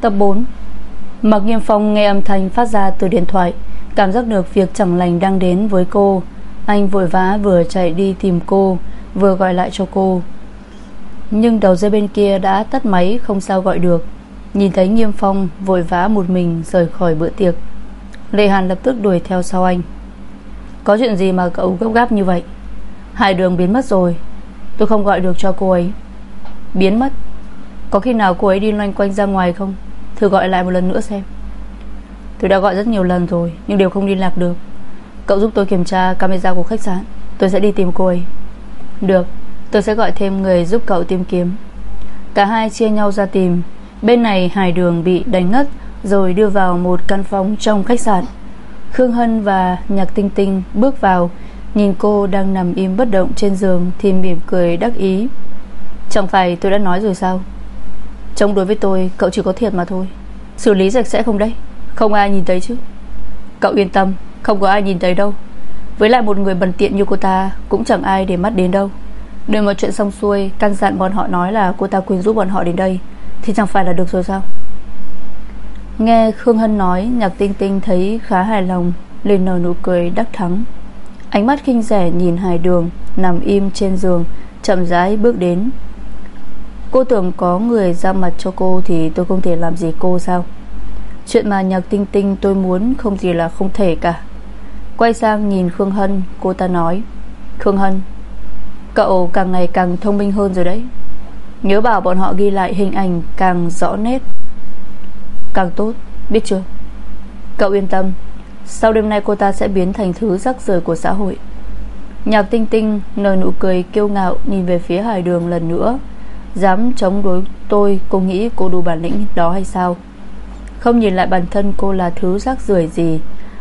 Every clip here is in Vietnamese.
Tập 4 Mặc Nghiêm Phong nghe âm thanh phát ra từ điện thoại, Cảm giác được việc chẳng lành đang đến với cô. Anh vội vã vừa chạy đi tìm cô, Vừa gọi lại cho cô. Nhưng đầu dây bên kia đã tắt máy, Không sao gọi được. Nhìn thấy Nghiêm Phong, vội vã một mình Rời khỏi bữa tiệc. Lê Hàn lập tức đuổi theo sau anh. Có chuyện gì mà cậu gấp gáp như vậy? Hải đường biến mất rồi. Tôi không gọi được cho cô ấy. Biến mất? Có khi nào cô ấy đi loanh quanh ra ngoài không? Thử gọi lại một lần nữa xem. Tôi đã gọi rất nhiều lần rồi, Nhưng đều không liên lạc được. Cậu giúp tôi kiểm tra camera của khách sạn. Tôi sẽ đi tìm cô ấy. Được, Tôi sẽ gọi thêm người giúp cậu tìm kiếm. Cả hai chia nhau ra tìm. Bên này Hải Đường bị đánh ngất, Rồi đưa vào một căn phòng trong khách sạn. Khương Hân và Nhạc Tinh Tinh bước vào. Nhìn cô đang nằm im bất động trên giường Thì mỉm cười đắc ý. Chẳng phải tôi đã nói rồi sao? Chống đối với tôi, cậu chỉ có thiệt mà thôi. Xử lý sạch sẽ không đấy. Không ai nhìn thấy chứ. Cậu yên tâm, không có ai nhìn thấy đâu. Với lại một người bần tiện như cô ta Cũng chẳng ai để mắt đến đâu. Đợi mọi chuyện xong xuôi, Căn dặn bọn họ nói là cô ta quyền giúp bọn họ đến đây, Thì chẳng phải là được rồi sao? Nghe Khương Hân nói, Nhạc tinh tinh thấy khá hài lòng, lên nở nụ cười đắc thắng. Ánh mắt kinh rẻ nhìn Hải Đường, Nằm im trên giường, Chậm rãi bước đến. Cô tưởng có người ra mặt cho cô Thì tôi không thể làm gì cô sao? Chuyện mà nhạc tinh tinh tôi muốn Không gì là không thể cả. Quay sang nhìn Khương Hân, Cô ta nói, Khương Hân, Cậu càng ngày càng thông minh hơn rồi đấy. Nhớ bảo bọn họ ghi lại hình ảnh Càng rõ nét, Càng tốt, Biết chưa? Cậu yên tâm, Sau đêm nay cô ta sẽ biến thành thứ rắc rời của xã hội. Nhạc tinh tinh nở nụ cười kiêu ngạo Nhìn về phía hải đường lần nữa. Dám chống đối tôi, Cô nghĩ cô đủ bản lĩnh đó hay sao? Không nhìn lại bản thân cô là thứ rác rưởi gì,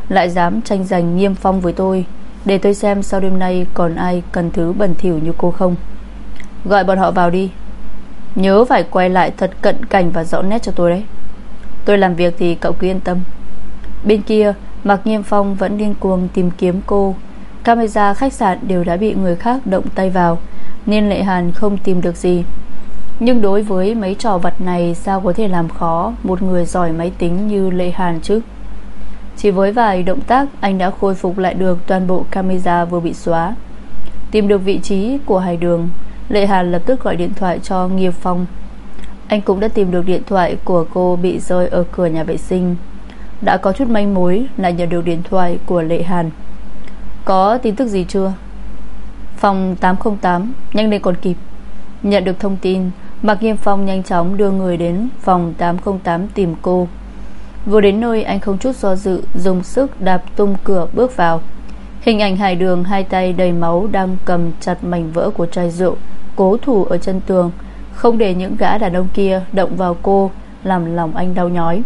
Lại dám tranh giành nghiêm phong với tôi, Để tôi xem sau đêm nay Còn ai cần thứ bẩn thỉu như cô không. Gọi bọn họ vào đi. Nhớ phải quay lại thật cận cảnh Và rõ nét cho tôi đấy. Tôi làm việc thì cậu cứ yên tâm. Bên kia Mạc Nghiêm Phong vẫn điên cuồng tìm kiếm cô. Camera khách sạn đều đã bị người khác động tay vào, Nên Lệ Hàn không tìm được gì. Nhưng đối với mấy trò vật này, Sao có thể làm khó Một người giỏi máy tính như Lệ Hàn chứ? Chỉ với vài động tác, Anh đã khôi phục lại được toàn bộ camera vừa bị xóa. Tìm được vị trí của hải đường, Lệ Hàn lập tức gọi điện thoại cho Nghiệp Phong. Anh cũng đã tìm được điện thoại của cô Bị rơi ở cửa nhà vệ sinh. Đã có chút manh mối, Lại nhận được điện thoại của Lệ Hàn. Có tin tức gì chưa? Phòng 808 Nhanh lên còn kịp. Nhận được thông tin, Mạc Nghiêm Phong nhanh chóng đưa người đến Phòng 808 tìm cô. Vừa đến nơi, anh không chút do dự, Dùng sức đạp tung cửa bước vào. Hình ảnh hải đường, hai tay đầy máu Đang cầm chặt mảnh vỡ của chai rượu, Cố thủ ở chân tường, Không để những gã đàn ông kia động vào cô, Làm lòng anh đau nhói.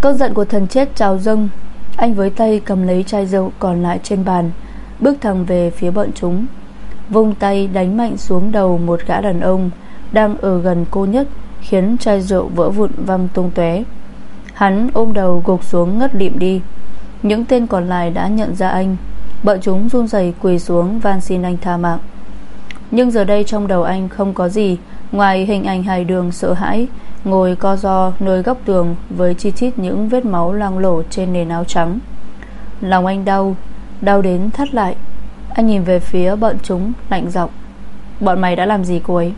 Cơn giận của thần chết trào dâng, Anh với tay cầm lấy chai rượu còn lại trên bàn, Bước thẳng về phía bọn chúng. Vung tay đánh mạnh xuống đầu một gã đàn ông Đang ở gần cô nhất, Khiến chai rượu vỡ vụn văng tung tóe. Hắn ôm đầu gục xuống ngất lịm đi. Những tên còn lại đã nhận ra anh. Bọn chúng run rẩy quỳ xuống van xin anh tha mạng. Nhưng giờ đây trong đầu anh không có gì, Ngoài hình ảnh hài đường sợ hãi, Ngồi co ro nơi góc tường Với chi chít những vết máu loang lổ Trên nền áo trắng. Lòng anh đau Đau đến thắt lại. Anh nhìn về phía bọn chúng lạnh giọng. Bọn mày đã làm gì cô ấy?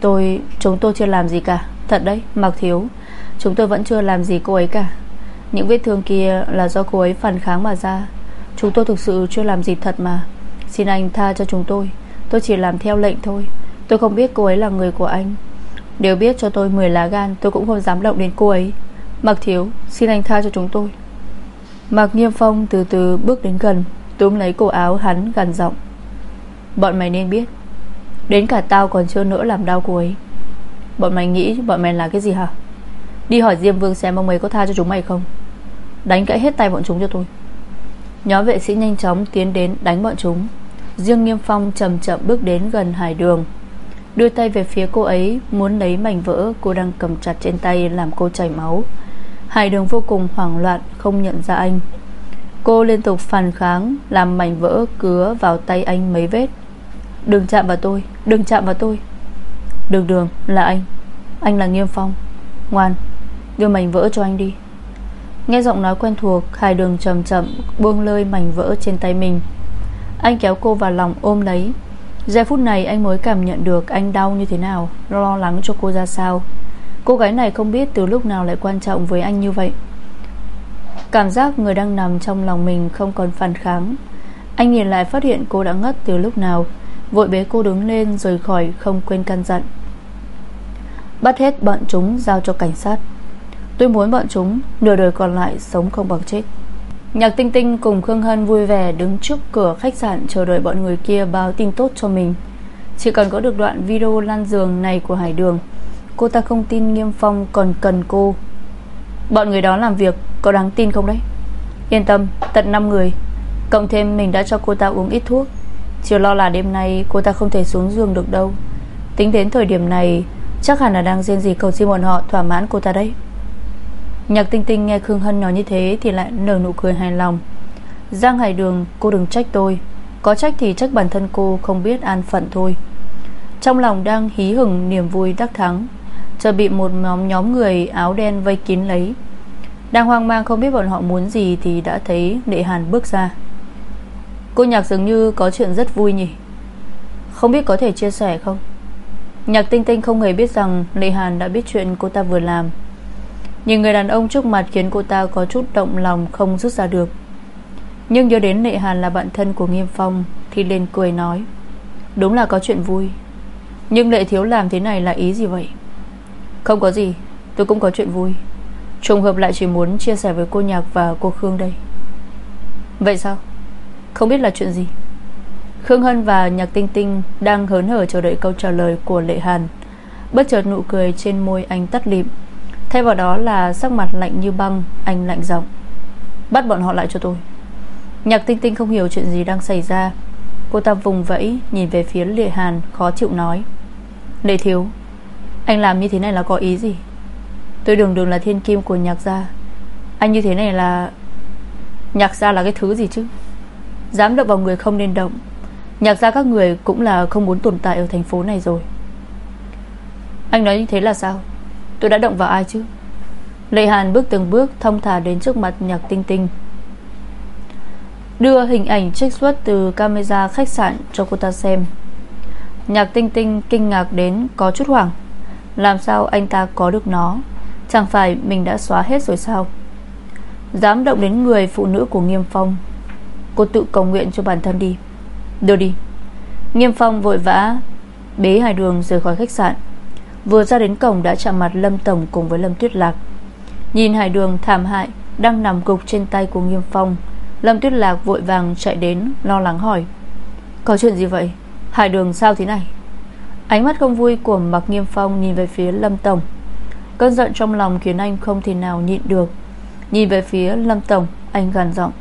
Tôi, chúng tôi chưa làm gì cả. Thật đấy, Mạc Thiếu. Chúng tôi vẫn chưa làm gì cô ấy cả. Những vết thương kia là do cô ấy phản kháng mà ra. Chúng tôi thực sự chưa làm gì thật mà. Xin anh tha cho chúng tôi. Tôi chỉ làm theo lệnh thôi. Tôi không biết cô ấy là người của anh. Nếu biết cho tôi 10 lá gan Tôi cũng không dám động đến cô ấy. Mạc Thiếu xin anh tha cho chúng tôi. Mạc Nghiêm Phong từ từ bước đến gần. Túm lấy cổ áo hắn gần giọng. Bọn mày nên biết, Đến cả tao còn chưa nỡ làm đau cô ấy. Bọn mày nghĩ bọn mày là cái gì hả? Đi hỏi Diêm Vương xem ông ấy có tha cho chúng mày không. Đánh gãy hết tay bọn chúng cho tôi. Nhóm vệ sĩ nhanh chóng tiến đến đánh bọn chúng. Riêng Nghiêm Phong chậm chậm bước đến gần hải đường, Đưa tay về phía cô ấy, Muốn lấy mảnh vỡ cô đang cầm chặt trên tay Làm cô chảy máu. Hải đường vô cùng hoảng loạn, Không nhận ra anh. Cô liên tục phản kháng, Làm mảnh vỡ cứa vào tay anh mấy vết. Đừng chạm vào tôi, Đừng chạm vào tôi. Đường đường, là anh. Anh là Nghiêm Phong. Ngoan, Đưa mảnh vỡ cho anh đi. Nghe giọng nói quen thuộc Hải đường chậm chậm buông lơi mảnh vỡ trên tay mình. Anh kéo cô vào lòng ôm lấy. Giây phút này anh mới cảm nhận được Anh đau như thế nào, Lo lắng cho cô ra sao. Cô gái này không biết từ lúc nào lại quan trọng với anh như vậy. Cảm giác người đang nằm trong lòng mình Không còn phản kháng. Anh nhìn lại phát hiện cô đã ngất từ lúc nào. Vội bế cô đứng lên rời khỏi, Không quên căn dặn. Bắt hết bọn chúng, giao cho cảnh sát. Tôi muốn bọn chúng Nửa đời còn lại sống không bằng chết. Nhạc Tinh Tinh cùng Khương Hân vui vẻ Đứng trước cửa khách sạn chờ đợi bọn người kia Báo tin tốt cho mình. Chỉ cần có được đoạn video lan giường này của Hải Đường, Cô ta không tin Nghiêm Phong còn cần cô. Bọn người đó làm việc Có đáng tin không đấy? Yên tâm, tận 5 người. Cộng thêm mình đã cho cô ta uống ít thuốc. Chỉ lo là đêm nay cô ta không thể xuống giường được đâu. Tính đến thời điểm này, Chắc hẳn là đang riêng gì cầu xin bọn họ thỏa mãn cô ta đấy. Nhạc tinh tinh nghe Khương Hân nói như thế Thì lại nở nụ cười hài lòng. Giang Hải Đường, cô đừng trách tôi. Có trách thì trách bản thân cô không biết an phận thôi. Trong lòng đang hí hửng niềm vui đắc thắng. Chờ bị một nhóm nhóm người áo đen vây kín lấy. Đang hoang mang không biết bọn họ muốn gì Thì đã thấy Lệ Hàn bước ra. Cô nhạc dường như có chuyện rất vui nhỉ? Không biết có thể chia sẻ không? Nhạc tinh tinh không hề biết rằng Lệ Hàn đã biết chuyện cô ta vừa làm. Nhìn người đàn ông trước mặt khiến cô ta có chút động lòng không rút ra được. Nhưng nhớ đến Lệ Hàn là bạn thân của Nghiêm Phong Thì lên cười nói, Đúng là có chuyện vui. Nhưng Lệ Thiếu làm thế này là ý gì vậy? Không có gì, Tôi cũng có chuyện vui. Trùng hợp lại chỉ muốn chia sẻ với cô Nhạc và cô Khương đây. Vậy sao? Không biết là chuyện gì? Khương Hân và Nhạc Tinh Tinh Đang hớn hở chờ đợi câu trả lời của Lệ Hàn. Bất chợt nụ cười trên môi anh tắt lịm. Thay vào đó là sắc mặt lạnh như băng, Anh lạnh giọng. Bắt bọn họ lại cho tôi. Nhạc tinh tinh không hiểu chuyện gì đang xảy ra. Cô ta vùng vẫy, Nhìn về phía Lệ Hàn, khó chịu nói. Lệ thiếu anh làm như thế này là có ý gì? Tôi đường đường là thiên kim của nhạc gia. Anh như thế này là Nhạc gia là cái thứ gì chứ? Dám động vào người không nên động. Nhạc gia các người cũng là không muốn tồn tại Ở thành phố này rồi. Anh nói như thế là sao? Tôi đã động vào ai chứ? Lệ Hàn bước từng bước thông thả đến trước mặt nhạc tinh tinh. Đưa hình ảnh trích xuất từ camera khách sạn cho cô ta xem. Nhạc tinh tinh kinh ngạc đến có chút hoảng. Làm sao anh ta có được nó? Chẳng phải mình đã xóa hết rồi sao? Dám động đến người phụ nữ của Nghiêm Phong. Cô tự cầu nguyện cho bản thân đi. Đưa đi. Nghiêm Phong vội vã Bế hai đường rời khỏi khách sạn. Vừa ra đến cổng đã chạm mặt Lâm Tổng cùng với Lâm Tuyết Lạc. Nhìn hải đường thảm hại Đang nằm gục trên tay của Nghiêm Phong, Lâm Tuyết Lạc vội vàng chạy đến Lo lắng hỏi, Có chuyện gì vậy? Hải đường sao thế này? Ánh mắt không vui của Mạc Nghiêm Phong nhìn về phía Lâm Tổng. Cơn giận trong lòng khiến anh không thể nào nhịn được. Nhìn về phía Lâm Tổng, Anh gằn giọng.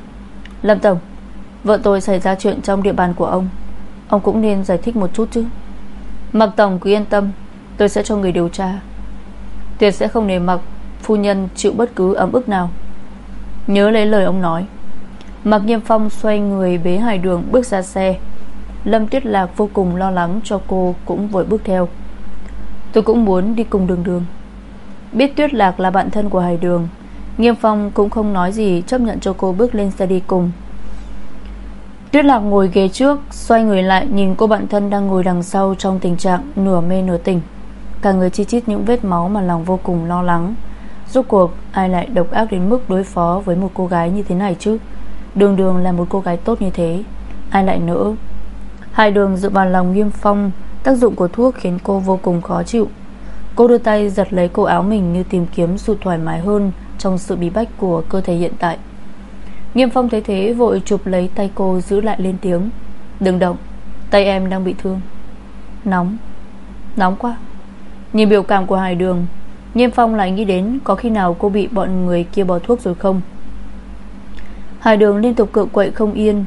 Lâm Tổng, Vợ tôi xảy ra chuyện trong địa bàn của ông. Ông cũng nên giải thích một chút chứ. Mạc Tổng, cứ yên tâm. Tôi sẽ cho người điều tra. Tuyệt sẽ không để mặc phu nhân chịu bất cứ ấm ức nào. Nhớ lấy lời ông nói. Mặc nghiêm phong xoay người bế hải đường bước ra xe. Lâm Tuyết Lạc vô cùng lo lắng cho cô Cũng vội bước theo. Tôi cũng muốn đi cùng đường đường. Biết Tuyết Lạc là bạn thân của Hải Đường, Nghiêm Phong cũng không nói gì, Chấp nhận cho cô bước lên xe đi cùng. Tuyết Lạc ngồi ghế trước, Xoay người lại nhìn cô bạn thân đang ngồi đằng sau Trong tình trạng nửa mê nửa tỉnh. Cả người chi chít những vết máu mà lòng vô cùng lo lắng. Rốt cuộc, ai lại độc ác đến mức đối phó với một cô gái như thế này chứ? Đường đường là một cô gái tốt như thế, Ai lại nỡ? Hai đường dựa vào lòng nghiêm phong, Tác dụng của thuốc khiến cô vô cùng khó chịu. Cô đưa tay giật lấy cổ áo mình Như tìm kiếm sự thoải mái hơn Trong sự bí bách của cơ thể hiện tại. Nghiêm phong thấy thế vội chụp lấy tay cô Giữ lại lên tiếng. Đừng động, Tay em đang bị thương. Nóng Nóng quá. Nhìn biểu cảm của Hải Đường, Nghiêm Phong lại nghĩ đến Có khi nào cô bị bọn người kia bỏ thuốc rồi không. Hải Đường liên tục cự quậy không yên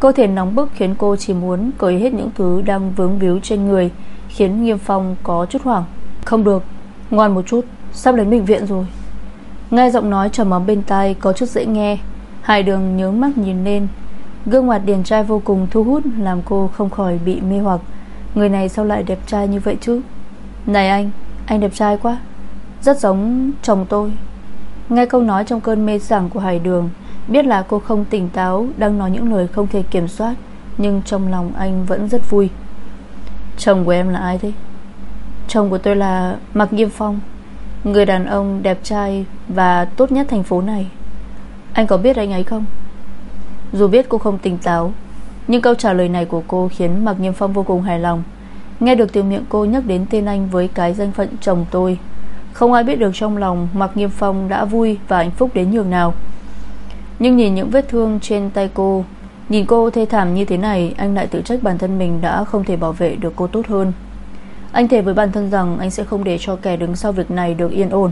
Cơ thể nóng bức khiến cô chỉ muốn Cởi hết những thứ đang vướng víu trên người Khiến Nghiêm Phong có chút hoảng. Không được, ngoan một chút Sắp đến bệnh viện rồi. Nghe giọng nói trầm ấm bên tai có chút dễ nghe Hải Đường nhớ mắt nhìn lên. Gương mặt điển trai vô cùng thu hút Làm cô không khỏi bị mê hoặc. Người này sao lại đẹp trai như vậy chứ? Này anh Anh đẹp trai quá Rất giống chồng tôi. Nghe câu nói trong cơn mê sảng của Hải Đường Biết là cô không tỉnh táo, Đang nói những lời không thể kiểm soát, Nhưng trong lòng anh vẫn rất vui. Chồng của em là ai thế? Chồng của tôi là Mạc Nghiêm Phong, Người đàn ông đẹp trai Và tốt nhất thành phố này. Anh có biết anh ấy không? Dù biết cô không tỉnh táo, Nhưng câu trả lời này của cô khiến Mạc Nghiêm Phong vô cùng hài lòng. Nghe được từ miệng cô nhắc đến tên anh Với cái danh phận chồng tôi, Không ai biết được trong lòng Mạc Nghiêm Phong đã vui và hạnh phúc đến nhường nào. Nhưng nhìn những vết thương trên tay cô, Nhìn cô thê thảm như thế này, Anh lại tự trách bản thân mình đã không thể bảo vệ được cô tốt hơn. Anh thề với bản thân rằng Anh sẽ không để cho kẻ đứng sau việc này được yên ổn.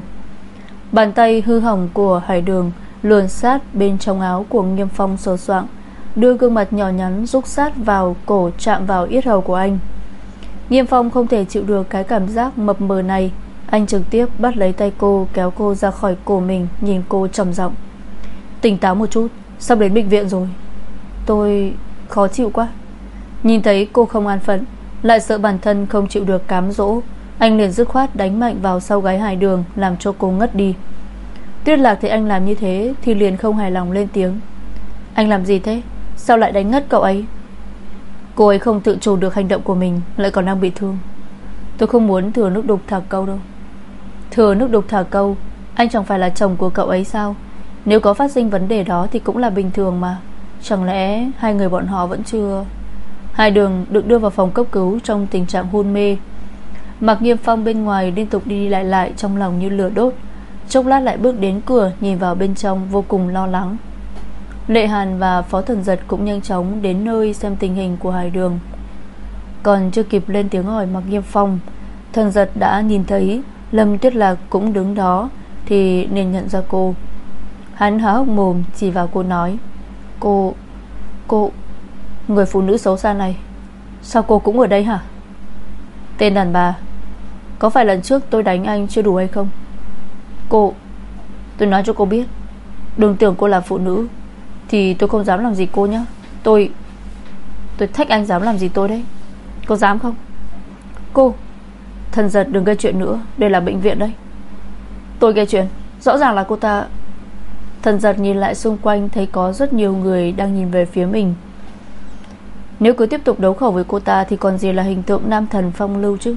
Bàn tay hư hỏng của Hải Đường Luồn sát bên trong áo của Nghiêm Phong sờ soạng, Đưa gương mặt nhỏ nhắn rúc sát vào cổ chạm vào yết hầu của anh. Nghiêm Phong không thể chịu được cái cảm giác mập mờ này. Anh trực tiếp bắt lấy tay cô, Kéo cô ra khỏi cổ mình, Nhìn cô trầm giọng. Tỉnh táo một chút, Sắp đến bệnh viện rồi. Tôi khó chịu quá. Nhìn thấy cô không an phận, Lại sợ bản thân không chịu được cám dỗ, Anh liền dứt khoát đánh mạnh vào sau gái hải đường, Làm cho cô ngất đi. Tuyết lạc thấy anh làm như thế Thì liền không hài lòng lên tiếng. Anh làm gì thế? Sao lại đánh ngất cậu ấy? Cô ấy không tự chủ được hành động của mình, Lại còn đang bị thương. Tôi không muốn thừa nước đục thả câu đâu. Thừa nước đục thả câu, Anh chẳng phải là chồng của cậu ấy sao? Nếu có phát sinh vấn đề đó thì cũng là bình thường mà. Chẳng lẽ hai người bọn họ vẫn chưa? Hai đường được đưa vào phòng cấp cứu Trong tình trạng hôn mê. Mặc nghiêm phong bên ngoài liên tục đi lại lại Trong lòng như lửa đốt. Chốc lát lại bước đến cửa, Nhìn vào bên trong vô cùng lo lắng. Lệ Hàn và Phó Thần Giật cũng nhanh chóng Đến nơi xem tình hình của Hải Đường. Còn chưa kịp lên tiếng hỏi Mặc Nghiêm Phong, Thần Giật đã nhìn thấy Lâm Tuyết Lạc cũng đứng đó, Thì nên nhận ra cô. Hắn há hốc mồm, chỉ vào cô nói, Cô Cô, Người phụ nữ xấu xa này, Sao cô cũng ở đây hả? Tên đàn bà, Có phải lần trước tôi đánh anh chưa đủ hay không? Cô, Tôi nói cho cô biết, Đừng tưởng cô là phụ nữ, Thì tôi không dám làm gì cô nhé Tôi Tôi thách anh dám làm gì tôi đấy. Cô dám không? Cô, Thần giật đừng gây chuyện nữa, Đây là bệnh viện đấy. Tôi gây chuyện, Rõ ràng là cô ta Thần giật nhìn lại xung quanh, Thấy có rất nhiều người đang nhìn về phía mình. Nếu cứ tiếp tục đấu khẩu với cô ta Thì còn gì là hình tượng nam thần phong lưu chứ?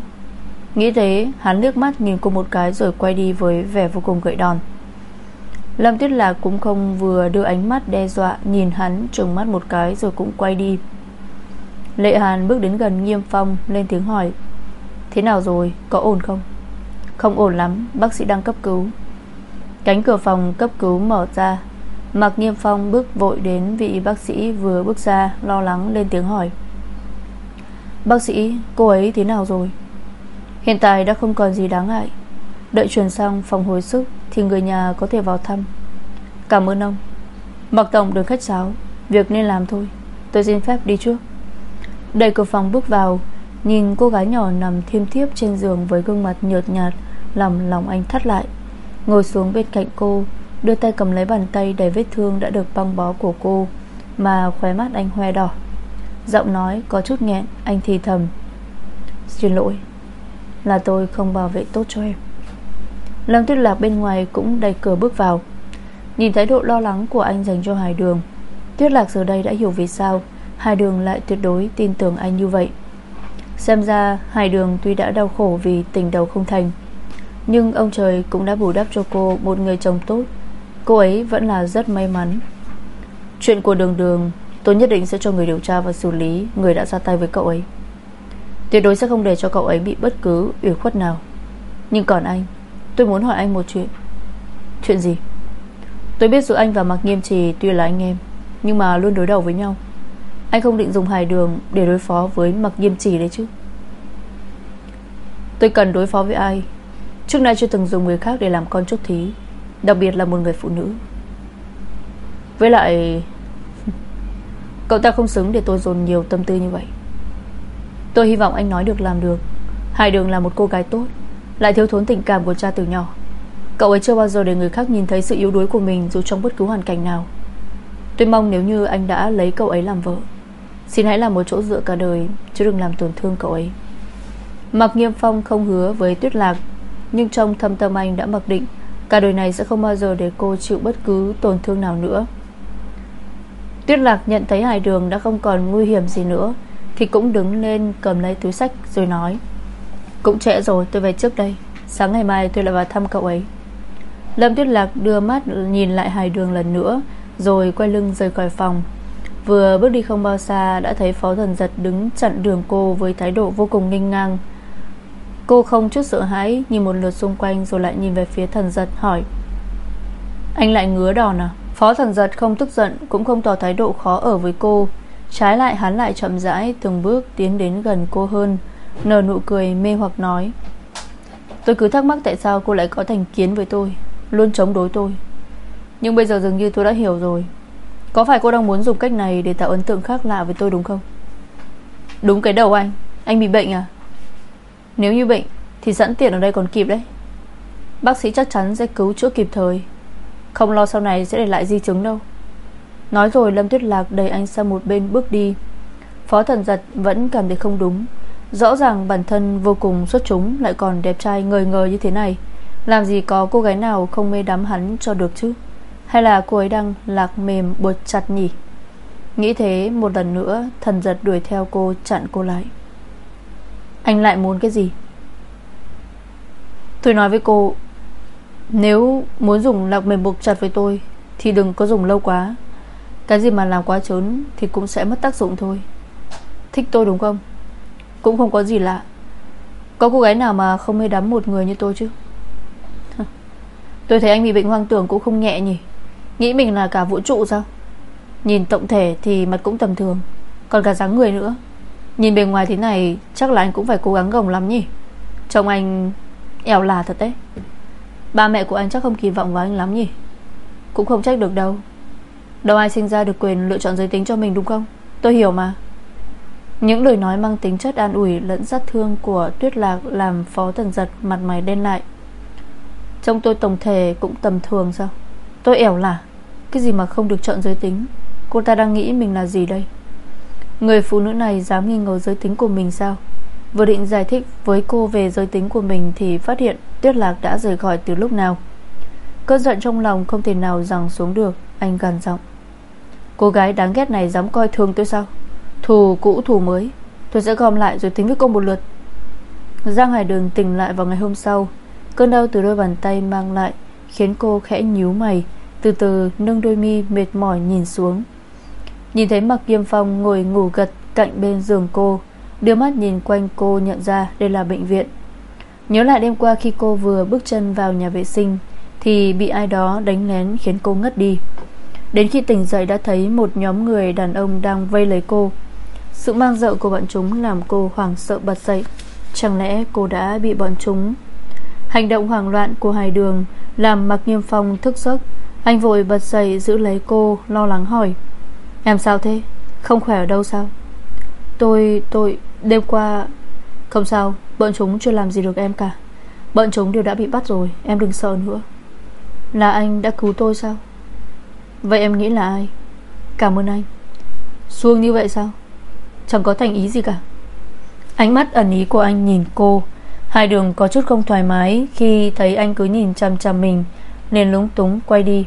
Nghĩ thế, Hắn nước mắt nhìn cô một cái Rồi quay đi với vẻ vô cùng gợi đòn. Lâm Tuyết Lạc cũng không vừa đưa ánh mắt đe dọa, Nhìn hắn trừng mắt một cái Rồi cũng quay đi. Lệ Hàn bước đến gần Nghiêm Phong, Lên tiếng hỏi, Thế nào rồi, có ổn không? Không ổn lắm, bác sĩ đang cấp cứu. Cánh cửa phòng cấp cứu mở ra. Mạc Nghiêm Phong bước vội đến vị bác sĩ vừa bước ra, Lo lắng lên tiếng hỏi. Bác sĩ, cô ấy thế nào rồi? Hiện tại đã không còn gì đáng ngại. Đợi chuyển sang phòng hồi sức Thì người nhà có thể vào thăm. Cảm ơn ông. Mạc Tổng đừng khách sáo. Việc nên làm thôi. Tôi xin phép đi trước. Đẩy cửa phòng bước vào, Nhìn cô gái nhỏ nằm thiêm thiếp trên giường Với gương mặt nhợt nhạt Làm lòng anh thắt lại. Ngồi xuống bên cạnh cô, Đưa tay cầm lấy bàn tay đầy vết thương Đã được băng bó của cô, Mà khóe mắt anh hoe đỏ. Giọng nói có chút nghẹn, Anh thì thầm, Xin lỗi, Là tôi không bảo vệ tốt cho em. Lâm Tuyết Lạc bên ngoài cũng đẩy cửa bước vào. Nhìn thái độ lo lắng của anh dành cho Hải Đường, Tuyết Lạc giờ đây đã hiểu vì sao Hải Đường lại tuyệt đối tin tưởng anh như vậy. Xem ra Hải Đường tuy đã đau khổ vì tình đầu không thành nhưng ông trời cũng đã bù đắp cho cô Một người chồng tốt. Cô ấy vẫn là rất may mắn. Chuyện của đường đường, Tôi nhất định sẽ cho người điều tra và xử lý Người đã ra tay với cậu ấy. Tuyệt đối sẽ không để cho cậu ấy bị bất cứ ủy khuất nào. Nhưng còn anh, Tôi muốn hỏi anh một chuyện. Chuyện gì? Tôi biết giữa anh và Mạc Nghiêm Trì tuy là anh em, Nhưng mà luôn đối đầu với nhau. Anh không định dùng hài đường để đối phó với Mạc Nghiêm Trì đấy chứ. Tôi cần đối phó với ai? Trước nay chưa từng dùng người khác để làm con chốt thí, Đặc biệt là một người phụ nữ. Với lại, Cậu ta không xứng để tôi dồn nhiều tâm tư như vậy. Tôi hy vọng anh nói được làm được Hải Đường là một cô gái tốt, Lại thiếu thốn tình cảm của cha từ nhỏ. Cậu ấy chưa bao giờ để người khác nhìn thấy sự yếu đuối của mình Dù trong bất cứ hoàn cảnh nào. Tôi mong nếu như anh đã lấy cậu ấy làm vợ, Xin hãy làm một chỗ dựa cả đời, Chứ đừng làm tổn thương cậu ấy. Mặc Nghiêm Phong không hứa với Tuyết Lạc nhưng trong thâm tâm anh đã mặc định, Cả đời này sẽ không bao giờ để cô chịu bất cứ tổn thương nào nữa. Tuyết lạc nhận thấy hải đường đã không còn nguy hiểm gì nữa, Thì cũng đứng lên cầm lấy túi sách rồi nói, Cũng trễ rồi, tôi về trước đây. Sáng ngày mai tôi lại vào thăm cậu ấy. Lâm Tuyết Lạc đưa mắt nhìn lại hải đường lần nữa, Rồi quay lưng rời khỏi phòng. Vừa bước đi không bao xa, Đã thấy phó thần giật đứng chặn đường cô Với thái độ vô cùng nghênh ngang. Cô không chút sợ hãi, Nhìn một lượt xung quanh rồi lại nhìn về phía thần giật, hỏi. Anh lại ngứa đòn à? Phó thần giật không tức giận, Cũng không tỏ thái độ khó ở với cô. Trái lại, hắn lại chậm rãi, Từng bước tiến đến gần cô hơn, Nở nụ cười, mê hoặc nói. Tôi cứ thắc mắc tại sao cô lại có thành kiến với tôi, Luôn chống đối tôi. Nhưng bây giờ dường như tôi đã hiểu rồi. Có phải cô đang muốn dùng cách này Để tạo ấn tượng khác lạ với tôi đúng không? Đúng cái đầu anh. Anh bị bệnh à? Nếu như bệnh, Thì dẫn tiền ở đây còn kịp đấy. Bác sĩ chắc chắn sẽ cứu chữa kịp thời. Không lo sau này sẽ để lại di chứng đâu. Nói rồi, Lâm Tuyết Lạc đẩy anh sang một bên bước đi. Phó thần giật vẫn cảm thấy không đúng. Rõ ràng bản thân vô cùng xuất chúng, Lại còn đẹp trai ngời ngời như thế này. Làm gì có cô gái nào không mê đắm hắn cho được chứ? Hay là cô ấy đang lạc mềm buộc chặt nhỉ? Nghĩ thế, một lần nữa, Thần giật đuổi theo cô chặn cô lại. Anh lại muốn cái gì? Tôi nói với cô, Nếu muốn dùng lạc mềm buộc chặt với tôi, Thì đừng có dùng lâu quá. Cái gì mà làm quá trớn Thì cũng sẽ mất tác dụng thôi. Thích tôi đúng không? Cũng không có gì lạ. Có cô gái nào mà không mê đắm một người như tôi chứ? Tôi thấy anh bị bệnh hoang tưởng cũng không nhẹ nhỉ. Nghĩ mình là cả vũ trụ sao? Nhìn tổng thể thì mặt cũng tầm thường, Còn cả dáng người nữa. Nhìn bề ngoài thế này, Chắc là anh cũng phải cố gắng gồng lắm nhỉ? Trông anh ẻo là thật đấy. Ba mẹ của anh chắc không kỳ vọng vào anh lắm nhỉ? Cũng không trách được đâu. Đâu ai sinh ra được quyền lựa chọn giới tính cho mình đúng không? Tôi hiểu mà. Những lời nói mang tính chất an ủi lẫn sát thương của Tuyết Lạc làm Phó Tần Giật mặt mày đen lại. trông tôi tổng thể cũng tầm thường sao? Tôi ẻo là, Cái gì mà không được chọn giới tính? Cô ta đang nghĩ mình là gì đây? Người phụ nữ này dám nghi ngờ giới tính của mình sao? Vừa định giải thích với cô về giới tính của mình Thì phát hiện Tuyết Lạc đã rời khỏi từ lúc nào. Cơn giận trong lòng không thể nào rằng xuống được, Anh gằn giọng. Cô gái đáng ghét này dám coi thường tôi sao? Thù cũ thù mới, Tôi sẽ gom lại rồi tính với cô một lượt. Giang Hải Đường tỉnh lại vào ngày hôm sau. Cơn đau từ đôi bàn tay mang lại Khiến cô khẽ nhíu mày, Từ từ nâng đôi mi mệt mỏi nhìn xuống. Nhìn thấy Mạc Kiêm Phong ngồi ngủ gật cạnh bên giường cô, Đưa mắt nhìn quanh cô nhận ra đây là bệnh viện. Nhớ lại đêm qua khi cô vừa bước chân vào nhà vệ sinh, Thì bị ai đó đánh lén khiến cô ngất đi. Đến khi tỉnh dậy đã thấy một nhóm người đàn ông đang vây lấy cô. Sự mang dợ của bọn chúng làm cô hoảng sợ bật dậy. Chẳng lẽ cô đã bị bọn chúng? Hành động hoảng loạn của Hải Đường Làm Mạc Nghiêm Phong thức giấc. Anh vội bật dậy giữ lấy cô, Lo lắng hỏi. Em sao thế? Không khỏe ở đâu sao? Tôi, tôi, đêm qua Không sao, bọn chúng chưa làm gì được em cả. Bọn chúng đều đã bị bắt rồi Em đừng sợ nữa. Là anh đã cứu tôi sao? Vậy em nghĩ là ai? Cảm ơn anh. Xuông như vậy sao? Chẳng có thành ý gì cả. Ánh mắt ẩn ý của anh nhìn cô. Hai đường có chút không thoải mái Khi thấy anh cứ nhìn chăm chăm mình Nên lúng túng quay đi.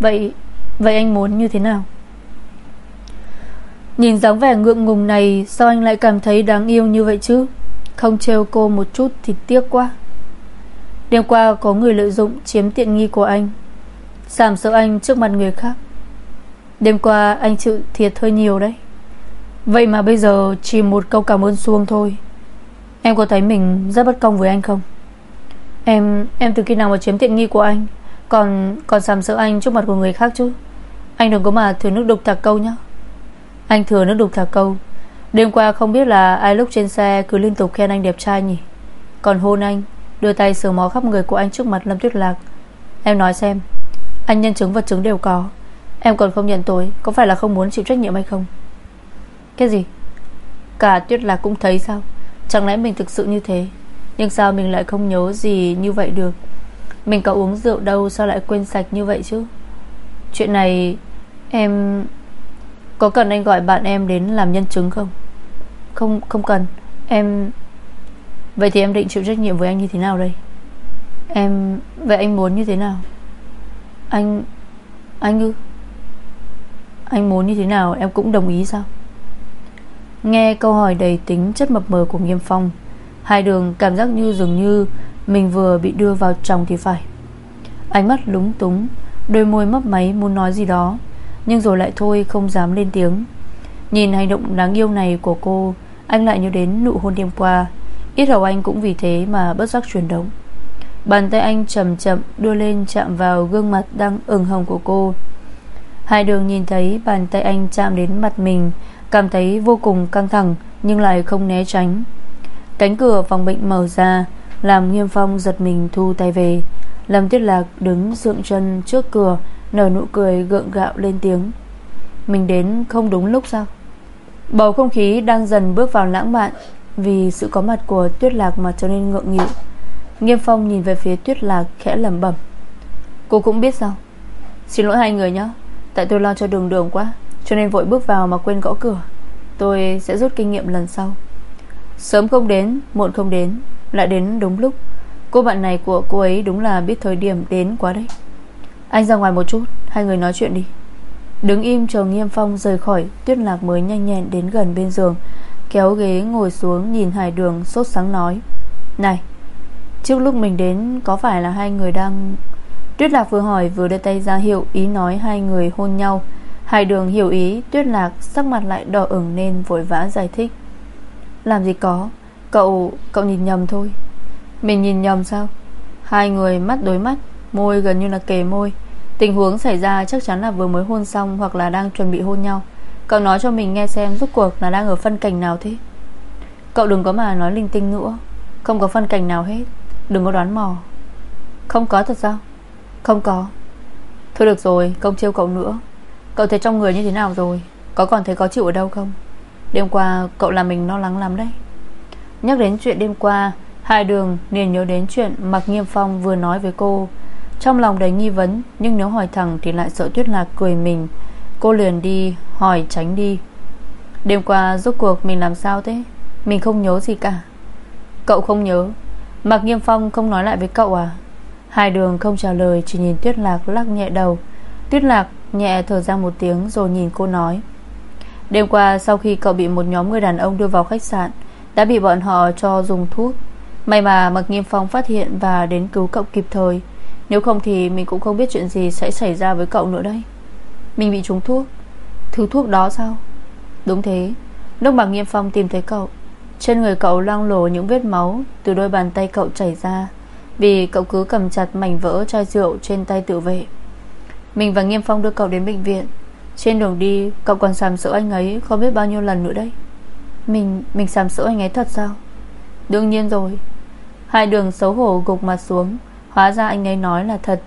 Vậy Vậy anh muốn như thế nào? Nhìn dáng vẻ ngượng ngùng này, Sao anh lại cảm thấy đáng yêu như vậy chứ? Không trêu cô một chút thì tiếc quá. Đêm qua có người lợi dụng Chiếm tiện nghi của anh, Giảm sợ anh trước mặt người khác. Đêm qua anh chịu thiệt hơi nhiều đấy. Vậy mà bây giờ Chỉ một câu cảm ơn xuông thôi. Em có thấy mình rất bất công với anh không? Em Em từ khi nào mà chiếm tiện nghi của anh? Còn còn sàm sợ anh trước mặt của người khác chứ? Anh đừng có mà thừa nước đục thả câu nhá. Anh thừa nước đục thả câu. Đêm qua không biết là ai lúc trên xe Cứ liên tục khen anh đẹp trai nhỉ? Còn hôn anh Đưa tay sờ mó khắp người của anh trước mặt Lâm Tuyết Lạc. Em nói xem, Anh nhân chứng vật chứng đều có. Em còn không nhận tội, Có phải là không muốn chịu trách nhiệm hay không? Cái gì? Cả tuyết lạc cũng thấy sao? Chẳng lẽ mình thực sự như thế? Nhưng sao mình lại không nhớ gì như vậy được? Mình có uống rượu đâu, Sao lại quên sạch như vậy chứ? Chuyện này, Em có cần anh gọi bạn em đến làm nhân chứng không? Không không cần. Em, Vậy thì em định chịu trách nhiệm với anh như thế nào đây? Em, Vậy anh muốn như thế nào? Anh Anh ư? Anh muốn như thế nào em cũng đồng ý sao? Nghe câu hỏi đầy tính chất mập mờ của Nghiêm Phong, Hai đường cảm giác như dường như Mình vừa bị đưa vào trong thì phải. Ánh mắt lúng túng, Đôi môi mấp máy muốn nói gì đó. Nhưng rồi lại thôi, không dám lên tiếng. Nhìn hành động đáng yêu này của cô, Anh lại nhớ đến nụ hôn đêm qua. Ít hầu anh cũng vì thế mà bất giác chuyển động. Bàn tay anh chậm chậm đưa lên chạm vào gương mặt đang ửng hồng của cô. Hai đường nhìn thấy bàn tay anh chạm đến mặt mình, Cảm thấy vô cùng căng thẳng, Nhưng lại không né tránh. Cánh cửa phòng bệnh mở ra, Làm nghiêm phong giật mình thu tay về, Lâm Tiết Lạc đứng dượng chân trước cửa Nở nụ cười gượng gạo lên tiếng. Mình đến không đúng lúc sao? Bầu không khí đang dần bước vào lãng mạn Vì sự có mặt của Tuyết Lạc mà trở nên ngượng nghịu. Nghiêm Phong nhìn về phía Tuyết Lạc khẽ lẩm bẩm. Cô cũng biết sao? Xin lỗi hai người nhé Tại tôi lo cho đường đường quá Cho nên vội bước vào mà quên gõ cửa. Tôi sẽ rút kinh nghiệm lần sau. Sớm không đến, muộn không đến Lại đến đúng lúc. Cô bạn này của cô ấy đúng là biết thời điểm đến quá đấy. Anh ra ngoài một chút Hai người nói chuyện đi. Đứng im chờ Nghiêm Phong rời khỏi Tuyết Lạc mới nhanh nhẹn đến gần bên giường Kéo ghế ngồi xuống nhìn Hải Đường Sốt sáng nói Này Trước lúc mình đến có phải là hai người đang Tuyết Lạc vừa hỏi vừa đưa tay ra hiệu Ý nói hai người hôn nhau. Hải Đường hiểu ý Tuyết Lạc sắc mặt lại đỏ ửng nên vội vã giải thích Làm gì có Cậu, cậu nhìn nhầm thôi. Mình nhìn nhầm sao? Hai người mắt đối mắt Môi gần như là kề môi. Tình huống xảy ra chắc chắn là vừa mới hôn xong Hoặc là đang chuẩn bị hôn nhau. Cậu nói cho mình nghe xem rốt cuộc là đang ở phân cảnh nào thế. Cậu đừng có mà nói linh tinh nữa. Không có phân cảnh nào hết. Đừng có đoán mò. Không có thật sao? Không có. Thôi được rồi, không trêu cậu nữa. Cậu thấy trong người như thế nào rồi? Có còn thấy có chịu ở đâu không? Đêm qua cậu làm mình lo lắng lắm đấy. Nhắc đến chuyện đêm qua, Hai đường liền nhớ đến chuyện Mạc Nghiêm Phong vừa nói với cô trong lòng đầy nghi vấn, Nhưng nếu hỏi thẳng thì lại sợ Tuyết Lạc cười mình. Cô liền đi, hỏi tránh đi. Đêm qua rốt cuộc mình làm sao thế? Mình không nhớ gì cả. Cậu không nhớ. Mạc Nghiêm Phong không nói lại với cậu à? Hai đường không trả lời, Chỉ nhìn Tuyết Lạc lắc nhẹ đầu. Tuyết Lạc nhẹ thở ra một tiếng Rồi nhìn cô nói. Đêm qua sau khi cậu bị một nhóm người đàn ông đưa vào khách sạn, Đã bị bọn họ cho dùng thuốc. May mà Mạc Nghiêm Phong phát hiện Và đến cứu cậu kịp thời. Nếu không thì mình cũng không biết chuyện gì sẽ xảy ra với cậu nữa đây. Mình bị trúng thuốc. Thứ thuốc đó sao? Đúng thế. Lúc Mạc Nghiêm Phong tìm thấy cậu, Trên người cậu loang lổ những vết máu Từ đôi bàn tay cậu chảy ra Vì cậu cứ cầm chặt mảnh vỡ chai rượu Trên tay tự vệ. Mình và Nghiêm Phong đưa cậu đến bệnh viện. Trên đường đi, cậu còn sàm sỡ anh ấy Không biết bao nhiêu lần nữa đấy Mình mình sàm sỡ anh ấy thật sao? Đương nhiên rồi. Hai đường xấu hổ gục mặt xuống Hóa ra anh ấy nói là thật.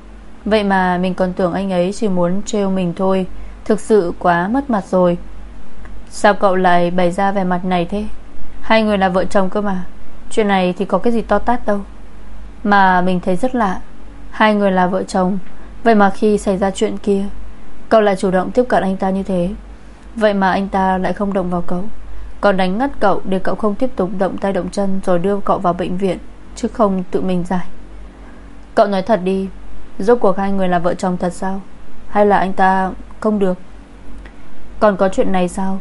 Vậy mà mình còn tưởng anh ấy chỉ muốn trêu mình thôi. Thực sự quá mất mặt rồi. Sao cậu lại bày ra vẻ mặt này thế? Hai người là vợ chồng cơ mà. Chuyện này thì có cái gì to tát đâu. Mà mình thấy rất lạ. Hai người là vợ chồng. Vậy mà khi xảy ra chuyện kia, Cậu lại chủ động tiếp cận anh ta như thế. Vậy mà anh ta lại không động vào cậu. Còn đánh ngất cậu để cậu không tiếp tục động tay động chân Rồi đưa cậu vào bệnh viện, Chứ không tự mình giải. Cậu nói thật đi. Rốt cuộc hai người là vợ chồng thật sao? Hay là anh ta không được? Còn có chuyện này sao?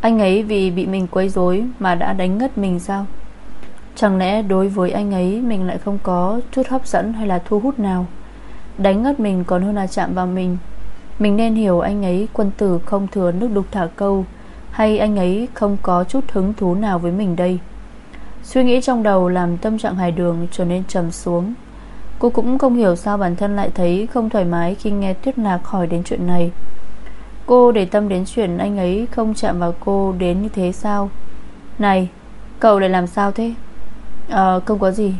Anh ấy vì bị mình quấy rối Mà đã đánh ngất mình sao? Chẳng lẽ đối với anh ấy Mình lại không có chút hấp dẫn hay là thu hút nào? Đánh ngất mình còn hơn là chạm vào mình. Mình nên hiểu anh ấy quân tử không thừa nước đục thả câu, Hay anh ấy không có chút hứng thú nào với mình đây? Suy nghĩ trong đầu làm tâm trạng hài đường trở nên trầm xuống. Cô cũng không hiểu sao bản thân lại thấy không thoải mái khi nghe Tuyết Lạc hỏi đến chuyện này. Cô để tâm đến chuyện anh ấy không chạm vào cô đến như thế sao? Này, Cậu lại làm sao thế? Ờ không có gì.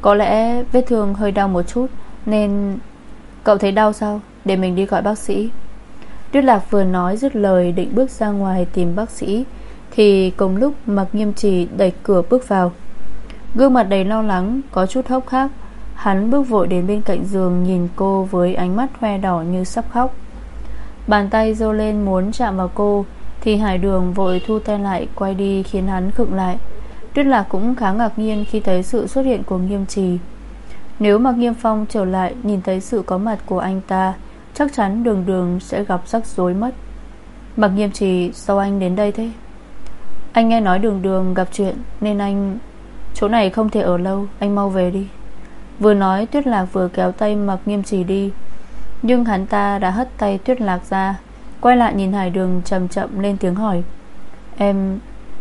Có lẽ vết thương hơi đau một chút, Nên Cậu thấy đau sao? Để mình đi gọi bác sĩ. Tuyết Lạc vừa nói dứt lời định bước ra ngoài tìm bác sĩ, Thì cùng lúc mặc nghiêm trì đẩy cửa bước vào. Gương mặt đầy lo lắng, Có chút hốc hác Hắn bước vội đến bên cạnh giường, Nhìn cô với ánh mắt hoe đỏ như sắp khóc. Bàn tay dô lên muốn chạm vào cô, Thì Hải Đường vội thu tay lại, Quay đi khiến hắn khựng lại. Tuyết Lạc cũng khá ngạc nhiên Khi thấy sự xuất hiện của nghiêm trì. Nếu mà Nghiêm Phong trở lại, Nhìn thấy sự có mặt của anh ta, Chắc chắn đường đường sẽ gặp rắc rối mất. Mặc Nghiêm Trì, Sao anh đến đây thế? Anh nghe nói đường đường gặp chuyện, Nên anh, Chỗ này không thể ở lâu, Anh mau về đi. Vừa nói, Tuyết Lạc vừa kéo tay mặc Nghiêm Trì đi. Nhưng hắn ta đã hất tay Tuyết Lạc ra, Quay lại nhìn Hải Đường chậm chậm lên tiếng hỏi. Em,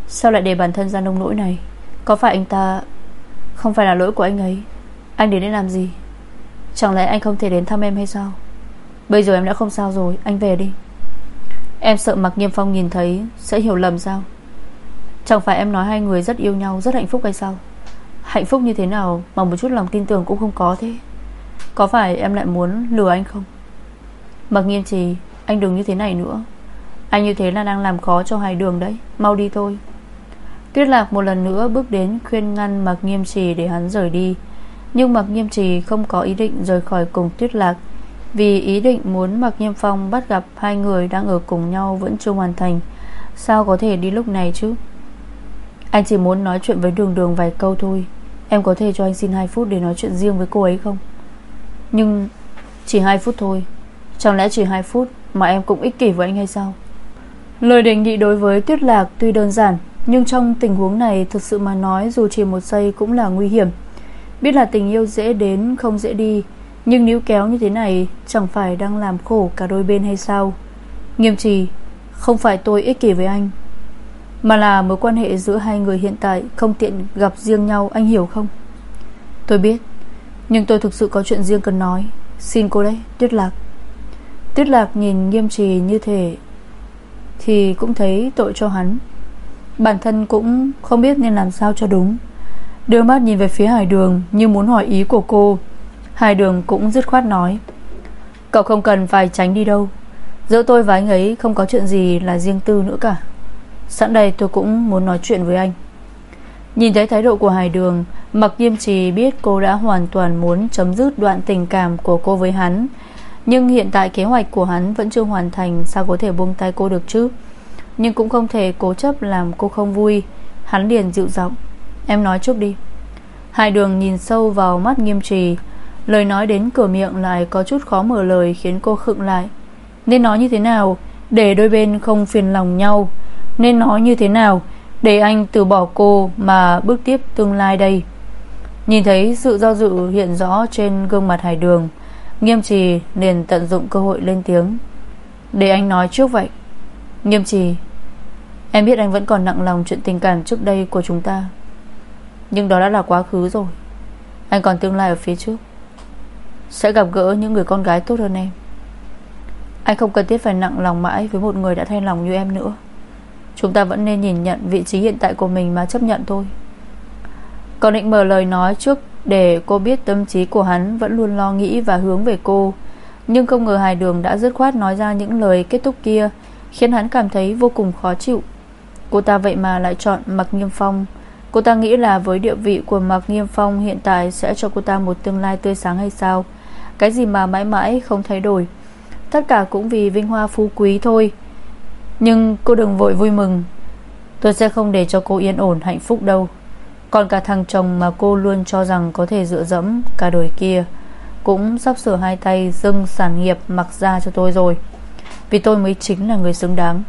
Sao lại để bản thân ra nông nỗi này? Có phải anh ta Không phải là lỗi của anh ấy? Anh đến đây làm gì? Chẳng lẽ anh không thể đến thăm em hay sao? Bây giờ em đã không sao rồi, Anh về đi. Em sợ mặc Nghiêm Phong nhìn thấy Sẽ hiểu lầm sao? Chẳng phải em nói hai người rất yêu nhau, Rất hạnh phúc hay sao? Hạnh phúc như thế nào mà một chút lòng tin tưởng cũng không có thế? Có phải em lại muốn lừa anh không? Mặc Nghiêm Trì Anh đừng như thế này nữa. Anh như thế là đang làm khó cho hai đường đấy. Mau đi thôi. Tuyết Lạc một lần nữa bước đến khuyên ngăn Mạc Nghiêm Trì để hắn rời đi. Nhưng Mạc Nghiêm Trì không có ý định rời khỏi cùng Tuyết Lạc, Vì ý định muốn Mạc Nghiêm Phong bắt gặp hai người đang ở cùng nhau vẫn chưa hoàn thành. Sao có thể đi lúc này chứ? Anh chỉ muốn nói chuyện với đường đường vài câu thôi. Em có thể cho anh xin 2 phút để nói chuyện riêng với cô ấy không? Nhưng Chỉ 2 phút thôi. Chẳng lẽ chỉ 2 phút mà em cũng ích kỷ với anh hay sao? Lời đề nghị đối với Tuyết Lạc tuy đơn giản, Nhưng trong tình huống này Thực sự mà nói dù chỉ một giây cũng là nguy hiểm. Biết là tình yêu dễ đến không dễ đi, Nhưng níu kéo như thế này Chẳng phải đang làm khổ cả đôi bên hay sao? Nghiêm trì, Không phải tôi ích kỷ với anh. Mà là mối quan hệ giữa hai người hiện tại Không tiện gặp riêng nhau, Anh hiểu không? Tôi biết, Nhưng tôi thực sự có chuyện riêng cần nói. Xin cô đấy, Tuyết Lạc. Tuyết Lạc nhìn nghiêm trì như thế Thì cũng thấy tội cho hắn. Bản thân cũng không biết nên làm sao cho đúng. Đưa mắt nhìn về phía Hải Đường Như muốn hỏi ý của cô. Hải Đường cũng dứt khoát nói, Cậu không cần phải tránh đi đâu. Giữa tôi và anh ấy không có chuyện gì là riêng tư nữa cả. Sẵn đây tôi cũng muốn nói chuyện với anh. Nhìn thấy thái độ của Hải Đường Mặc nghiêm trì biết cô đã hoàn toàn muốn chấm dứt đoạn tình cảm của cô với hắn. Nhưng hiện tại kế hoạch của hắn vẫn chưa hoàn thành, Sao có thể buông tay cô được chứ? Nhưng cũng không thể cố chấp làm cô không vui. Hắn liền dịu giọng, Em nói trước đi. Hải đường nhìn sâu vào mắt nghiêm trì. Lời nói đến cửa miệng lại có chút khó mở lời Khiến cô khựng lại. Nên nói như thế nào? Để đôi bên không phiền lòng nhau. Nên nói như thế nào Để anh từ bỏ cô mà bước tiếp tương lai đây? Nhìn thấy sự do dự hiện rõ trên gương mặt hải đường, Nghiêm trì liền tận dụng cơ hội lên tiếng. Để anh nói trước vậy. Nghiêm trì, Em biết anh vẫn còn nặng lòng chuyện tình cảm trước đây của chúng ta. Nhưng đó đã là quá khứ rồi. Anh còn tương lai ở phía trước. Sẽ gặp gỡ những người con gái tốt hơn em. Anh không cần thiết phải nặng lòng mãi Với một người đã thay lòng như em nữa. Chúng ta vẫn nên nhìn nhận vị trí hiện tại của mình Mà chấp nhận thôi. Còn định mở lời nói trước Để cô biết tâm trí của hắn Vẫn luôn lo nghĩ và hướng về cô. Nhưng không ngờ Hải Đường đã dứt khoát nói ra những lời kết thúc kia, Khiến hắn cảm thấy vô cùng khó chịu. Cô ta vậy mà lại chọn Mạc Nghiêm Phong. Cô ta nghĩ là với địa vị của Mạc Nghiêm Phong Hiện tại sẽ cho cô ta một tương lai tươi sáng hay sao? Cái gì mà mãi mãi không thay đổi? Tất cả cũng vì vinh hoa phú quý thôi. Nhưng cô đừng vội vui mừng. Tôi sẽ không để cho cô yên ổn hạnh phúc đâu. Còn cả thằng chồng mà cô luôn cho rằng Có thể dựa dẫm cả đời kia, Cũng sắp sửa hai tay Dâng sản nghiệp mặc ra cho tôi rồi. Vì tôi mới chính là người xứng đáng.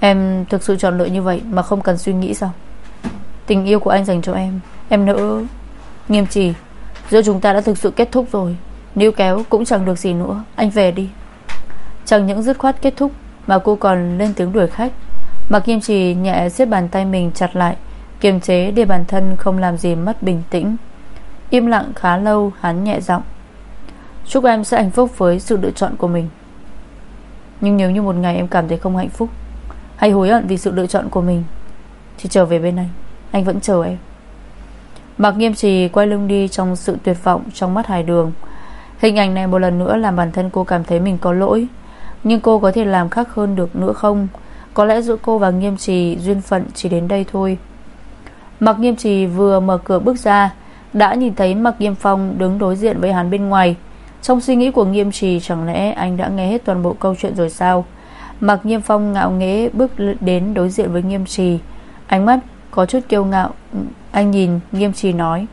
Em thực sự chọn lựa như vậy Mà không cần suy nghĩ sao? Tình yêu của anh dành cho em Em nỡ Nghiêm trì. Giữa chúng ta đã thực sự kết thúc rồi. Níu kéo cũng chẳng được gì nữa. Anh về đi. Chẳng những dứt khoát kết thúc mà cô còn lên tiếng đuổi khách. Mà Kim Trì nhẹ siết bàn tay mình chặt lại, Kiềm chế để bản thân không làm gì mất bình tĩnh. Im lặng khá lâu, Hắn nhẹ giọng, Chúc em sẽ hạnh phúc với sự lựa chọn của mình. Nhưng nếu như một ngày em cảm thấy không hạnh phúc hay hối hận vì sự lựa chọn của mình. Thì trở về bên anh Anh vẫn chờ em. Mạc nghiêm trì quay lưng đi trong sự tuyệt vọng Trong mắt hải đường. Hình ảnh này một lần nữa làm bản thân cô cảm thấy mình có lỗi. Nhưng cô có thể làm khác hơn được nữa không? Có lẽ giữa cô và nghiêm trì Duyên phận chỉ đến đây thôi. Mặc nghiêm trì vừa mở cửa bước ra, Đã nhìn thấy mặc nghiêm phong Đứng đối diện với hắn bên ngoài. Trong suy nghĩ của nghiêm trì, Chẳng lẽ anh đã nghe hết toàn bộ câu chuyện rồi sao? Mặc Nghiêm Phong ngạo nghễ bước đến đối diện với Nghiêm Trì. Ánh mắt có chút kiêu ngạo, Anh nhìn Nghiêm Trì nói,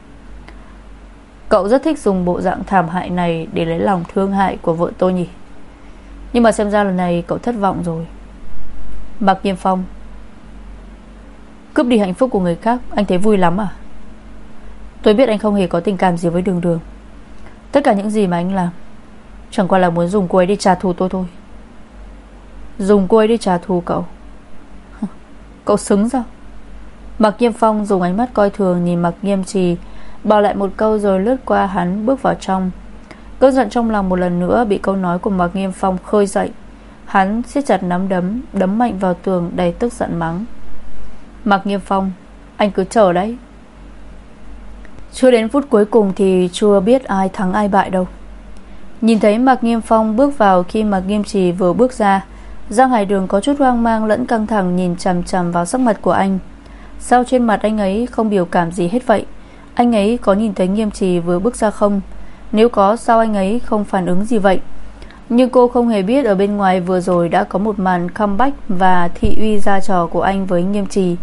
Cậu rất thích dùng bộ dạng thảm hại này Để lấy lòng thương hại của vợ tôi nhỉ? Nhưng mà xem ra lần này cậu thất vọng rồi. Mạc Nghiêm Phong, Cướp đi hạnh phúc của người khác, Anh thấy vui lắm à? Tôi biết anh không hề có tình cảm gì với đường đường. Tất cả những gì mà anh làm, Chẳng qua là muốn dùng cô ấy đi trả thù tôi thôi. Dùng cô ấy đi trả thù cậu? Cậu xứng sao? Mạc Nghiêm Phong dùng ánh mắt coi thường Nhìn Mạc Nghiêm Trì, bỏ lại một câu rồi lướt qua hắn bước vào trong. Cơn giận trong lòng một lần nữa Bị câu nói của Mạc Nghiêm Phong khơi dậy. Hắn siết chặt nắm đấm Đấm mạnh vào tường đầy tức giận mắng. Mạc Nghiêm Phong, Anh cứ chờ đấy. Chưa đến phút cuối cùng thì chưa biết ai thắng ai bại đâu. Nhìn thấy Mạc Nghiêm Phong bước vào Khi Mạc Nghiêm Trì vừa bước ra, Giang Hải Đường có chút hoang mang lẫn căng thẳng Nhìn chằm chằm vào sắc mặt của anh. Sao trên mặt anh ấy không biểu cảm gì hết vậy? Anh ấy có nhìn thấy Nghiêm Trì vừa bước ra không? Nếu có, sao anh ấy không phản ứng gì vậy? Nhưng cô không hề biết, Ở bên ngoài vừa rồi đã có một màn comeback Và thị uy ra trò của anh với Nghiêm Trì.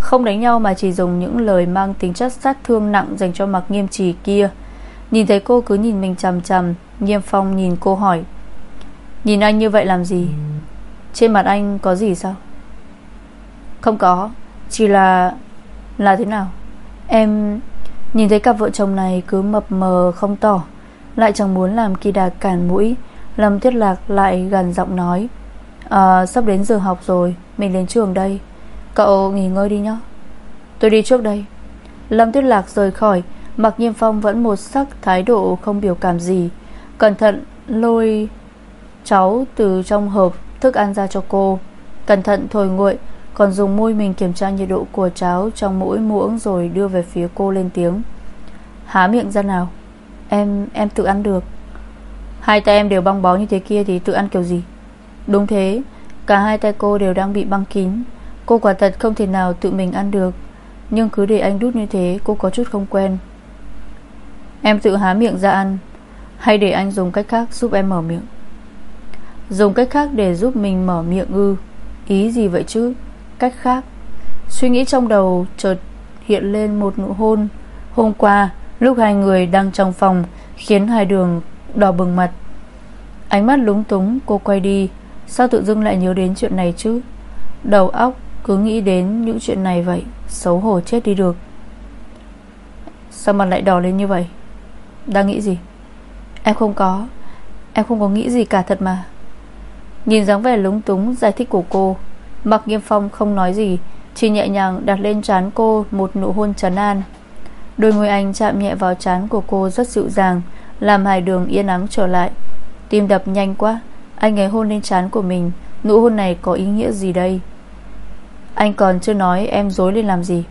Không đánh nhau mà chỉ dùng những lời Mang tính chất sát thương nặng Dành cho mặc Nghiêm Trì kia. Nhìn thấy cô cứ nhìn mình chằm chằm, Nghiêm Phong nhìn cô hỏi. Nhìn anh như vậy làm gì? Trên mặt anh có gì sao? Không có, Chỉ là Là thế nào? Em nhìn thấy cặp vợ chồng này cứ mập mờ không tỏ Lại chẳng muốn làm kỳ đà cản mũi Lâm Thiết Lạc lại gần giọng nói à, Sắp đến giờ học rồi Mình đến trường đây Cậu nghỉ ngơi đi nhé Tôi đi trước đây. Lâm Tuyết Lạc rời khỏi Mặc Nhiêm Phong vẫn một sắc thái độ không biểu cảm gì Cẩn thận lôi cháu từ trong hộp thức ăn ra cho cô Cẩn thận thổi nguội còn dùng môi mình kiểm tra nhiệt độ của cháu Trong mỗi muỗng rồi đưa về phía cô lên tiếng. Há miệng ra nào. Em, em tự ăn được. Hai tay em đều băng bó như thế kia Thì tự ăn kiểu gì? Đúng thế Cả hai tay cô đều đang bị băng kín. Cô quả thật không thể nào tự mình ăn được. Nhưng cứ để anh đút như thế Cô có chút không quen. Em tự há miệng ra ăn. Hay để anh dùng cách khác giúp em mở miệng? Dùng cách khác để giúp mình mở miệng ư? Ý gì vậy chứ? Cách khác. Suy nghĩ trong đầu chợt hiện lên một nụ hôn. Hôm qua, Lúc hai người đang trong phòng, Khiến hai đường đỏ bừng mặt. Ánh mắt lúng túng, cô quay đi. Sao tự dưng lại nhớ đến chuyện này chứ? Đầu óc cứ nghĩ đến những chuyện này vậy, Xấu hổ chết đi được. Sao mặt lại đỏ lên như vậy? Đang nghĩ gì? Em không có. Em không có nghĩ gì cả thật mà. Nhìn dáng vẻ lúng túng giải thích của cô Mặc nghiêm phong không nói gì, Chỉ nhẹ nhàng đặt lên trán cô Một nụ hôn trấn an. Đôi môi anh chạm nhẹ vào trán của cô rất dịu dàng, Làm hài đường yên ắng trở lại. Tim đập nhanh quá, Anh ấy hôn lên trán của mình. Nụ hôn này có ý nghĩa gì đây? Anh còn chưa nói em dối lên làm gì.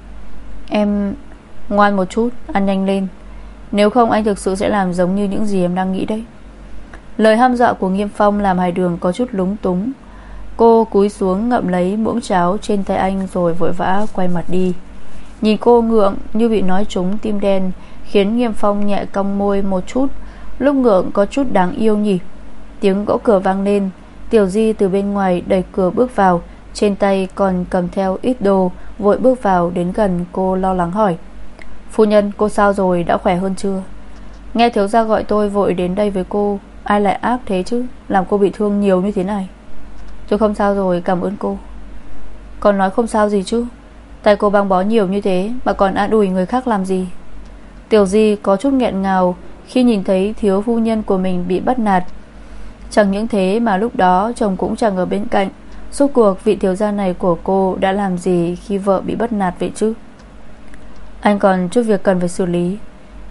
Em ngoan một chút, Ăn nhanh lên. Nếu không anh thực sự sẽ làm giống như những gì em đang nghĩ đấy. Lời ham dọa của Nghiêm Phong Làm Hải Đường có chút lúng túng. Cô cúi xuống ngậm lấy muỗng cháo Trên tay anh rồi vội vã quay mặt đi. Nhìn cô ngượng như bị nói trúng tim đen, Khiến Nghiêm Phong nhẹ cong môi một chút, Lúc ngượng có chút đáng yêu nhỉ. Tiếng gõ cửa vang lên, Tiểu Di từ bên ngoài đẩy cửa bước vào, Trên tay còn cầm theo ít đồ, Vội bước vào đến gần cô lo lắng hỏi. Phu nhân, cô sao rồi, đã khỏe hơn chưa? Nghe thiếu gia gọi tôi vội đến đây với cô, Ai lại ác thế chứ? Làm cô bị thương nhiều như thế này. Tôi không sao rồi, cảm ơn cô. Còn nói không sao gì chứ? Tay cô băng bó nhiều như thế Mà còn an ủi người khác làm gì? Tiểu Di có chút nghẹn ngào Khi nhìn thấy thiếu phu nhân của mình bị bắt nạt. Chẳng những thế mà lúc đó Chồng cũng chẳng ở bên cạnh. Suốt cuộc vị thiếu gia này của cô Đã làm gì khi vợ bị bắt nạt vậy chứ? Anh còn chút việc cần phải xử lý.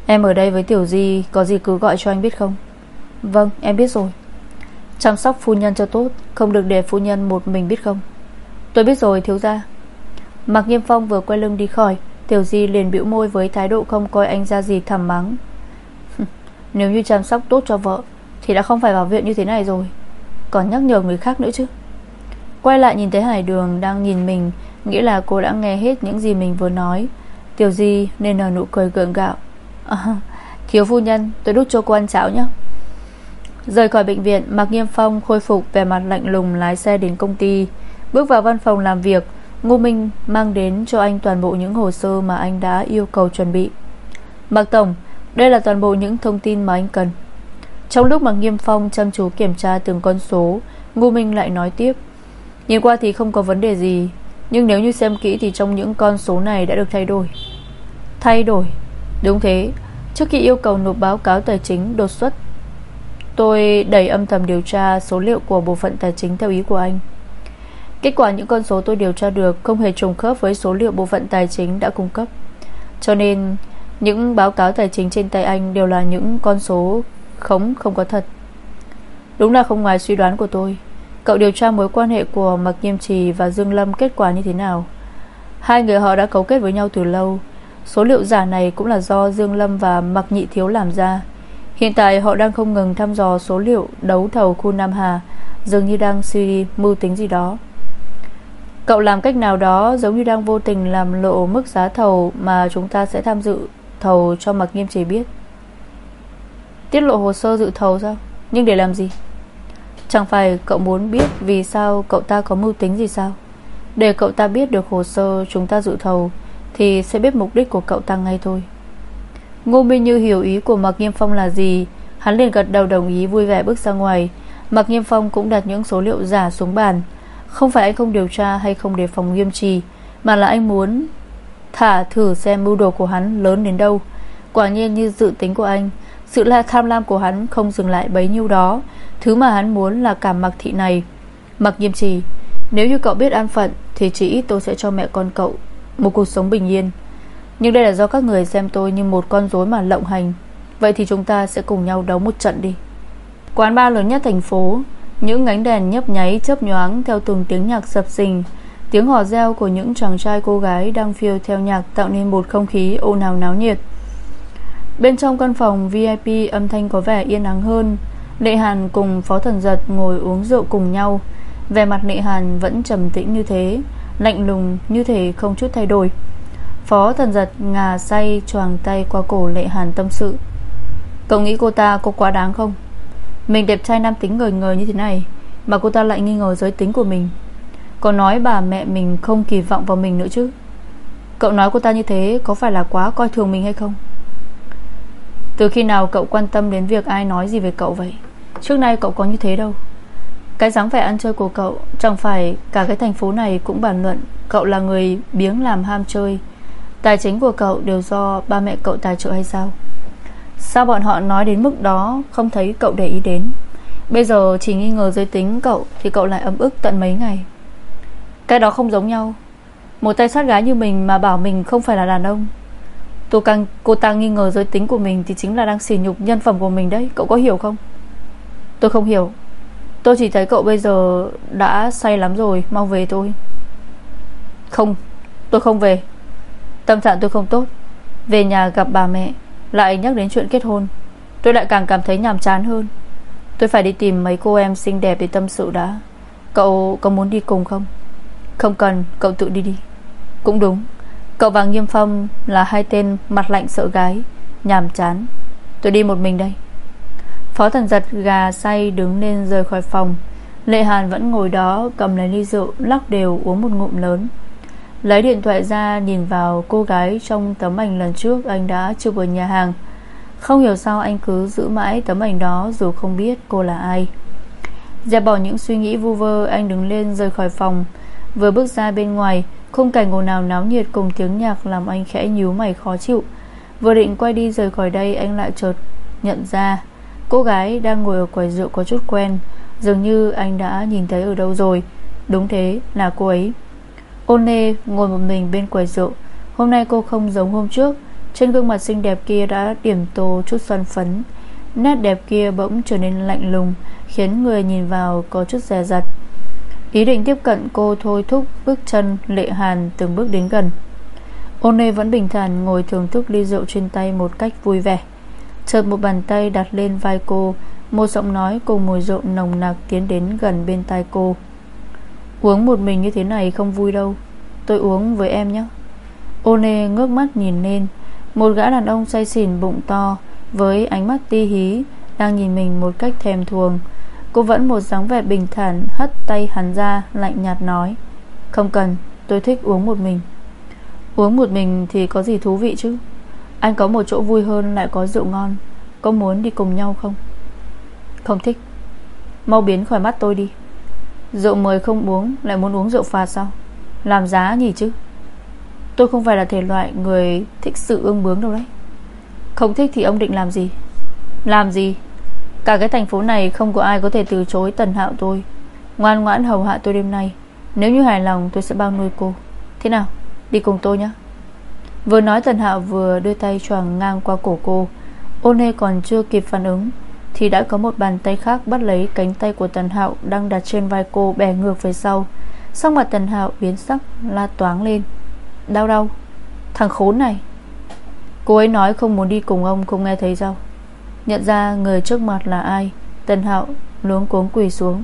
Em ở đây với Tiểu Di Có gì cứ gọi cho anh biết không? Vâng em biết rồi. Chăm sóc phu nhân cho tốt Không được để phu nhân một mình biết không? Tôi biết rồi thiếu gia. Mạc Nghiêm Phong vừa quay lưng đi khỏi Tiểu Di liền bĩu môi với thái độ không coi anh ra gì thầm mắng. Nếu như chăm sóc tốt cho vợ Thì đã không phải vào viện như thế này rồi. Còn nhắc nhở người khác nữa chứ. Quay lại nhìn thấy Hải Đường đang nhìn mình Nghĩ là cô đã nghe hết những gì mình vừa nói. Tiểu Di nên nở nụ cười gượng gạo. À, Thiếu phu nhân tôi đút cho cô ăn cháo nhé Rời khỏi bệnh viện, Mạc Nghiêm Phong khôi phục về mặt lạnh lùng Lái xe đến công ty. Bước vào văn phòng làm việc, Ngô Minh mang đến cho anh toàn bộ những hồ sơ Mà anh đã yêu cầu chuẩn bị. Mạc Tổng, Đây là toàn bộ những thông tin mà anh cần. Trong lúc mà Nghiêm Phong chăm chú kiểm tra từng con số, Ngô Minh lại nói tiếp, Nhìn qua thì không có vấn đề gì, Nhưng nếu như xem kỹ thì trong những con số này đã được thay đổi. Thay đổi? Đúng thế. Trước khi yêu cầu nộp báo cáo tài chính đột xuất Tôi đẩy âm thầm điều tra số liệu của bộ phận tài chính theo ý của anh. Kết quả những con số tôi điều tra được Không hề trùng khớp với số liệu bộ phận tài chính đã cung cấp. Cho nên, Những báo cáo tài chính trên tay anh Đều là những con số khống không có thật. Đúng là không ngoài suy đoán của tôi. Cậu điều tra mối quan hệ của Mạc Nghiêm Trì và Dương Lâm kết quả như thế nào? Hai người họ đã cấu kết với nhau từ lâu. Số liệu giả này cũng là do Dương Lâm và Mạc Nhị Thiếu làm ra. Hiện tại họ đang không ngừng thăm dò số liệu đấu thầu khu Nam Hà, Dường như đang suy mưu tính gì đó. Cậu làm cách nào đó giống như đang vô tình làm lộ mức giá thầu mà chúng ta sẽ tham dự thầu cho mặt Nghiêm Trì biết. Tiết lộ hồ sơ dự thầu sao? Nhưng để làm gì? Chẳng phải cậu muốn biết vì sao cậu ta có mưu tính gì sao? Để cậu ta biết được hồ sơ chúng ta dự thầu Thì sẽ biết mục đích của cậu ta ngay thôi. Ngô Minh Như hiểu ý của Mạc Nghiêm Phong là gì? Hắn liền gật đầu đồng ý vui vẻ bước ra ngoài. Mạc Nghiêm Phong cũng đặt những số liệu giả xuống bàn. Không phải anh không điều tra hay không đề phòng nghiêm trì, Mà là anh muốn Thả thử xem mưu đồ của hắn lớn đến đâu. Quả nhiên như dự tính của anh, Sự la tham lam của hắn không dừng lại bấy nhiêu đó. Thứ mà hắn muốn là cả mặc thị này. Mặc nghiêm trì, Nếu như cậu biết an phận, Thì chỉ ít tôi sẽ cho mẹ con cậu Một cuộc sống bình yên. Nhưng đây là do các người xem tôi như một con rối mà lộng hành. Vậy thì chúng ta sẽ cùng nhau đấu một trận đi. Quán bar lớn nhất thành phố, Những ánh đèn nhấp nháy, chớp nhoáng Theo từng tiếng nhạc sập sình, Tiếng hò reo của những chàng trai cô gái Đang phiêu theo nhạc tạo nên một không khí ồn ào náo nhiệt. Bên trong căn phòng VIP âm thanh có vẻ yên ắng hơn. Lệ Hàn cùng Phó Thần Giật ngồi uống rượu cùng nhau. Về mặt Lệ Hàn vẫn trầm tĩnh như thế, Lạnh lùng như thể không chút thay đổi. Phó Thần Giật ngà say choàng tay qua cổ Lệ Hàn tâm sự. Cậu nghĩ cô ta có quá đáng không? Mình đẹp trai nam tính ngời ngời như thế này, Mà cô ta lại nghi ngờ giới tính của mình. Còn nói bà mẹ mình không kỳ vọng vào mình nữa chứ? Cậu nói cô ta như thế Có phải là quá coi thường mình hay không? Từ khi nào cậu quan tâm đến việc ai nói gì về cậu vậy? Trước nay cậu có như thế đâu. Cái dáng vẻ ăn chơi của cậu, Chẳng phải cả cái thành phố này cũng bàn luận Cậu là người biếng làm ham chơi Tài chính của cậu đều do ba mẹ cậu tài trợ hay sao? Sao bọn họ nói đến mức đó, Không thấy cậu để ý đến? Bây giờ chỉ nghi ngờ giới tính cậu Thì cậu lại ấm ức tận mấy ngày. Cái đó không giống nhau. Một tay sát gái như mình mà bảo mình không phải là đàn ông. Tôi càng, cô ta nghi ngờ giới tính của mình Thì chính là đang xỉ nhục nhân phẩm của mình đấy. Cậu có hiểu không? Tôi không hiểu. Tôi chỉ thấy cậu bây giờ đã say lắm rồi, Mau về tôi Không tôi không về. Tâm trạng tôi không tốt. Về nhà gặp bà mẹ, Lại nhắc đến chuyện kết hôn. Tôi lại càng cảm thấy nhàm chán hơn. Tôi phải đi tìm mấy cô em xinh đẹp để tâm sự đã. Cậu có muốn đi cùng không? Không cần, cậu tự đi đi. Cũng đúng. Cậu và Nghiêm Phong là hai tên mặt lạnh sợ gái, Nhàm chán. Tôi đi một mình đây. Phó thần giật gà say đứng lên rời khỏi phòng. Lệ Hàn vẫn ngồi đó Cầm lấy ly rượu, lắc đều uống một ngụm lớn. Lấy điện thoại ra Nhìn vào cô gái trong tấm ảnh lần trước, Anh đã chụp ở nhà hàng. Không hiểu sao anh cứ giữ mãi tấm ảnh đó Dù không biết cô là ai. Dẹp bỏ những suy nghĩ vu vơ, Anh đứng lên rời khỏi phòng. Vừa bước ra bên ngoài, Khung cảnh ồn ào náo nhiệt cùng tiếng nhạc Làm anh khẽ nhíu mày khó chịu. Vừa định quay đi rời khỏi đây, Anh lại chợt nhận ra Cô gái đang ngồi ở quầy rượu có chút quen. Dường như anh đã nhìn thấy ở đâu rồi. Đúng thế, là cô ấy. Ôn nê ngồi một mình bên quầy rượu. Hôm nay cô không giống hôm trước. Trên gương mặt xinh đẹp kia đã điểm tô chút son phấn. Nét đẹp kia bỗng trở nên lạnh lùng, Khiến người nhìn vào có chút dè dặt. Ý định tiếp cận cô thôi thúc Bước chân lệ hàn từng bước đến gần. Ôn nê vẫn bình thản ngồi thưởng thức ly rượu trên tay một cách vui vẻ. Chợt một bàn tay đặt lên vai cô, Một giọng nói cùng mùi rượu nồng nặc Tiến đến gần bên tai cô. Uống một mình như thế này không vui đâu. Tôi uống với em nhé. Ô nê ngước mắt nhìn lên. Một gã đàn ông say xỉn bụng to, Với ánh mắt ti hí, Đang nhìn mình một cách thèm thuồng. Cô vẫn một dáng vẻ bình thản, Hất tay hắn ra, lạnh nhạt nói, Không cần, tôi thích uống một mình. Uống một mình thì có gì thú vị chứ? Anh có một chỗ vui hơn lại có rượu ngon. Có muốn đi cùng nhau không? Không thích. Mau biến khỏi mắt tôi đi. Rượu mời không uống, Lại muốn uống rượu phạt sao? Làm giá nhỉ chứ? Tôi không phải là thể loại người thích sự ương bướng đâu đấy. Không thích thì ông định làm gì? Làm gì? Cả cái thành phố này không có ai có thể từ chối tần hạo tôi. Ngoan ngoãn hầu hạ tôi đêm nay. Nếu như hài lòng, tôi sẽ bao nuôi cô. Thế nào? Đi cùng tôi nhé. Vừa nói tần hạo vừa đưa tay choàng ngang qua cổ cô. Ôn hê còn chưa kịp phản ứng thì đã có một bàn tay khác bắt lấy cánh tay của tần hạo Đang đặt trên vai cô bè ngược về sau. Sau mặt tần hạo biến sắc, La toáng lên. Đau đau. Thằng khốn này. Cô ấy nói không muốn đi cùng ông, không nghe thấy sao? Nhận ra người trước mặt là ai? Tần hạo luống cuống quỳ xuống.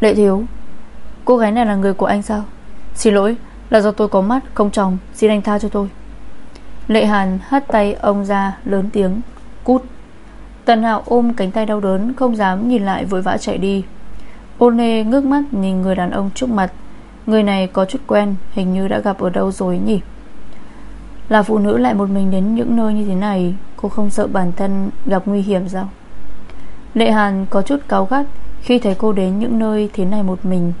Lệ thiếu, Cô gái này là người của anh sao? Xin lỗi, là do tôi có mắt, không tròng, Xin anh tha cho tôi. Lệ Hàn hất tay ông ra lớn tiếng, Cút. Tần Hạo ôm cánh tay đau đớn, Không dám nhìn lại vội vã chạy đi. Ôn nê ngước mắt nhìn người đàn ông trước mặt. Người này có chút quen, Hình như đã gặp ở đâu rồi nhỉ? Là phụ nữ lại một mình đến những nơi như thế này, Cô không sợ bản thân gặp nguy hiểm sao? Lệ Hàn có chút cáu gắt Khi thấy cô đến những nơi thế này một mình.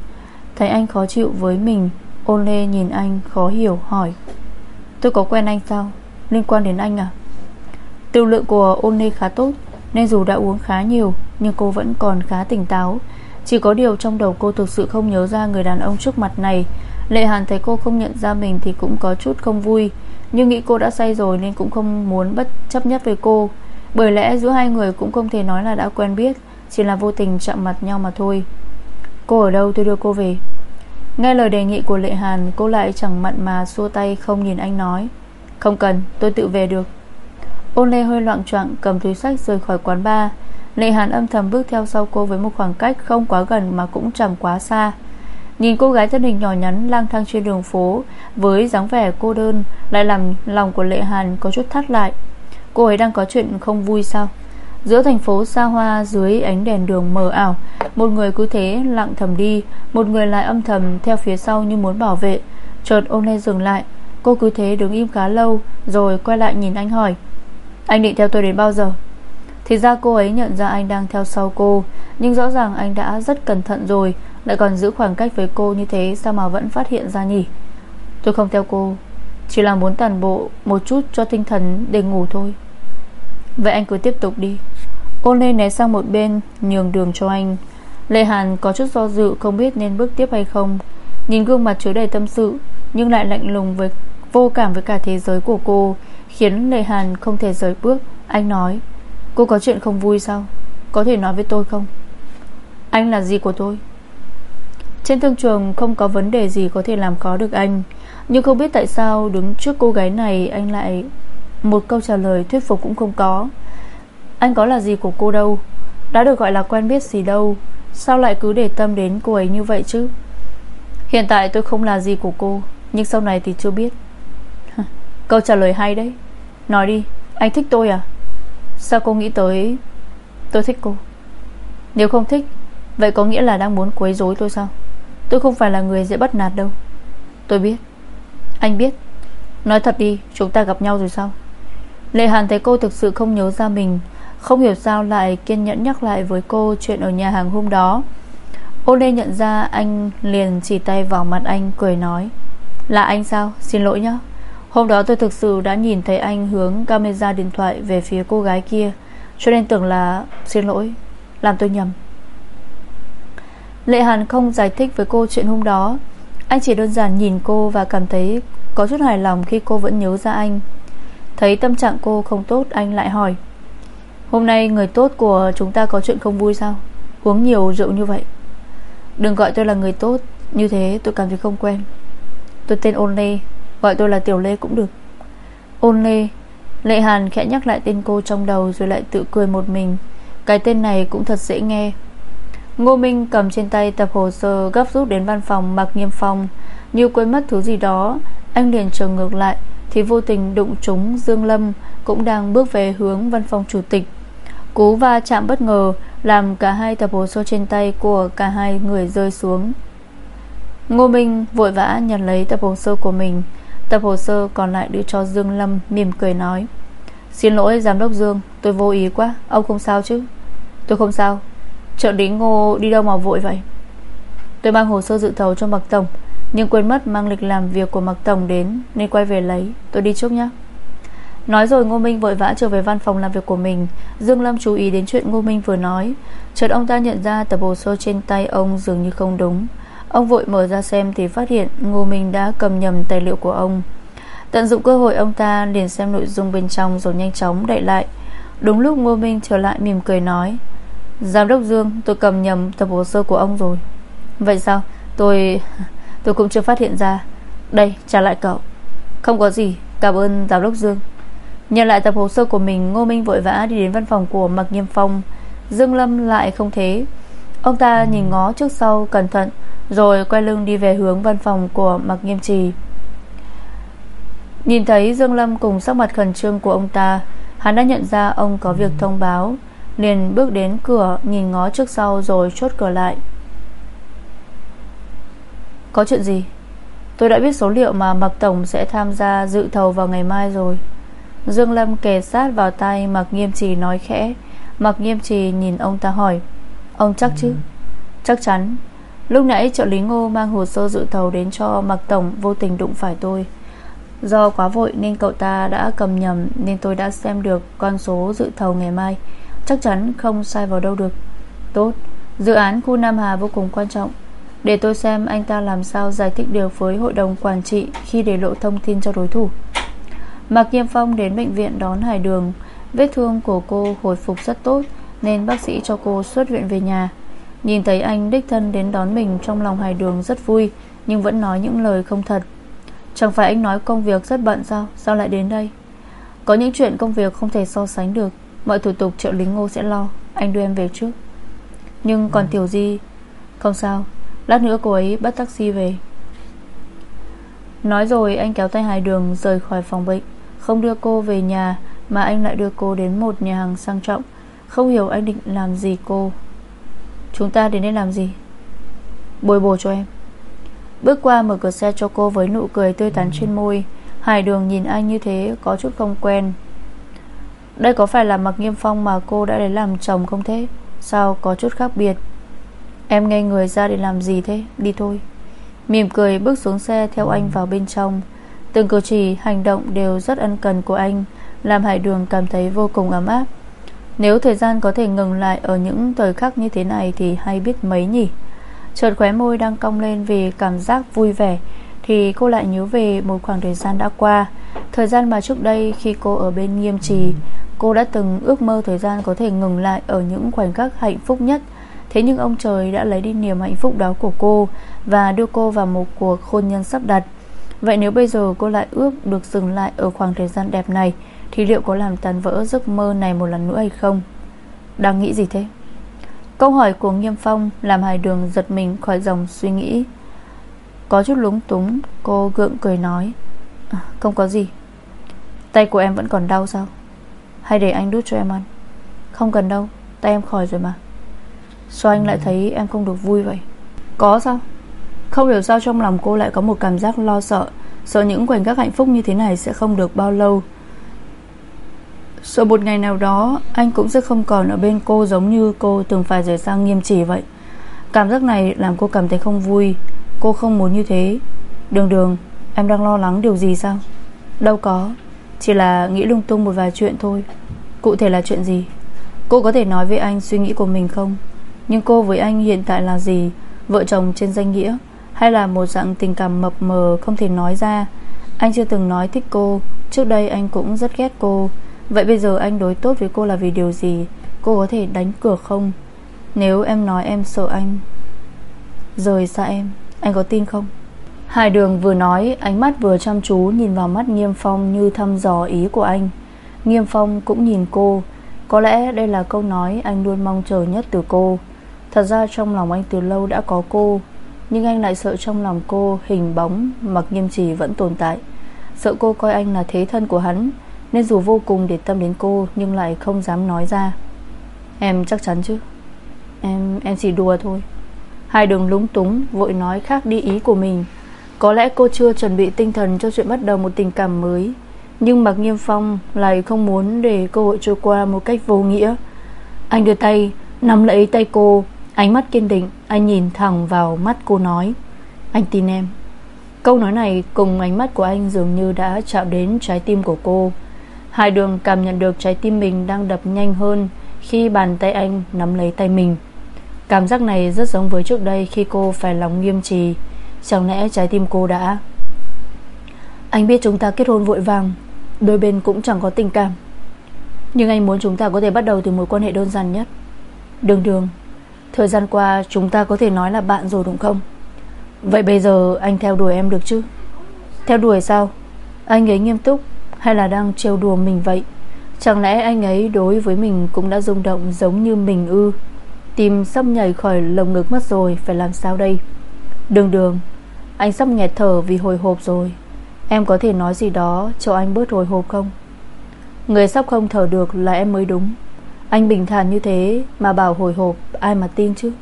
Thấy anh khó chịu với mình, Ôn lê nhìn anh khó hiểu, hỏi. Tôi có quen anh sao? Liên quan đến anh à? Tiêu lượng của ôn lê khá tốt. Nên dù đã uống khá nhiều, Nhưng cô vẫn còn khá tỉnh táo. Chỉ có điều trong đầu cô thực sự không nhớ ra Người đàn ông trước mặt này. Lệ Hàn thấy cô không nhận ra mình Thì cũng có chút không vui. Nhưng nghĩ cô đã say rồi nên cũng không muốn bất chấp nhất với cô. Bởi lẽ giữa hai người cũng không thể nói là đã quen biết, Chỉ là vô tình chạm mặt nhau mà thôi. Cô ở đâu? Tôi đưa cô về. Nghe lời đề nghị của Lệ Hàn, Cô lại chẳng mặn mà xua tay không nhìn anh nói. Không cần, tôi tự về được. Ôn lê hơi loạn trọng Cầm túi sách rời khỏi quán bar. Lệ Hàn âm thầm bước theo sau cô Với một khoảng cách không quá gần mà cũng chẳng quá xa. Nhìn cô gái thân hình nhỏ nhắn lang thang trên đường phố, Với dáng vẻ cô đơn, Lại làm lòng của Lệ Hàn có chút thắt lại. Cô ấy đang có chuyện không vui sao? Giữa thành phố xa hoa dưới ánh đèn đường mờ ảo, Một người cứ thế lặng thầm đi, Một người lại âm thầm theo phía sau như muốn bảo vệ. Chợt ôn lê dừng lại, Cô cứ thế đứng im khá lâu, Rồi quay lại nhìn anh hỏi anh định theo tôi đến bao giờ? Thì ra cô ấy nhận ra anh đang theo sau cô, Nhưng rõ ràng anh đã rất cẩn thận rồi, Lại còn giữ khoảng cách với cô như thế, Sao mà vẫn phát hiện ra nhỉ? Tôi không theo cô, Chỉ là muốn tàn bộ một chút cho tinh thần để ngủ thôi. Vậy anh cứ tiếp tục đi. Ôn lên né sang một bên, Nhường đường cho anh. Lê Hàn có chút do dự, không biết nên bước tiếp hay không. Nhìn gương mặt chứa đầy tâm sự, Nhưng lại lạnh lùng với vô cảm với cả thế giới của cô, Khiến Lê Hàn không thể rời bước. Anh nói, Cô có chuyện không vui sao? Có thể nói với tôi không? Anh là gì của tôi? Trên thương trường không có vấn đề gì có thể làm khó được anh. Nhưng không biết tại sao Đứng trước cô gái này Anh lại một câu trả lời thuyết phục cũng không có. Anh có là gì của cô đâu? Đã được gọi là quen biết gì đâu? Sao lại cứ để tâm đến cô ấy như vậy chứ? Hiện tại tôi không là gì của cô, Nhưng sau này thì chưa biết. Câu trả lời hay đấy. Nói đi, anh thích tôi à? Sao cô nghĩ tới Tôi thích cô? Nếu không thích Vậy có nghĩa là đang muốn quấy rối tôi sao? Tôi không phải là người dễ bắt nạt đâu. Tôi biết. Anh biết. Nói thật đi chúng ta gặp nhau rồi sao? Lệ Hàn thấy cô thực sự không nhớ ra mình Không hiểu sao lại kiên nhẫn nhắc lại với cô Chuyện ở nhà hàng hôm đó. Ô Lê nhận ra anh liền chỉ tay vào mặt anh Cười nói Là anh sao? Xin lỗi nhé Hôm đó tôi thực sự đã nhìn thấy anh hướng camera điện thoại Về phía cô gái kia, Cho nên tưởng là, xin lỗi, Làm tôi nhầm. Lệ Hàn không giải thích với cô chuyện hôm đó. Anh chỉ đơn giản nhìn cô Và cảm thấy có chút hài lòng khi cô vẫn nhớ ra anh. Thấy tâm trạng cô không tốt, Anh lại hỏi, Hôm nay người tốt của chúng ta có chuyện không vui sao? Uống nhiều rượu như vậy. Đừng gọi tôi là người tốt, Như thế tôi cảm thấy không quen. Tôi tên Ôn Lê Gọi tôi là Tiểu Lê cũng được. Ôn Lê, Lệ Hàn khẽ nhắc lại tên cô trong đầu Rồi lại tự cười một mình. Cái tên này cũng thật dễ nghe. Ngô Minh cầm trên tay tập hồ sơ Gấp rút đến văn phòng mặc nghiêm phong. Như quên mất thứ gì đó, Anh liền trở ngược lại, thì vô tình đụng trúng Dương Lâm Cũng đang bước về hướng văn phòng chủ tịch. Cú va chạm bất ngờ Làm cả hai tập hồ sơ trên tay Của cả hai người rơi xuống. Ngô Minh vội vã nhận lấy tập hồ sơ của mình. Tập hồ sơ còn lại đưa cho Dương Lâm Mỉm cười nói. Xin lỗi, giám đốc Dương, Tôi vô ý quá, Ông không sao chứ? Tôi không sao. Trợ lý ngô đi đâu mà vội vậy? Tôi mang hồ sơ dự thầu cho Mạc Tổng, Nhưng quên mất mang lịch làm việc của Mạc Tổng đến, Nên quay về lấy. Tôi đi trước nhé Nói rồi Ngô Minh vội vã trở về văn phòng làm việc của mình. Dương Lâm chú ý đến chuyện Ngô Minh vừa nói. Chợt ông ta nhận ra tập hồ sơ trên tay ông dường như không đúng. Ông vội mở ra xem thì phát hiện Ngô Minh đã cầm nhầm tài liệu của ông. Tận dụng cơ hội, ông ta liền xem nội dung bên trong rồi nhanh chóng đậy lại. Đúng lúc Ngô Minh trở lại mỉm cười nói, Giám đốc Dương, tôi cầm nhầm tập hồ sơ của ông rồi. Vậy sao? Tôi tôi cũng chưa phát hiện ra. Đây, trả lại cậu. Không có gì, cảm ơn giám đốc Dương. Nhận lại tập hồ sơ của mình, Ngô Minh vội vã đi đến văn phòng của Mạc Nghiêm Phong. Dương Lâm lại không thế. Ông ta nhìn ngó trước sau cẩn thận rồi quay lưng đi về hướng văn phòng của Mạc Nghiêm Trì. Nhìn thấy Dương Lâm cùng sắc mặt khẩn trương của ông ta, Hắn đã nhận ra ông có việc thông báo, liền bước đến cửa Nhìn ngó trước sau rồi chốt cửa lại. Có chuyện gì? Tôi đã biết số liệu mà Mạc Tổng sẽ tham gia dự thầu vào ngày mai rồi. Dương Lâm kề sát vào tay Mạc Nghiêm Trì nói khẽ. Mạc Nghiêm Trì nhìn ông ta hỏi, Ông chắc chứ? Chắc chắn. Lúc nãy trợ lý ngô mang hồ sơ dự thầu đến cho Mạc Tổng, Vô tình đụng phải tôi. Do quá vội nên cậu ta đã cầm nhầm, Nên tôi đã xem được con số dự thầu ngày mai. Chắc chắn không sai vào đâu được. Tốt. Dự án khu Nam Hà vô cùng quan trọng. Để tôi xem anh ta làm sao giải thích điều với hội đồng quản trị Khi để lộ thông tin cho đối thủ. Mạc Kiêm Phong đến bệnh viện đón Hải Đường. Vết thương của cô hồi phục rất tốt, Nên bác sĩ cho cô xuất viện về nhà. Nhìn thấy anh đích thân đến đón mình Trong lòng Hải Đường rất vui Nhưng vẫn nói những lời không thật. Chẳng phải anh nói công việc rất bận sao? Sao lại đến đây? Có những chuyện công việc không thể so sánh được. Mọi thủ tục trợ lý ngô sẽ lo. Anh đưa em về trước. Nhưng còn Tiểu Di? Không sao. Lát nữa cô ấy bắt taxi về. Nói rồi anh kéo tay Hải Đường rời khỏi phòng bệnh. Không đưa cô về nhà Mà anh lại đưa cô đến một nhà hàng sang trọng. Không hiểu anh định làm gì cô Chúng ta đến đây làm gì? Bồi bổ cho em. Bước qua mở cửa xe cho cô với nụ cười tươi tắn trên môi. Hải đường nhìn anh như thế Có chút không quen. Đây có phải là mặc nghiêm phong mà cô đã đến làm chồng không thế? Sao có chút khác biệt? Em nghe người ra để làm gì thế? Đi thôi. Mỉm cười bước xuống xe theo anh vào bên trong. Từng cử chỉ, hành động đều rất ân cần của anh, Làm Hải Đường cảm thấy vô cùng ấm áp. Nếu thời gian có thể ngừng lại Ở những thời khắc như thế này Thì hay biết mấy nhỉ? Chợt khóe môi đang cong lên vì cảm giác vui vẻ, Thì cô lại nhớ về một khoảng thời gian đã qua. Thời gian mà trước đây khi cô ở bên nghiêm trì, Cô đã từng ước mơ thời gian có thể ngừng lại Ở những khoảnh khắc hạnh phúc nhất. Thế nhưng ông trời đã lấy đi niềm hạnh phúc đó của cô Và đưa cô vào một cuộc hôn nhân sắp đặt. Vậy nếu bây giờ cô lại ước được dừng lại Ở khoảng thời gian đẹp này thì liệu có làm tan vỡ giấc mơ này một lần nữa hay không? Đang nghĩ gì thế? Câu hỏi của Nghiêm Phong Làm Hải Đường giật mình khỏi dòng suy nghĩ. Có chút lúng túng Cô gượng cười nói à, Không có gì. Tay của em vẫn còn đau sao? Hay để anh đút cho em ăn? Không cần đâu Tay em khỏi rồi mà. Sao anh lại thấy em không được vui vậy? Có sao? Không hiểu sao trong lòng cô lại có một cảm giác lo sợ Sợ những khoảnh khắc hạnh phúc như thế này Sẽ không được bao lâu rồi một ngày nào đó, Anh cũng sẽ không còn ở bên cô Giống như cô từng phải rời sang nghiêm trì vậy. Cảm giác này làm cô cảm thấy không vui. Cô không muốn như thế. Đường đường, Em đang lo lắng điều gì sao? Đâu có. Chỉ là nghĩ lung tung một vài chuyện thôi. Cụ thể là chuyện gì? Cô có thể nói với anh suy nghĩ của mình không? Nhưng cô với anh hiện tại là gì? Vợ chồng trên danh nghĩa? Hay là một dạng tình cảm mập mờ không thể nói ra? Anh chưa từng nói thích cô. Trước đây anh cũng rất ghét cô. Vậy bây giờ anh đối tốt với cô là vì điều gì? Cô có thể đánh cửa không? Nếu em nói em sợ anh, Rời xa em, Anh có tin không? Hải đường vừa nói, Ánh mắt vừa chăm chú nhìn vào mắt Nghiêm Phong Như thăm dò ý của anh. Nghiêm Phong cũng nhìn cô. Có lẽ đây là câu nói anh luôn mong chờ nhất từ cô. Thật ra trong lòng anh từ lâu đã có cô, Nhưng anh lại sợ trong lòng cô Hình bóng, mặc nghiêm trì vẫn tồn tại. Sợ cô coi anh là thế thân của hắn nên dù vô cùng để tâm đến cô, Nhưng lại không dám nói ra. Em chắc chắn chứ? Em em chỉ đùa thôi. Hai đường lúng túng, vội nói khác đi ý của mình. Có lẽ cô chưa chuẩn bị tinh thần cho chuyện bắt đầu một tình cảm mới. Nhưng Mạc Nghiêm Phong lại không muốn để cơ hội trôi qua một cách vô nghĩa. Anh đưa tay, Nắm lấy tay cô. Ánh mắt kiên định, Anh nhìn thẳng vào mắt cô nói, Anh tin em. Câu nói này cùng ánh mắt của anh dường như đã chạm đến trái tim của cô. Hai đường cảm nhận được trái tim mình đang đập nhanh hơn Khi bàn tay anh nắm lấy tay mình. Cảm giác này rất giống với trước đây Khi cô phải lòng nghiêm trì. Chẳng lẽ trái tim cô đã? Anh biết chúng ta kết hôn vội vàng, Đôi bên cũng chẳng có tình cảm. Nhưng anh muốn chúng ta có thể bắt đầu từ mối quan hệ đơn giản nhất. Đường đường, Thời gian qua chúng ta có thể nói là bạn rồi đúng không? Vậy bây giờ anh theo đuổi em được chứ? Theo đuổi sao? Anh ấy nghiêm túc hay là đang trêu đùa mình vậy? Chẳng lẽ anh ấy đối với mình Cũng đã rung động giống như mình ư? Tim sắp nhảy khỏi lồng ngực mất rồi, Phải làm sao đây? Đường đường, Anh sắp nghẹt thở vì hồi hộp rồi. Em có thể nói gì đó cho anh bớt hồi hộp không? Người sắp không thở được là em mới đúng. Anh bình thản như thế Mà bảo hồi hộp ai mà tin chứ?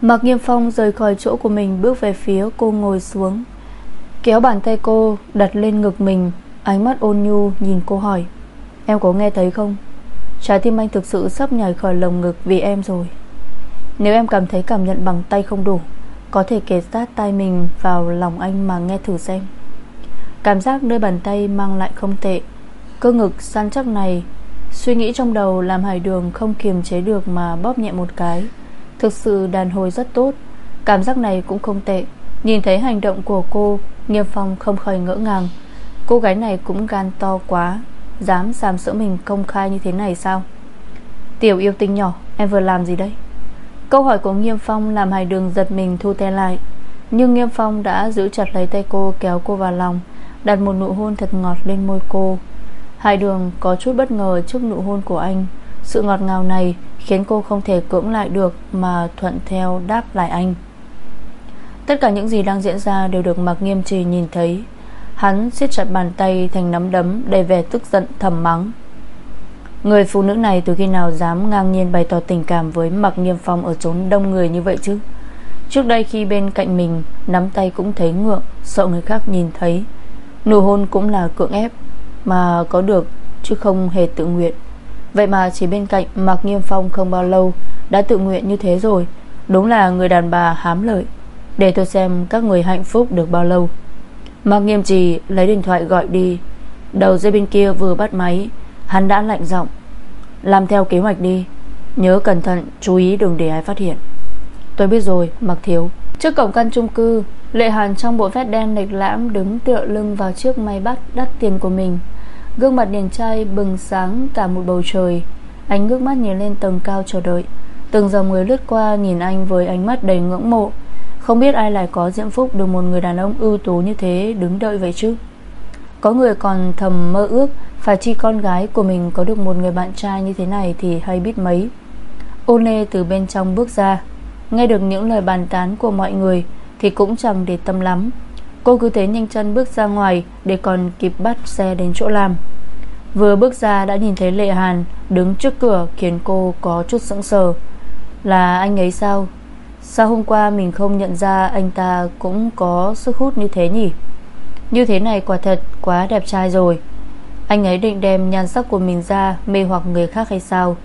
Mạc Nghiêm Phong rời khỏi chỗ của mình Bước về phía cô ngồi xuống. Kéo bàn tay cô đặt lên ngực mình, Ánh mắt ôn nhu nhìn cô hỏi, Em có nghe thấy không? Trái tim anh thực sự sắp nhảy khỏi lồng ngực Vì em rồi. Nếu em cảm thấy cảm nhận bằng tay không đủ, Có thể kể sát tay mình vào lòng anh Mà nghe thử xem. Cảm giác nơi bàn tay mang lại không tệ. Cơ ngực săn chắc này, Suy nghĩ trong đầu làm hải đường không kiềm chế được Mà bóp nhẹ một cái. Thực sự đàn hồi rất tốt. Cảm giác này cũng không tệ. Nhìn thấy hành động của cô Nghiêm Phong không khỏi ngỡ ngàng. Cô gái này cũng gan to quá, Dám sàm sỡ mình công khai như thế này sao? Tiểu yêu tinh nhỏ, Em vừa làm gì đấy? Câu hỏi của Nghiêm Phong làm Hải Đường giật mình thu tay lại. Nhưng Nghiêm Phong đã giữ chặt lấy tay cô, Kéo cô vào lòng, Đặt một nụ hôn thật ngọt lên môi cô. Hải Đường có chút bất ngờ trước nụ hôn của anh. Sự ngọt ngào này Khiến cô không thể cưỡng lại được Mà thuận theo đáp lại anh. Tất cả những gì đang diễn ra Đều được Mạc Nghiêm Trì nhìn thấy. Hắn siết chặt bàn tay thành nắm đấm Đầy vẻ tức giận, thầm mắng. Người phụ nữ này từ khi nào Dám ngang nhiên bày tỏ tình cảm Với Mạc Nghiêm Phong ở chốn đông người như vậy chứ? Trước đây khi bên cạnh mình Nắm tay cũng thấy ngượng, Sợ người khác nhìn thấy. Nụ hôn cũng là cưỡng ép Mà có được, chứ không hề tự nguyện. Vậy mà chỉ bên cạnh Mạc Nghiêm Phong không bao lâu Đã tự nguyện như thế rồi. Đúng là người đàn bà hám lợi. Để tôi xem các người hạnh phúc được bao lâu. Mạc Nghiêm Trì lấy điện thoại gọi đi. Đầu dây bên kia vừa bắt máy, Hắn đã lạnh giọng. Làm theo kế hoạch đi, Nhớ cẩn thận chú ý đừng để ai phát hiện. Tôi biết rồi, Mạc Thiếu. Trước cổng căn chung cư, Lệ Hàn trong bộ vest đen lệch lãm Đứng tựa lưng vào chiếc máy bắt đắt tiền của mình. Gương mặt điển trai bừng sáng cả một bầu trời. Anh ngước mắt nhìn lên tầng cao chờ đợi. Từng dòng người lướt qua nhìn anh với ánh mắt đầy ngưỡng mộ. Không biết ai lại có diễm phúc Được một người đàn ông ưu tú như thế đứng đợi vậy chứ? Có người còn thầm mơ ước, Phải chi con gái của mình có được một người bạn trai như thế này Thì hay biết mấy. Ôn Nê từ bên trong bước ra, Nghe được những lời bàn tán của mọi người Thì cũng chẳng để tâm lắm. Cô cứ thế nhanh chân bước ra ngoài Để còn kịp bắt xe đến chỗ làm. Vừa bước ra đã nhìn thấy Lệ Hàn Đứng trước cửa khiến cô có chút sững sờ. Là anh ấy sao? Sao hôm qua mình không nhận ra Anh ta cũng có sức hút như thế nhỉ? Như thế này quả thật Quá đẹp trai rồi. Anh ấy định đem nhan sắc của mình ra Mê hoặc người khác hay sao?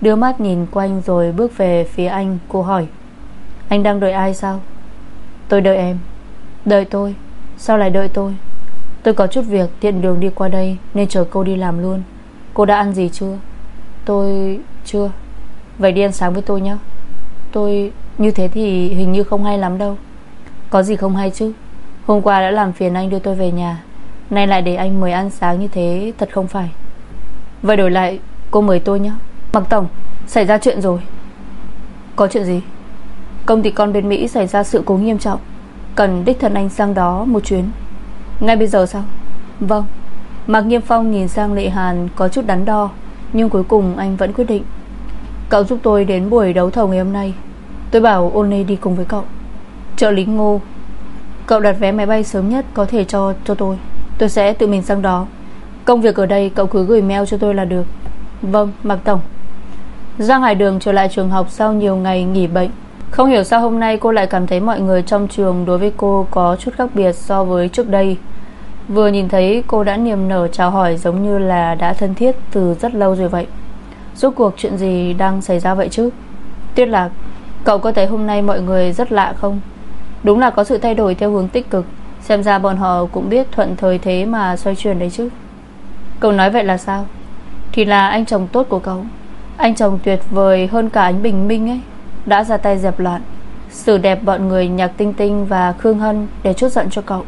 Đưa mắt nhìn quanh rồi bước về phía anh, Cô hỏi. Anh đang đợi ai sao? Tôi đợi em. Đợi tôi? Sao lại đợi tôi? Tôi có chút việc, tiện đường đi qua đây, Nên chờ cô đi làm luôn. Cô đã ăn gì chưa? Tôi chưa. Vậy đi ăn sáng với tôi nhé. Tôi như thế thì hình như không hay lắm đâu. Có gì không hay chứ? Hôm qua đã làm phiền anh đưa tôi về nhà. Nay lại để anh mời ăn sáng như thế, Thật không phải. Vậy đổi lại, cô mời tôi nhé Mặc Tổng, Xảy ra chuyện rồi. Có chuyện gì? Công ty con bên Mỹ xảy ra sự cố nghiêm trọng. Cần đích thân anh sang đó một chuyến. Ngay bây giờ sao? Vâng. Mạc Nghiêm Phong nhìn sang Lệ Hàn có chút đắn đo, Nhưng cuối cùng anh vẫn quyết định. Cậu giúp tôi đến buổi đấu thầu ngày hôm nay. Tôi bảo Only đi cùng với cậu. Trợ lý ngô, Cậu đặt vé máy bay sớm nhất có thể cho cho tôi. Tôi sẽ tự mình sang đó. Công việc ở đây cậu cứ gửi mail cho tôi là được. Vâng Mạc Tổng. Giang Hải Đường trở lại trường học sau nhiều ngày nghỉ bệnh. Không hiểu sao hôm nay cô lại cảm thấy mọi người trong trường Đối với cô có chút khác biệt so với trước đây. Vừa nhìn thấy cô đã niềm nở chào hỏi Giống như là đã thân thiết từ rất lâu rồi vậy. Rốt cuộc chuyện gì đang xảy ra vậy chứ? Tuyết lạc Cậu có thấy hôm nay mọi người rất lạ không? Đúng là có sự thay đổi theo hướng tích cực. Xem ra bọn họ cũng biết thuận thời thế mà xoay chuyển đấy chứ. Cậu nói vậy là sao? Thì là anh chồng tốt của cậu. Anh chồng tuyệt vời hơn cả ánh bình minh ấy. Đã ra tay dẹp loạn. Xử đẹp bọn người nhạc tinh tinh và Khương Hân Để chút giận cho cậu.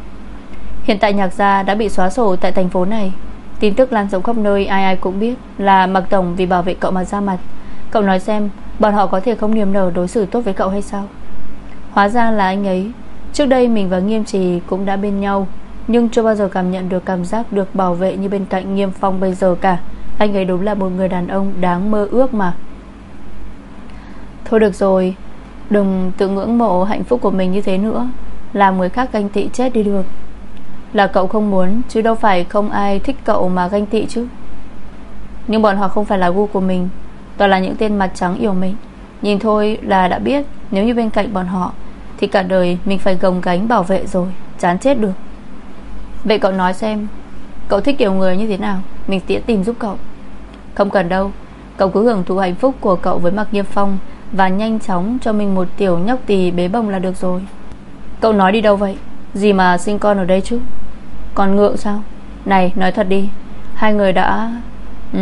Hiện tại nhạc gia đã bị xóa sổ tại thành phố này. Tin tức lan rộng khắp nơi Ai ai cũng biết là Mạc Tổng vì bảo vệ cậu mà ra mặt. Cậu nói xem Bọn họ có thể không niềm nở đối xử tốt với cậu hay sao? Hóa ra là anh ấy. Trước đây mình và Nghiêm Trì cũng đã bên nhau, Nhưng chưa bao giờ cảm nhận được cảm giác Được bảo vệ như bên cạnh Nghiêm Phong bây giờ cả. Anh ấy đúng là một người đàn ông đáng mơ ước mà. Thôi được rồi, Đừng tự ngưỡng mộ hạnh phúc của mình như thế nữa. Làm người khác ganh tị chết đi được. Là cậu không muốn, Chứ đâu phải không ai thích cậu mà ganh tị chứ. Nhưng bọn họ không phải là gu của mình. Toàn là những tên mặt trắng yêu mình Nhìn thôi là đã biết, Nếu như bên cạnh bọn họ, Thì cả đời mình phải gồng gánh bảo vệ rồi, Chán chết được. Vậy cậu nói xem, Cậu thích kiểu người như thế nào? Mình sẽ tìm giúp cậu. Không cần đâu, Cậu cứ hưởng thụ hạnh phúc của cậu với Mạc Nghiêm Phong Và nhanh chóng cho mình một tiểu nhóc tỳ bế bồng là được rồi. Cậu nói đi đâu vậy? Gì mà sinh con ở đây chứ? Còn ngượng sao? Này, nói thật đi. Hai người đã ừ?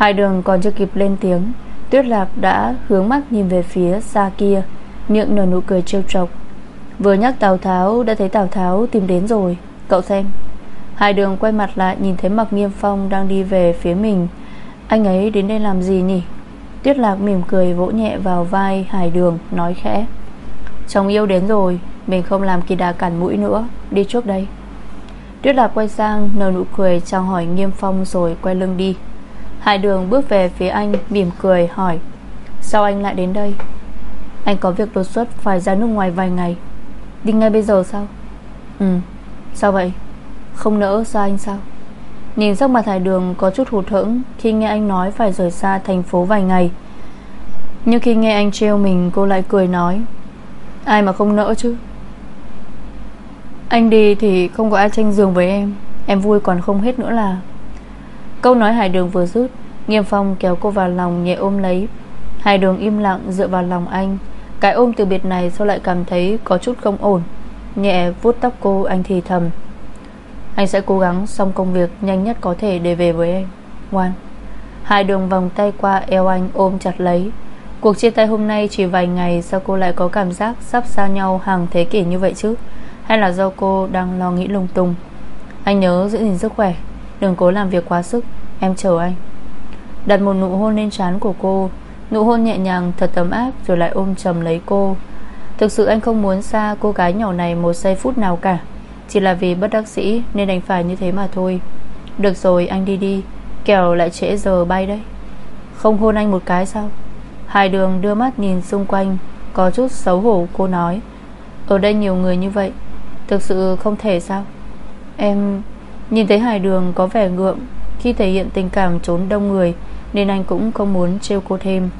Hai đường còn chưa kịp lên tiếng, Tuyết lạc đã hướng mắt nhìn về phía xa kia, Miệng nở nụ cười trêu trọc Vừa nhắc Tào Tháo, Đã thấy Tào Tháo tìm đến rồi. Cậu xem. Hai đường quay mặt lại nhìn thấy Mạc Nghiêm Phong đang đi về phía mình. Anh ấy đến đây làm gì nhỉ? Tuyết lạc mỉm cười vỗ nhẹ vào vai Hải đường, nói khẽ. Chồng yêu đến rồi, Mình không làm kỳ đà cản mũi nữa, Đi trước đây. Tuyết lạc quay sang, nở nụ cười chào hỏi Nghiêm Phong rồi quay lưng đi. Hải đường bước về phía anh, Mỉm cười, hỏi, Sao anh lại đến đây? Anh có việc đột xuất, phải ra nước ngoài vài ngày. Đi ngay bây giờ sao? Ừ. Sao vậy? Không nỡ xa anh sao? Nhìn sắc mặt Hải đường có chút hụt hẫng Khi nghe anh nói phải rời xa thành phố vài ngày. Nhưng khi nghe anh trêu mình, Cô lại cười nói, Ai mà không nỡ chứ? Anh đi thì không có ai tranh giường với em. Em vui còn không hết nữa là Câu nói Hải Đường vừa rút Nghiêm Phong kéo cô vào lòng nhẹ ôm lấy. Hải Đường im lặng dựa vào lòng anh. Cái ôm từ biệt này sao lại cảm thấy Có chút không ổn? Nhẹ vuốt tóc cô, anh thì thầm. Anh sẽ cố gắng xong công việc Nhanh nhất có thể để về với em Ngoan. Hải Đường vòng tay qua eo anh ôm chặt lấy. Cuộc chia tay hôm nay chỉ vài ngày, Sao cô lại có cảm giác sắp xa nhau Hàng thế kỷ như vậy chứ? Hay là do cô đang lo nghĩ lung tung? Anh nhớ giữ gìn sức khỏe. Đừng cố làm việc quá sức, Em chờ anh. Đặt một nụ hôn lên trán của cô. Nụ hôn nhẹ nhàng, thật ấm áp, Rồi lại ôm chầm lấy cô. Thực sự anh không muốn xa cô gái nhỏ này Một giây phút nào cả. Chỉ là vì bất đắc sĩ nên đành phải như thế mà thôi. Được rồi, anh đi đi. Kẻo lại trễ giờ bay đấy. Không hôn anh một cái sao? Hai đường đưa mắt nhìn xung quanh, Có chút xấu hổ, cô nói. Ở đây nhiều người như vậy, Thực sự không thể sao? Em Nhìn thấy Hải Đường có vẻ ngượng Khi thể hiện tình cảm trốn đông người, Nên anh cũng không muốn trêu cô thêm.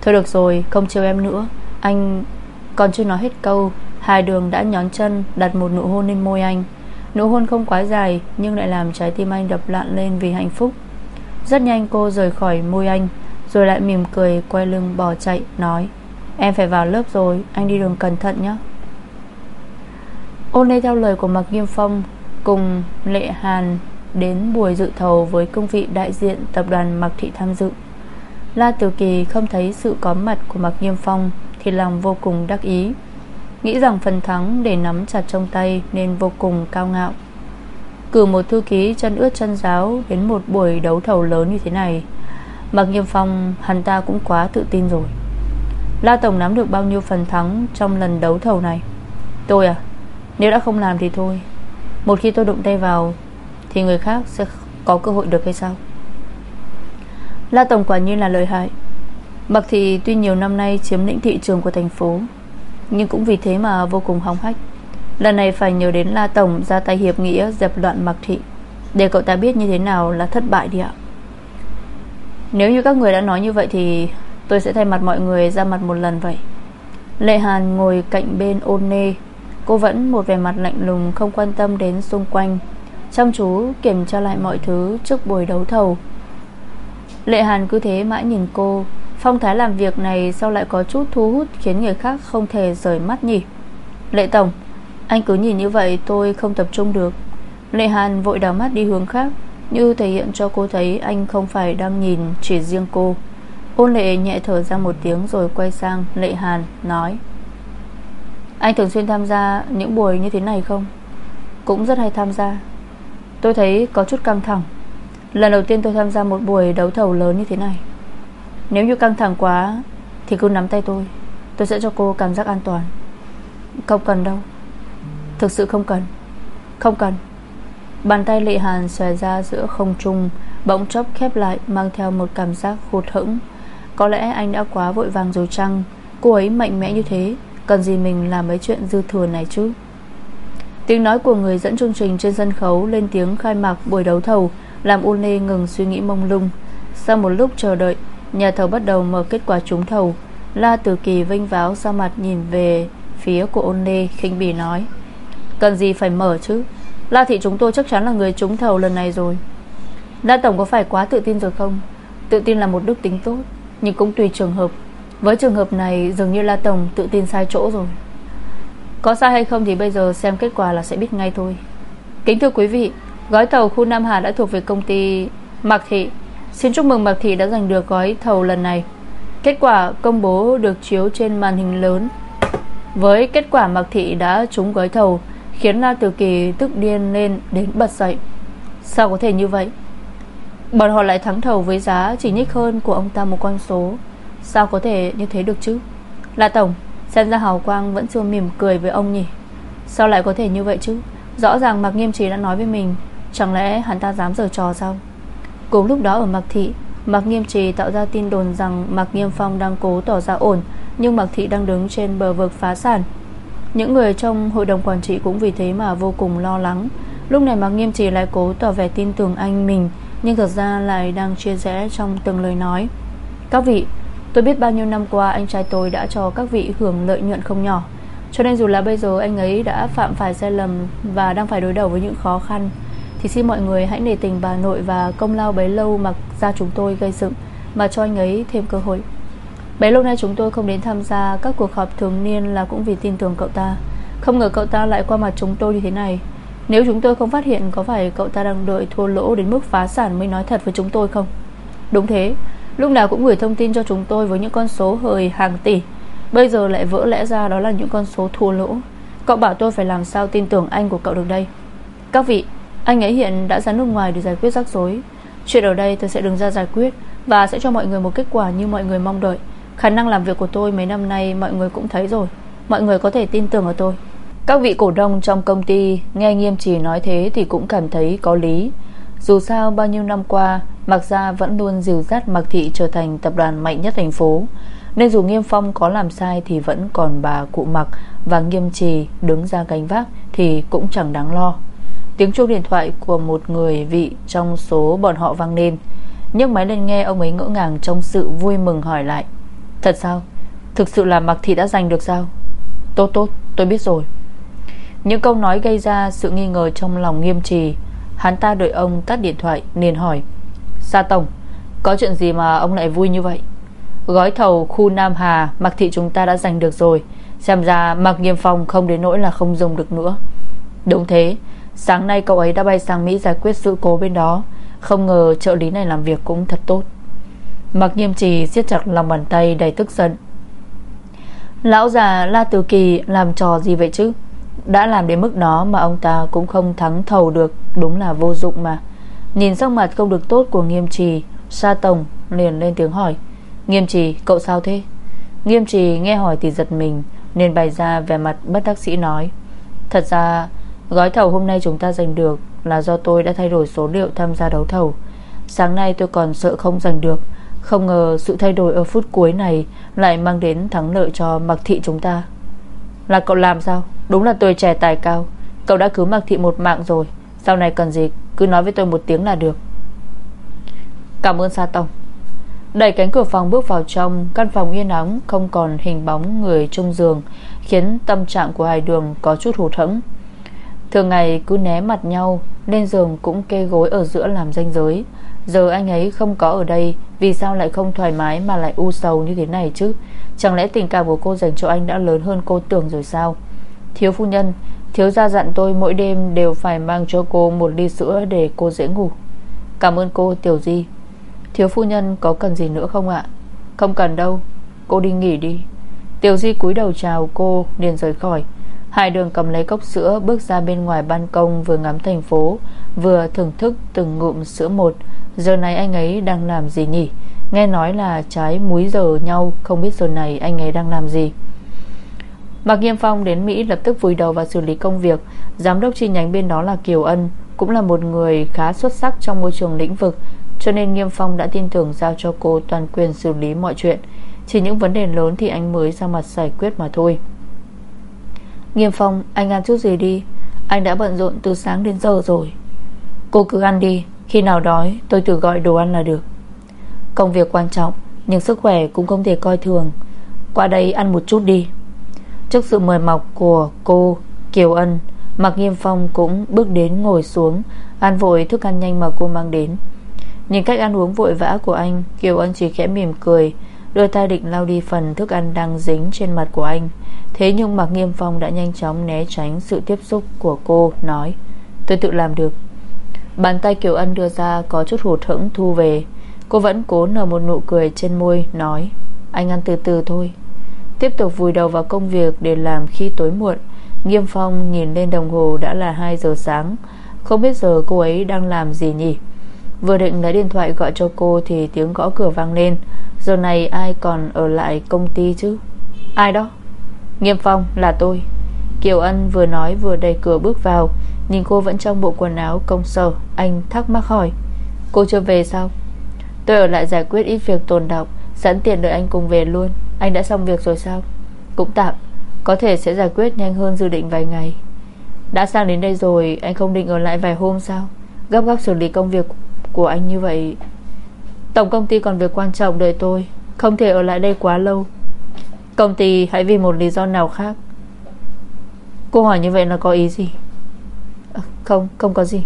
Thôi được rồi, không trêu em nữa. Anh, còn chưa nói hết câu, Hải Đường đã nhón chân Đặt một nụ hôn lên môi anh. Nụ hôn không quá dài, Nhưng lại làm trái tim anh đập loạn lên vì hạnh phúc. Rất nhanh cô rời khỏi môi anh, Rồi lại mỉm cười quay lưng bỏ chạy, Nói, Em phải vào lớp rồi, Anh đi đường cẩn thận nhé. Ôn lê theo lời của Mạc Nghiêm Phong Cùng Lệ Hàn Đến buổi dự thầu với công vị đại diện Tập đoàn Mạc Thị tham dự. La Tiểu Kỳ không thấy sự có mặt của Mạc Nghiêm Phong Thì lòng vô cùng đắc ý. Nghĩ rằng phần thắng để nắm chặt trong tay Nên vô cùng cao ngạo. Cử một thư ký chân ướt chân giáo Đến một buổi đấu thầu lớn như thế này, Mạc Nghiêm Phong Hắn ta cũng quá tự tin rồi. La Tổng nắm được bao nhiêu phần thắng Trong lần đấu thầu này? Tôi à Nếu đã không làm thì thôi một khi tôi đụng tay vào, Thì người khác sẽ có cơ hội được hay sao? La Tổng quả nhiên là lợi hại. Mặc thì tuy nhiều năm nay chiếm lĩnh thị trường của thành phố, Nhưng cũng vì thế mà vô cùng hóng hách. Lần này phải nhờ đến La Tổng ra tay hiệp nghĩa dẹp loạn mặc thị, Để cậu ta biết như thế nào là thất bại đi ạ. Nếu như các người đã nói như vậy thì Tôi sẽ thay mặt mọi người ra mặt một lần vậy. Lệ Hàn ngồi cạnh bên ôn nê Cô vẫn một vẻ mặt lạnh lùng, Không quan tâm đến xung quanh. Chăm chú kiểm tra lại mọi thứ Trước buổi đấu thầu. Lệ Hàn cứ thế mãi nhìn cô. Phong thái làm việc này sao lại có chút thu hút Khiến người khác không thể rời mắt nhỉ? Lệ Tổng, Anh cứ nhìn như vậy tôi không tập trung được. Lệ Hàn vội đảo mắt đi hướng khác, Như thể hiện cho cô thấy Anh không phải đang nhìn chỉ riêng cô. Ôn lệ nhẹ thở ra một tiếng Rồi quay sang Lệ Hàn, nói. Anh thường xuyên tham gia Những buổi như thế này không? Cũng rất hay tham gia. Tôi thấy có chút căng thẳng. Lần đầu tiên tôi tham gia một buổi đấu thầu lớn như thế này. Nếu như căng thẳng quá, Thì cứ nắm tay tôi. Tôi sẽ cho cô cảm giác an toàn. Không cần đâu. Thực sự không cần. Không cần. Bàn tay Lệ Hàn xòe ra giữa không trung, Bỗng chốc khép lại, Mang theo một cảm giác hụt hẫng. Có lẽ anh đã quá vội vàng rồi chăng? Cô ấy mạnh mẽ như thế. Cần gì mình làm mấy chuyện dư thừa này chứ? Tiếng nói của người dẫn chương trình trên sân khấu Lên tiếng khai mạc buổi đấu thầu, Làm U Lê ngừng suy nghĩ mông lung. Sau một lúc chờ đợi, Nhà thầu bắt đầu mở kết quả trúng thầu. La Tử Kỳ vinh váo ra mặt nhìn về Phía của ôn lê khinh bỉ nói, Cần gì phải mở chứ? La thị chúng tôi chắc chắn là người trúng thầu lần này rồi. La Tổng có phải quá tự tin rồi không? Tự tin là một đức tính tốt, Nhưng cũng tùy trường hợp. Với trường hợp này, dường như La Tổng tự tin sai chỗ rồi. Có sai hay không thì bây giờ xem kết quả là sẽ biết ngay thôi. Kính thưa quý vị, Gói thầu khu Nam Hà đã thuộc về công ty Mạc Thị. Xin chúc mừng Mạc Thị đã giành được gói thầu lần này. Kết quả công bố được chiếu trên màn hình lớn. Với kết quả Mạc Thị đã trúng gói thầu, Khiến La Tử Kỳ tức điên lên đến bật dậy. Sao có thể như vậy? Bọn họ lại thắng thầu với giá Chỉ nhích hơn của ông ta một con số. Sao có thể như thế được chứ? Là Tổng, Xem ra Hào Quang vẫn chưa mỉm cười với ông nhỉ. Sao lại có thể như vậy chứ? Rõ ràng Mạc Nghiêm Trí đã nói với mình, Chẳng lẽ hắn ta dám giở trò sao? Cùng lúc đó ở Mạc Thị, Mạc Nghiêm Trì tạo ra tin đồn rằng Mạc Nghiêm Phong đang cố tỏ ra ổn, Nhưng Mạc Thị đang đứng trên bờ vực phá sản. Những người trong hội đồng quản trị cũng vì thế mà vô cùng lo lắng. Lúc này Mạc Nghiêm Trì lại cố tỏ vẻ tin tưởng anh mình, Nhưng thật ra lại đang chia rẽ trong từng lời nói. Các vị Tôi biết bao nhiêu năm qua anh trai tôi đã cho các vị hưởng lợi nhuận không nhỏ. Cho nên dù là bây giờ anh ấy đã phạm phải sai lầm Và đang phải đối đầu với những khó khăn, Thì xin mọi người hãy nể tình bà nội và công lao bấy lâu mà ra chúng tôi gây dựng, Mà cho anh ấy thêm cơ hội. Bấy lâu nay chúng tôi không đến tham gia Các cuộc họp thường niên là cũng vì tin tưởng cậu ta. Không ngờ cậu ta lại qua mặt chúng tôi như thế này. Nếu chúng tôi không phát hiện Có phải cậu ta đang đợi thua lỗ đến mức phá sản Mới nói thật với chúng tôi không? Đúng thế Lúc nào cũng gửi thông tin cho chúng tôi Với những con số hời hàng tỷ. Bây giờ lại vỡ lẽ ra đó là những con số thua lỗ. Cậu bảo tôi phải làm sao tin tưởng anh của cậu được đây? Các vị, Anh ấy hiện đã ra nước ngoài để giải quyết rắc rối. Chuyện ở đây tôi sẽ đứng ra giải quyết Và sẽ cho mọi người một kết quả như mọi người mong đợi. Khả năng làm việc của tôi mấy năm nay Mọi người cũng thấy rồi. Mọi người có thể tin tưởng ở tôi. Các vị cổ đông trong công ty Nghe nghiêm trì nói thế thì cũng cảm thấy có lý. Dù sao bao nhiêu năm qua Mạc Gia vẫn luôn dìu dắt Mạc Thị trở thành tập đoàn mạnh nhất thành phố. Nên dù Nghiêm Phong có làm sai Thì vẫn còn bà cụ Mạc Và Nghiêm Trì đứng ra gánh vác Thì cũng chẳng đáng lo. Tiếng chuông điện thoại của một người vị Trong số bọn họ vang lên. Nhấc máy lên nghe ông ấy ngỡ ngàng Trong sự vui mừng hỏi lại, Thật sao? Thực sự là Mạc Thị đã giành được sao? Tốt tốt, tôi biết rồi. Những câu nói gây ra sự nghi ngờ trong lòng nghiêm trì, Hắn ta đợi ông tắt điện thoại, liền hỏi Sa Tổng Có chuyện gì mà ông lại vui như vậy? Gói thầu khu Nam Hà, Mặc Thị chúng ta đã giành được rồi. Xem ra Mạc Nghiêm Phong không đến nỗi là không dùng được nữa. Đúng thế, Sáng nay cậu ấy đã bay sang Mỹ giải quyết sự cố bên đó. Không ngờ trợ lý này làm việc cũng thật tốt. Mặc nghiêm trì siết chặt lòng bàn tay đầy tức giận. Lão già La Từ Kỳ làm trò gì vậy chứ? Đã làm đến mức đó mà ông ta cũng không thắng thầu được, Đúng là vô dụng mà. Nhìn sắc mặt không được tốt của nghiêm trì, Sa Tổng liền lên tiếng hỏi, Nghiêm trì, cậu sao thế? Nghiêm trì nghe hỏi thì giật mình Nên bày ra vẻ mặt bất đắc sĩ nói, Thật ra, gói thầu hôm nay chúng ta giành được Là do tôi đã thay đổi số liệu tham gia đấu thầu. Sáng nay tôi còn sợ không giành được, không ngờ sự thay đổi ở phút cuối này Lại mang đến thắng lợi cho mặc Thị chúng ta. Là cậu làm sao? Đúng là tôi trẻ tài cao, Cậu đã cứu mặc Thị một mạng rồi. Sau này cần gì cứ nói với tôi một tiếng là được. Cảm ơn Sa Tông. Đẩy cánh cửa phòng bước vào trong, Căn phòng yên ắng, không còn hình bóng người trong giường, Khiến tâm trạng của Hải Đường có chút hụt hẫng. Thường ngày cứ né mặt nhau Lên giường cũng kê gối ở giữa làm ranh giới. Giờ anh ấy không có ở đây, Vì sao lại không thoải mái mà lại u sầu như thế này chứ? Chẳng lẽ tình cảm của cô dành cho anh đã lớn hơn cô tưởng rồi sao? Thiếu phu nhân Thiếu gia dặn tôi mỗi đêm đều phải mang cho cô một ly sữa để cô dễ ngủ. Cảm ơn cô, Tiểu Di. Thiếu phu nhân có cần gì nữa không ạ? Không cần đâu, Cô đi nghỉ đi. Tiểu Di cúi đầu chào cô, liền rời khỏi. Hai đường cầm lấy cốc sữa, Bước ra bên ngoài ban công vừa ngắm thành phố, Vừa thưởng thức từng ngụm sữa một. Giờ này anh ấy đang làm gì nhỉ? Nghe nói là trái múi giờ nhau, Không biết giờ này anh ấy đang làm gì. Mạc Nghiêm Phong đến Mỹ lập tức vùi đầu vào xử lý công việc. Giám đốc chi nhánh bên đó là Kiều Ân, Cũng là một người khá xuất sắc trong môi trường lĩnh vực, Cho nên Nghiêm Phong đã tin tưởng giao cho cô toàn quyền xử lý mọi chuyện. Chỉ những vấn đề lớn thì anh mới ra mặt giải quyết mà thôi. Nghiêm Phong, Anh ăn chút gì đi? Anh đã bận rộn từ sáng đến giờ rồi. Cô cứ ăn đi, Khi nào đói, tôi tự gọi đồ ăn là được. Công việc quan trọng, Nhưng sức khỏe cũng không thể coi thường. Qua đây ăn một chút đi. Trước sự mời mọc của cô Kiều Ân, Mạc Nghiêm Phong cũng bước đến ngồi xuống. Ăn vội thức ăn nhanh mà cô mang đến. Nhìn cách ăn uống vội vã của anh, Kiều Ân chỉ khẽ mỉm cười Đưa tay định lau đi phần thức ăn đang dính trên mặt của anh. Thế nhưng Mạc Nghiêm Phong đã nhanh chóng né tránh sự tiếp xúc của cô, Nói, Tôi tự làm được. Bàn tay Kiều Ân đưa ra có chút hụt hẫng thu về. Cô vẫn cố nở một nụ cười trên môi, Nói, Anh ăn từ từ thôi. Tiếp tục vùi đầu vào công việc để làm khi tối muộn. Nghiêm Phong nhìn lên đồng hồ đã là 2 giờ sáng. Không biết giờ cô ấy đang làm gì nhỉ? Vừa định lấy điện thoại gọi cho cô Thì tiếng gõ cửa vang lên. Giờ này ai còn ở lại công ty chứ? Ai đó? Nghiêm Phong, là tôi. Kiều Ân vừa nói vừa đẩy cửa bước vào. Nhìn cô vẫn trong bộ quần áo công sở, Anh thắc mắc hỏi. Cô chưa về sao? Tôi ở lại giải quyết ít việc tồn động Sẵn tiện đợi anh cùng về luôn. Anh đã xong việc rồi sao? Cũng tạm. Có thể sẽ giải quyết nhanh hơn dự định vài ngày. Đã sang đến đây rồi Anh không định ở lại vài hôm sao? Gấp gáp xử lý công việc của anh như vậy. Tổng công ty còn việc quan trọng đợi tôi. Không thể ở lại đây quá lâu. Công ty hãy vì một lý do nào khác. Cô hỏi như vậy là có ý gì? À, Không, không có gì.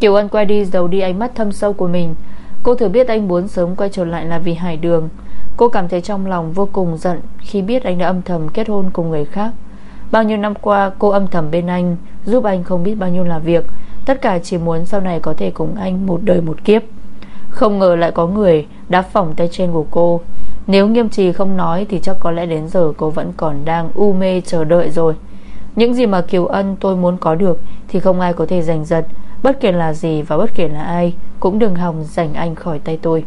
Kiều Ân quay đi giấu đi ánh mắt thâm sâu của mình. Cô thừa biết anh muốn sớm quay trở lại là vì Hải Đường. Cô cảm thấy trong lòng vô cùng giận Khi biết anh đã âm thầm kết hôn cùng người khác. Bao nhiêu năm qua cô âm thầm bên anh Giúp anh không biết bao nhiêu là việc. Tất cả chỉ muốn sau này có thể cùng anh Một đời một kiếp. Không ngờ lại có người đáp phỏng tay trên của cô. Nếu nghiêm trì không nói Thì chắc có lẽ đến giờ cô vẫn còn đang U mê chờ đợi rồi. Những gì mà Kiều Ân tôi muốn có được Thì không ai có thể giành giật. Bất kể là gì và bất kể là ai Cũng đừng hòng giành anh khỏi tay tôi.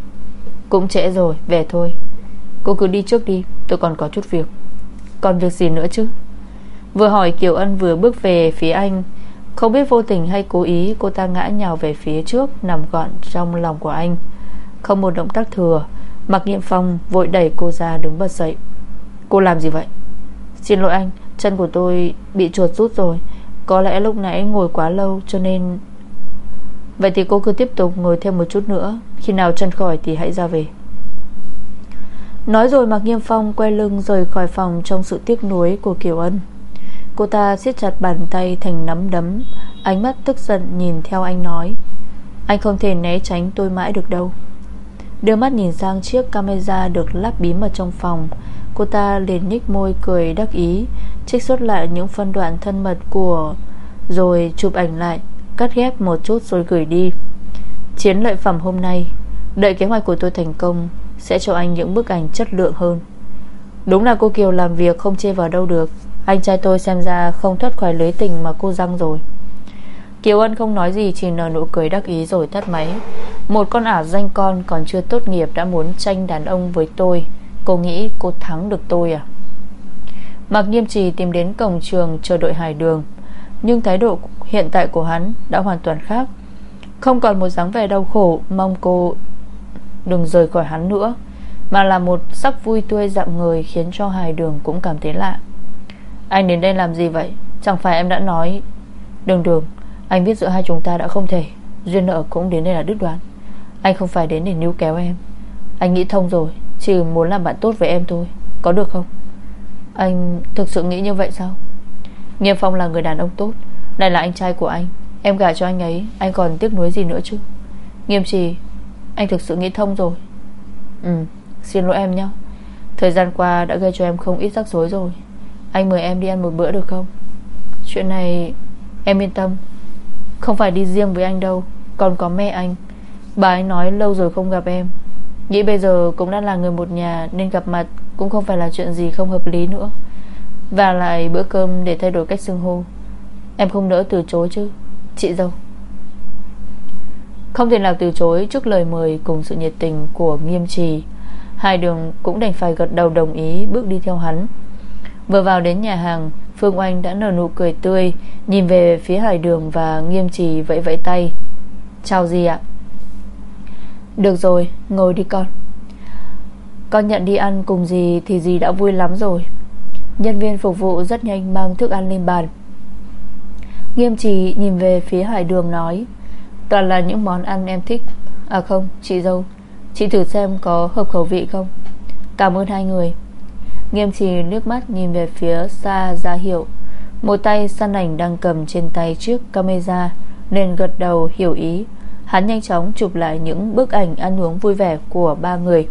Cũng trễ rồi, về thôi. Cô cứ đi trước đi, tôi còn có chút việc. Còn việc gì nữa chứ? Vừa hỏi Kiều Ân vừa bước về phía anh. Không biết vô tình hay cố ý Cô ta ngã nhào về phía trước Nằm gọn trong lòng của anh. Không một động tác thừa Mặc niệm phong vội đẩy cô ra đứng bật dậy. Cô làm gì vậy? Xin lỗi anh, chân của tôi bị chuột rút rồi. Có lẽ lúc nãy ngồi quá lâu cho nên Vậy thì cô cứ tiếp tục ngồi thêm một chút nữa. Khi nào chân khỏi thì hãy ra về. Nói rồi Mạc Nghiêm Phong quay lưng rời khỏi phòng Trong sự tiếc nuối của Kiều Ân. Cô ta siết chặt bàn tay thành nắm đấm, Ánh mắt tức giận nhìn theo anh nói, Anh không thể né tránh tôi mãi được đâu. Đưa mắt nhìn sang chiếc camera được lắp bí mật trong phòng, Cô ta liền nhích môi cười đắc ý, Trích xuất lại những phân đoạn thân mật của, Rồi chụp ảnh lại, Cắt ghép một chút rồi gửi đi. Chiến lợi phẩm hôm nay, Đợi kế hoạch của tôi thành công sẽ cho anh những bức ảnh chất lượng hơn. Đúng là cô Kiều làm việc không chê vào đâu được. Anh trai tôi xem ra không thoát khỏi lưới tình mà cô răng rồi. Kiều Ân không nói gì, Chỉ nở nụ cười đắc ý rồi tắt máy. Một con ả danh con còn chưa tốt nghiệp Đã muốn tranh đàn ông với tôi. Cô nghĩ cô thắng được tôi à? Mạc Nghiêm Trì tìm đến cổng trường Chờ đội hải đường. Nhưng thái độ hiện tại của hắn đã hoàn toàn khác. Không còn một dáng vẻ đau khổ, Mong cô đừng rời khỏi hắn nữa, Mà là một sắc vui tươi dặm người Khiến cho hài đường cũng cảm thấy lạ. Anh đến đây làm gì vậy? Chẳng phải em đã nói. Đường đường, Anh biết giữa hai chúng ta đã không thể. Duyên nợ cũng đến đây là đứt đoán Anh không phải đến để níu kéo em. Anh nghĩ thông rồi, Chỉ muốn làm bạn tốt với em thôi. Có được không? Anh thực sự nghĩ như vậy sao? Nghiêm Phong là người đàn ông tốt đây là anh trai của anh. Em gả cho anh ấy, Anh còn tiếc nuối gì nữa chứ? Nghiêm trì anh thực sự nghĩ thông rồi. Ừ Xin lỗi em nhé. Thời gian qua đã gây cho em không ít rắc rối rồi. Anh mời em đi ăn một bữa được không? Chuyện này, Em yên tâm. Không phải đi riêng với anh đâu, Còn có mẹ anh. Bà ấy nói lâu rồi không gặp em. Nghĩ bây giờ cũng đã là người một nhà Nên gặp mặt cũng không phải là chuyện gì không hợp lý nữa. Và lại bữa cơm để thay đổi cách xưng hô. Em không nỡ từ chối chứ. Chị dâu. Không thể nào từ chối trước lời mời Cùng sự nhiệt tình của nghiêm trì. Hai đường cũng đành phải gật đầu đồng ý Bước đi theo hắn. Vừa vào đến nhà hàng, Phương Oanh đã nở nụ cười tươi, Nhìn về phía hải đường và nghiêm trì vẫy vẫy tay. Chào gì ạ. Được rồi, ngồi đi con. Con nhận đi ăn cùng gì Thì gì đã vui lắm rồi. Nhân viên phục vụ rất nhanh mang thức ăn lên bàn. Nghiêm trì nhìn về phía hải đường nói Toàn là những món ăn em thích. À không, chị dâu, Chị thử xem có hợp khẩu vị không? Cảm ơn hai người. Nghiêm trì nước mắt nhìn về phía xa ra hiệu. Một tay săn ảnh đang cầm trên tay trước camera, Nên gật đầu hiểu ý. Hắn nhanh chóng chụp lại những bức ảnh ăn uống vui vẻ của ba người.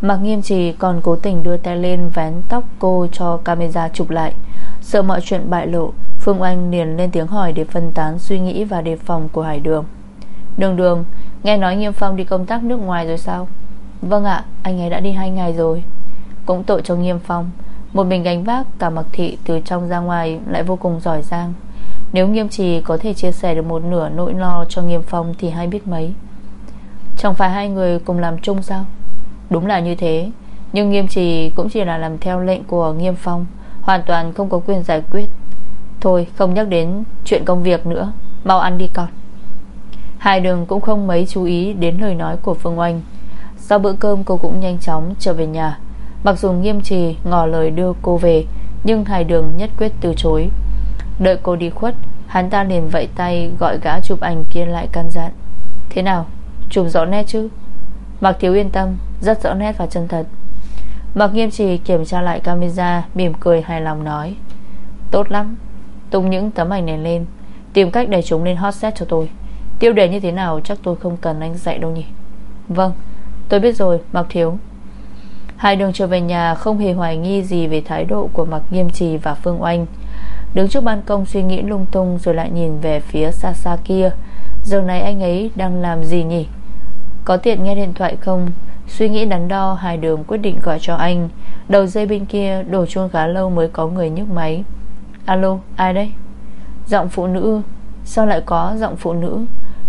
Mặc nghiêm trì còn cố tình đưa tay lên vén tóc cô cho camera chụp lại. Sợ mọi chuyện bại lộ, Phương Oanh liền lên tiếng hỏi để phân tán suy nghĩ và đề phòng của Hải Đường. Đường đường. Nghe nói Nghiêm Phong đi công tác nước ngoài rồi sao? Vâng ạ, Anh ấy đã đi hai ngày rồi. Cũng tội cho Nghiêm Phong. Một mình gánh vác, cả mặc thị từ trong ra ngoài Lại vô cùng giỏi giang. Nếu Nghiêm Trì có thể chia sẻ được một nửa nỗi lo cho Nghiêm Phong Thì hay biết mấy. Chẳng phải hai người cùng làm chung sao? Đúng là như thế. Nhưng Nghiêm Trì cũng chỉ là làm theo lệnh của Nghiêm Phong, Hoàn toàn không có quyền giải quyết. Thôi, không nhắc đến chuyện công việc nữa. Mau ăn đi con. Hai đường cũng không mấy chú ý đến lời nói của Phương Oanh. Sau bữa cơm, cô cũng nhanh chóng trở về nhà. Mặc dù nghiêm trì, ngỏ lời đưa cô về, Nhưng hai đường nhất quyết từ chối. Đợi cô đi khuất, Hắn ta liền vẫy tay gọi gã chụp ảnh kia lại căn dặn Thế nào? Chụp rõ nét chứ? Mặc Thiếu yên tâm, Rất rõ nét và chân thật. Mặc Nghiêm Trì kiểm tra lại camera, Mỉm cười hài lòng nói, Tốt lắm, Tung những tấm ảnh này lên, Tìm cách để chúng lên hot set cho tôi. Tiêu đề như thế nào chắc tôi không cần anh dạy đâu nhỉ? Vâng Tôi biết rồi, Mạc Thiếu. Hai đường trở về nhà không hề hoài nghi gì Về thái độ của Mạc Nghiêm Trì và Phương Oanh. Đứng trước ban công suy nghĩ lung tung Rồi lại nhìn về phía xa xa kia. Giờ này anh ấy đang làm gì nhỉ? Có tiện nghe điện thoại không? Suy nghĩ đắn đo, Hai đường quyết định gọi cho anh. Đầu dây bên kia đổ chuông khá lâu mới có người nhấc máy. Alo, ai đấy? Giọng phụ nữ. Sao lại có giọng phụ nữ?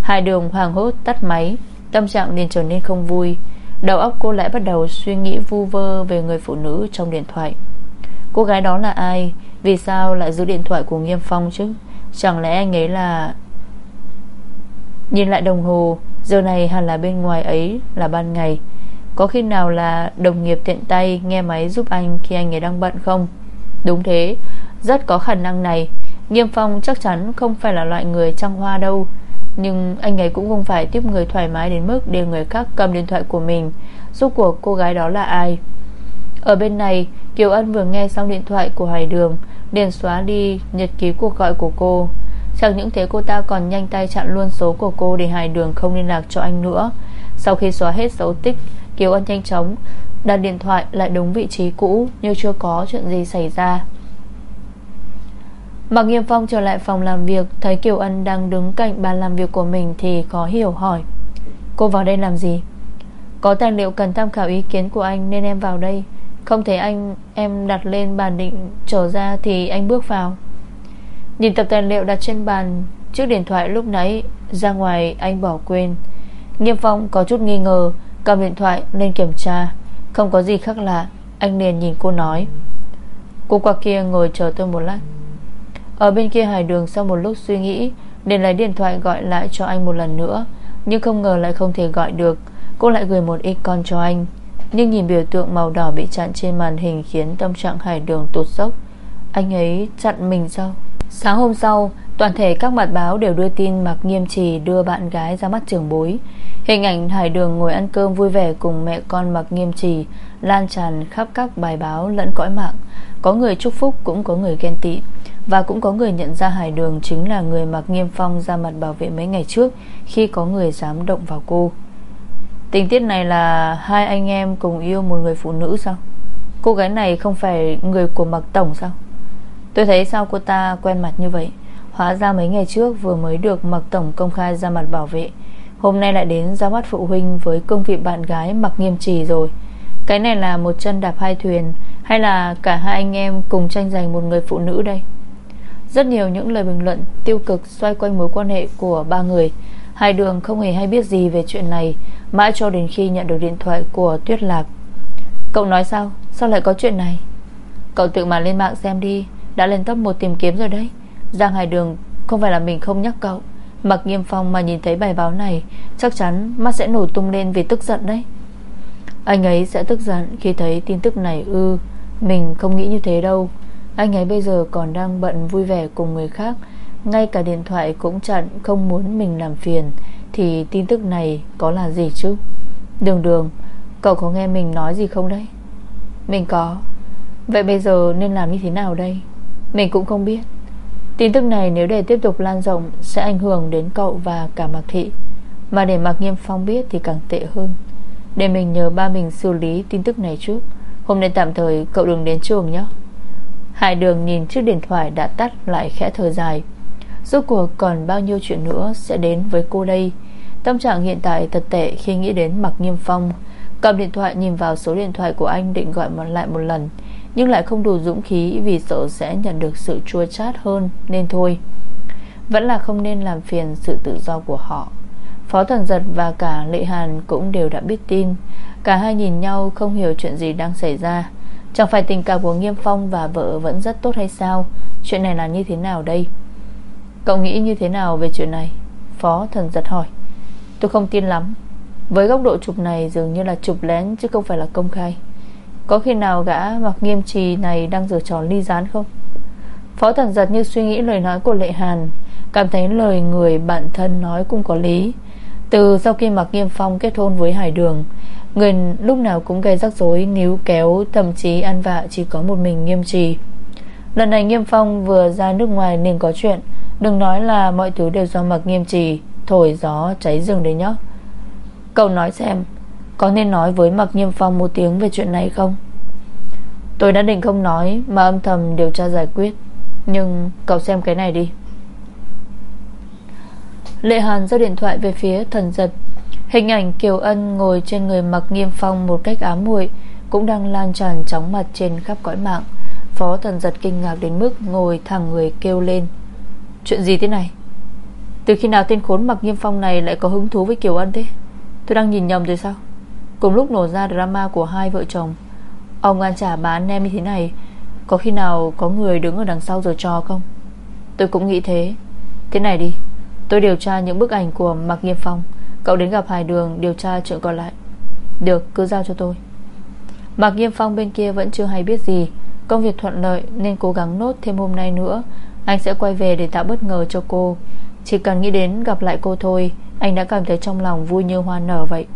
Hai đường hoàng hốt tắt máy, Tâm trạng liền trở nên không vui. Đầu óc cô lại bắt đầu suy nghĩ vu vơ Về người phụ nữ trong điện thoại. Cô gái đó là ai? Vì sao lại giữ điện thoại của Nghiêm Phong chứ? Chẳng lẽ anh ấy là Nhìn lại đồng hồ, Giờ này hẳn là bên ngoài ấy, là ban ngày. Có khi nào là đồng nghiệp tiện tay Nghe máy giúp anh khi anh ấy đang bận không? Đúng thế, Rất có khả năng này. Nghiêm Phong chắc chắn không phải là loại người trăng hoa đâu. Nhưng anh ấy cũng không phải tiếp người thoải mái đến mức Để người khác cầm điện thoại của mình. Giúp của cô gái đó là ai? Ở bên này, Kiều Ân vừa nghe xong điện thoại của Hải Đường, liền xóa đi nhật ký cuộc gọi của cô. Chẳng những thế, cô ta còn nhanh tay chặn luôn số của cô Để Hải Đường không liên lạc cho anh nữa. Sau khi xóa hết dấu tích, Kiều Ân nhanh chóng đặt điện thoại lại đúng vị trí cũ Như chưa có chuyện gì xảy ra. Mạc Nghiêm Phong trở lại phòng làm việc, Thấy Kiều Ân đang đứng cạnh bàn làm việc của mình Thì khó hiểu hỏi. Cô vào đây làm gì? Có tài liệu cần tham khảo ý kiến của anh Nên em vào đây. Không thấy anh, em đặt lên bàn định trở ra Thì anh bước vào. Nhìn tập tài liệu đặt trên bàn Trước điện thoại lúc nãy Ra ngoài anh bỏ quên. Nghiêm Phong có chút nghi ngờ, Cầm điện thoại lên kiểm tra. Không có gì khác lạ, Anh liền nhìn cô nói. Cô qua kia ngồi chờ tôi một lát ở bên kia hải đường sau một lúc suy nghĩ liền lấy điện thoại gọi lại cho anh một lần nữa. Nhưng không ngờ lại không thể gọi được. Cô lại gửi một icon cho anh. Nhưng nhìn biểu tượng màu đỏ bị chặn trên màn hình Khiến tâm trạng hải đường tụt dốc. Anh ấy chặn mình sao? Sáng hôm sau, Toàn thể các mặt báo đều đưa tin Mạc Nghiêm Trì đưa bạn gái ra mắt trường bối. Hình ảnh Hải Đường ngồi ăn cơm vui vẻ cùng mẹ con Mạc Nghiêm Trì Lan tràn khắp các bài báo lẫn cõi mạng. Có người chúc phúc cũng có người ghen tị. Và cũng có người nhận ra Hải Đường chính là người mặc Nghiêm Phong ra mặt bảo vệ mấy ngày trước Khi có người dám động vào cô. Tình tiết này là hai anh em cùng yêu một người phụ nữ sao? Cô gái này không phải người của Mạc Tổng sao? Tôi thấy sao cô ta quen mặt như vậy? Hóa ra mấy ngày trước vừa mới được Mạc Tổng công khai ra mặt bảo vệ. Hôm nay lại đến ra mắt phụ huynh Với công vị bạn gái mặc nghiêm trì rồi. Cái này là một chân đạp hai thuyền, Hay là cả hai anh em Cùng tranh giành một người phụ nữ đây? Rất nhiều những lời bình luận tiêu cực Xoay quanh mối quan hệ của ba người. Hai đường không hề hay biết gì về chuyện này, Mãi cho đến khi nhận được điện thoại của Tuyết Lạc. Cậu nói sao? Sao lại có chuyện này? Cậu tự mà lên mạng xem đi. Đã lên top 1 tìm kiếm rồi đấy. Giang Hải Đường không phải là mình không nhắc cậu. Mặc nghiêm phong mà nhìn thấy bài báo này, Chắc chắn mắt sẽ nổ tung lên vì tức giận đấy. Anh ấy sẽ tức giận Khi thấy tin tức này ư. Mình không nghĩ như thế đâu. Anh ấy bây giờ còn đang bận vui vẻ cùng người khác. Ngay cả điện thoại cũng chặn, Không muốn mình làm phiền. Thì tin tức này có là gì chứ? Đường đường, Cậu có nghe mình nói gì không đấy? Mình có. Vậy bây giờ nên làm như thế nào đây? Mình cũng không biết. Tin tức này nếu để tiếp tục lan rộng Sẽ ảnh hưởng đến cậu và cả Mạc Thị. Mà để Mạc Nghiêm Phong biết thì càng tệ hơn. Để mình nhờ ba mình xử lý tin tức này trước. Hôm nay tạm thời cậu đừng đến trường nhé. Hải đường nhìn chiếc điện thoại đã tắt lại khẽ thở dài. Rốt cuộc còn bao nhiêu chuyện nữa sẽ đến với cô đây? Tâm trạng hiện tại thật tệ khi nghĩ đến Mạc Nghiêm Phong. Cầm điện thoại nhìn vào số điện thoại của anh định gọi một lại một lần, nhưng lại không đủ dũng khí Vì sợ sẽ nhận được sự chua chát hơn, Nên thôi. Vẫn là không nên làm phiền sự tự do của họ. Phó Thần Giật và cả Lệ Hàn Cũng đều đã biết tin. Cả hai nhìn nhau không hiểu chuyện gì đang xảy ra. Chẳng phải tình cảm của Nghiêm Phong Và vợ vẫn rất tốt hay sao? Chuyện này là như thế nào đây? Cậu nghĩ như thế nào về chuyện này? Phó Thần Giật hỏi. Tôi không tin lắm. Với góc độ chụp này dường như là chụp lén Chứ không phải là công khai. Có khi nào gã mặc nghiêm trì này Đang giở trò ly gián không? Phó thần giật như suy nghĩ lời nói của Lệ Hàn, Cảm thấy lời người bạn thân nói cũng có lý. Từ sau khi mặc nghiêm phong kết hôn với Hải Đường Người lúc nào cũng gây rắc rối, Níu kéo, thậm chí ăn vạ Chỉ có một mình nghiêm trì. Lần này nghiêm phong vừa ra nước ngoài nên có chuyện. Đừng nói là mọi thứ đều do mặc nghiêm trì. Thổi gió, cháy rừng đấy nhá. Cậu nói xem, có nên nói với mặc Nghiêm Phong một tiếng về chuyện này không? Tôi đã định không nói, Mà âm thầm điều tra giải quyết. Nhưng cậu xem cái này đi. Lệ Hàn giao điện thoại về phía thần giật. Hình ảnh Kiều Ân ngồi trên người mặc Nghiêm Phong Một cách ám muội Cũng đang lan tràn chóng mặt trên khắp cõi mạng. Phó thần giật kinh ngạc đến mức Ngồi thẳng người kêu lên. Chuyện gì thế này? Từ khi nào tên khốn mặc Nghiêm Phong này Lại có hứng thú với Kiều Ân thế? Tôi đang nhìn nhầm rồi sao? Cùng lúc nổ ra drama của hai vợ chồng, Ông ăn trả bán em như thế này, Có khi nào có người đứng ở đằng sau rồi trò không? Tôi cũng nghĩ thế. Thế này đi, Tôi điều tra những bức ảnh của Mạc Nghiêm Phong. Cậu đến gặp Hải Đường điều tra chuyện còn lại. Được, cứ giao cho tôi. Mạc Nghiêm Phong bên kia vẫn chưa hay biết gì. Công việc thuận lợi nên cố gắng nốt thêm hôm nay nữa. Anh sẽ quay về để tạo bất ngờ cho cô. Chỉ cần nghĩ đến gặp lại cô thôi, Anh đã cảm thấy trong lòng vui như hoa nở vậy.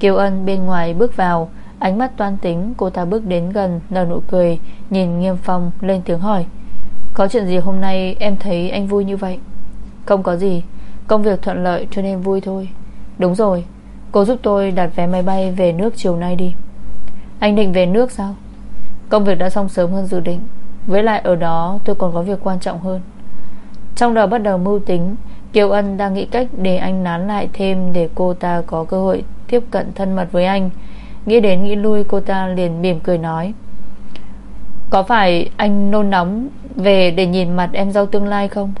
Kiều Ân bên ngoài bước vào. Ánh mắt toan tính, cô ta bước đến gần, Nở nụ cười, Nhìn nghiêm phong lên tiếng hỏi. Có chuyện gì hôm nay em thấy anh vui như vậy? Không có gì. Công việc thuận lợi cho nên vui thôi. Đúng rồi, Cô giúp tôi đặt vé máy bay về nước chiều nay đi. Anh định về nước sao? Công việc đã xong sớm hơn dự định, Với lại ở đó tôi còn có việc quan trọng hơn. Trong đầu bắt đầu mưu tính, Kiều Ân đang nghĩ cách để anh nán lại thêm Để cô ta có cơ hội tiếp cận thân mật với anh. Nghĩ đến nghĩ lui, cô ta liền mỉm cười nói, Có phải anh nôn nóng Về để nhìn mặt em dâu tương lai không?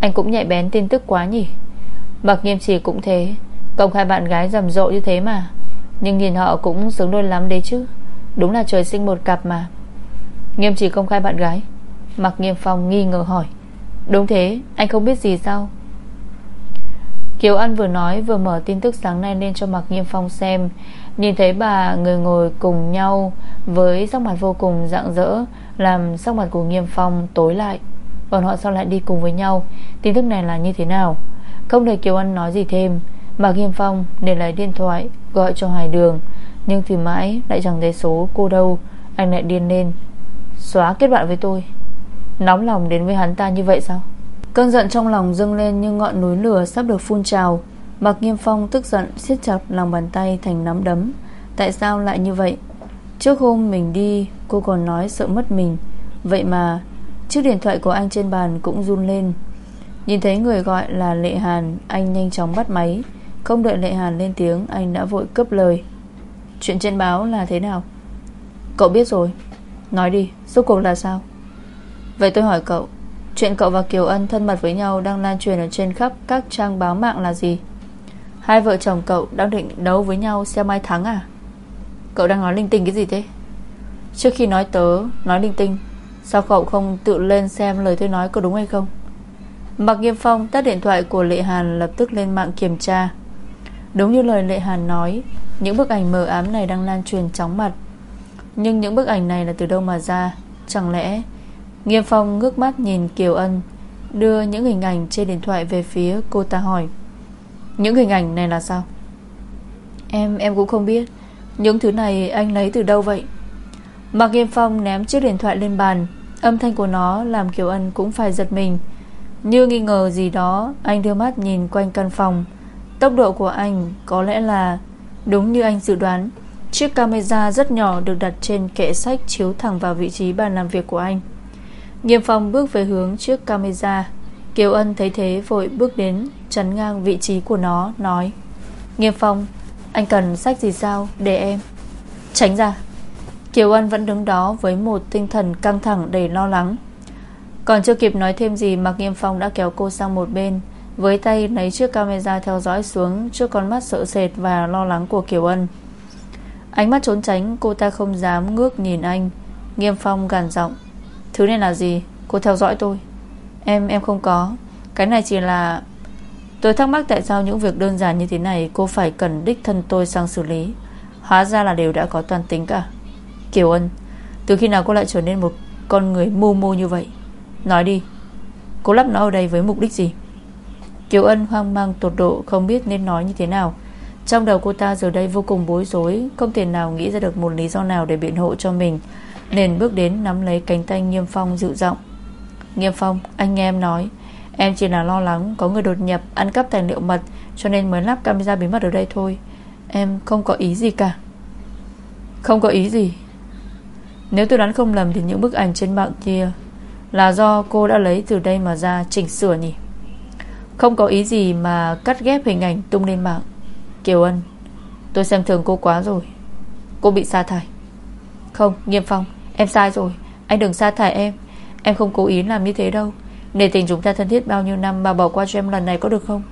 Anh cũng nhạy bén tin tức quá nhỉ. Bạc nghiêm trì cũng thế. Công khai bạn gái rầm rộ như thế mà. Nhưng nhìn họ cũng sướng đôi lắm đấy chứ. Đúng là trời sinh một cặp mà. Nghiêm chỉ công khai bạn gái. Mặc nghiêm phong nghi ngờ hỏi. Đúng thế, anh không biết gì sao? Kiều Ân vừa nói vừa mở tin tức sáng nay lên cho Mạc Nghiêm Phong xem. Nhìn thấy bà người ngồi cùng nhau Với sắc mặt vô cùng rạng rỡ, Làm sắc mặt của Nghiêm Phong tối lại. Bọn họ sao lại đi cùng với nhau? Tin tức này là như thế nào? Không để Kiều Ân nói gì thêm Mạc Hiêm Phong để lại điện thoại, Gọi cho Hải Đường. Nhưng tìm mãi lại chẳng thấy số cô đâu. Anh lại điên lên. Xóa kết bạn với tôi. Nóng lòng đến với hắn ta như vậy sao? Cơn giận trong lòng dâng lên như ngọn núi lửa sắp được phun trào. Mạc Nghiêm Phong tức giận siết chặt lòng bàn tay thành nắm đấm. Tại sao lại như vậy? Trước hôm mình đi, Cô còn nói sợ mất mình. Vậy mà, Chiếc điện thoại của anh trên bàn cũng run lên. Nhìn thấy người gọi là Lệ Hàn, Anh nhanh chóng bắt máy. Không đợi Lệ Hàn lên tiếng Anh đã vội cấp lời. Chuyện trên báo là thế nào? Cậu biết rồi. Nói đi, rốt cuộc là sao? Vậy tôi hỏi cậu Chuyện cậu và Kiều Ân thân mật với nhau Đang lan truyền ở trên khắp các trang báo mạng là gì? Hai vợ chồng cậu đang định đấu với nhau xem ai thắng à? Cậu đang nói linh tinh cái gì thế? Trước khi nói tớ Nói linh tinh Sao cậu không tự lên xem lời tôi nói có đúng hay không? Mạc Nghiêm Phong tắt điện thoại của Lệ Hàn Lập tức lên mạng kiểm tra. Đúng như lời Lệ Hàn nói, Những bức ảnh mờ ám này đang lan truyền chóng mặt. Nhưng những bức ảnh này là từ đâu mà ra? Chẳng lẽ Nghiêm Phong ngước mắt nhìn Kiều Ân, Đưa những hình ảnh trên điện thoại về phía cô ta hỏi, Những hình ảnh này là sao? Em em cũng không biết. Những thứ này anh lấy từ đâu vậy? Mạc Nghiêm Phong ném chiếc điện thoại lên bàn. Âm thanh của nó làm Kiều Ân cũng phải giật mình. Như nghi ngờ gì đó, Anh đưa mắt nhìn quanh căn phòng. Tốc độ của anh có lẽ là Đúng như anh dự đoán. Chiếc camera rất nhỏ được đặt trên kệ sách Chiếu thẳng vào vị trí bàn làm việc của anh. Nghiêm Phong bước về hướng chiếc camera. Kiều Ân thấy thế vội bước đến, Chắn ngang vị trí của nó, Nói, Nghiêm Phong, Anh cần sách gì sao để em? Tránh ra. Kiều Ân vẫn đứng đó với một tinh thần căng thẳng đầy lo lắng. Còn chưa kịp nói thêm gì Mạc Nghiêm Phong đã kéo cô sang một bên với tay lấy chiếc camera theo dõi xuống Trước con mắt sợ sệt và lo lắng của Kiều Ân. Ánh mắt trốn tránh, Cô ta không dám ngước nhìn anh, Nghiêm Phong gàn giọng. Thứ này là gì? Cô theo dõi tôi. Em em không có. Cái này chỉ là Tôi thắc mắc tại sao những việc đơn giản như thế này Cô phải cần đích thân tôi sang xử lý. Hóa ra là đều đã có toàn tính cả. Kiều Ân, Từ khi nào cô lại trở nên một con người mù mù như vậy? Nói đi. Cô lắp nó ở đây với mục đích gì? Kiều Ân hoang mang tột độ, Không biết nên nói như thế nào. Trong đầu cô ta giờ đây vô cùng bối rối, Không thể nào nghĩ ra được một lý do nào để biện hộ cho mình, Nên bước đến nắm lấy cánh tay Nghiêm Phong dịu giọng. Nghiêm Phong, anh nghe em nói, Em chỉ là lo lắng có người đột nhập Ăn cắp tài liệu mật, Cho nên mới lắp camera bí mật ở đây thôi. Em không có ý gì cả. Không có ý gì? Nếu tôi đoán không lầm Thì những bức ảnh trên mạng kia Là do cô đã lấy từ đây mà ra chỉnh sửa nhỉ? Không có ý gì mà cắt ghép hình ảnh tung lên mạng. Kiều Ân, Tôi xem thường cô quá rồi. Cô bị sa thải. Không, Nghiêm Phong, Em sai rồi. Anh đừng sa thải em. Em không cố ý làm như thế đâu. Để tình chúng ta thân thiết bao nhiêu năm Mà bỏ qua cho em lần này có được không?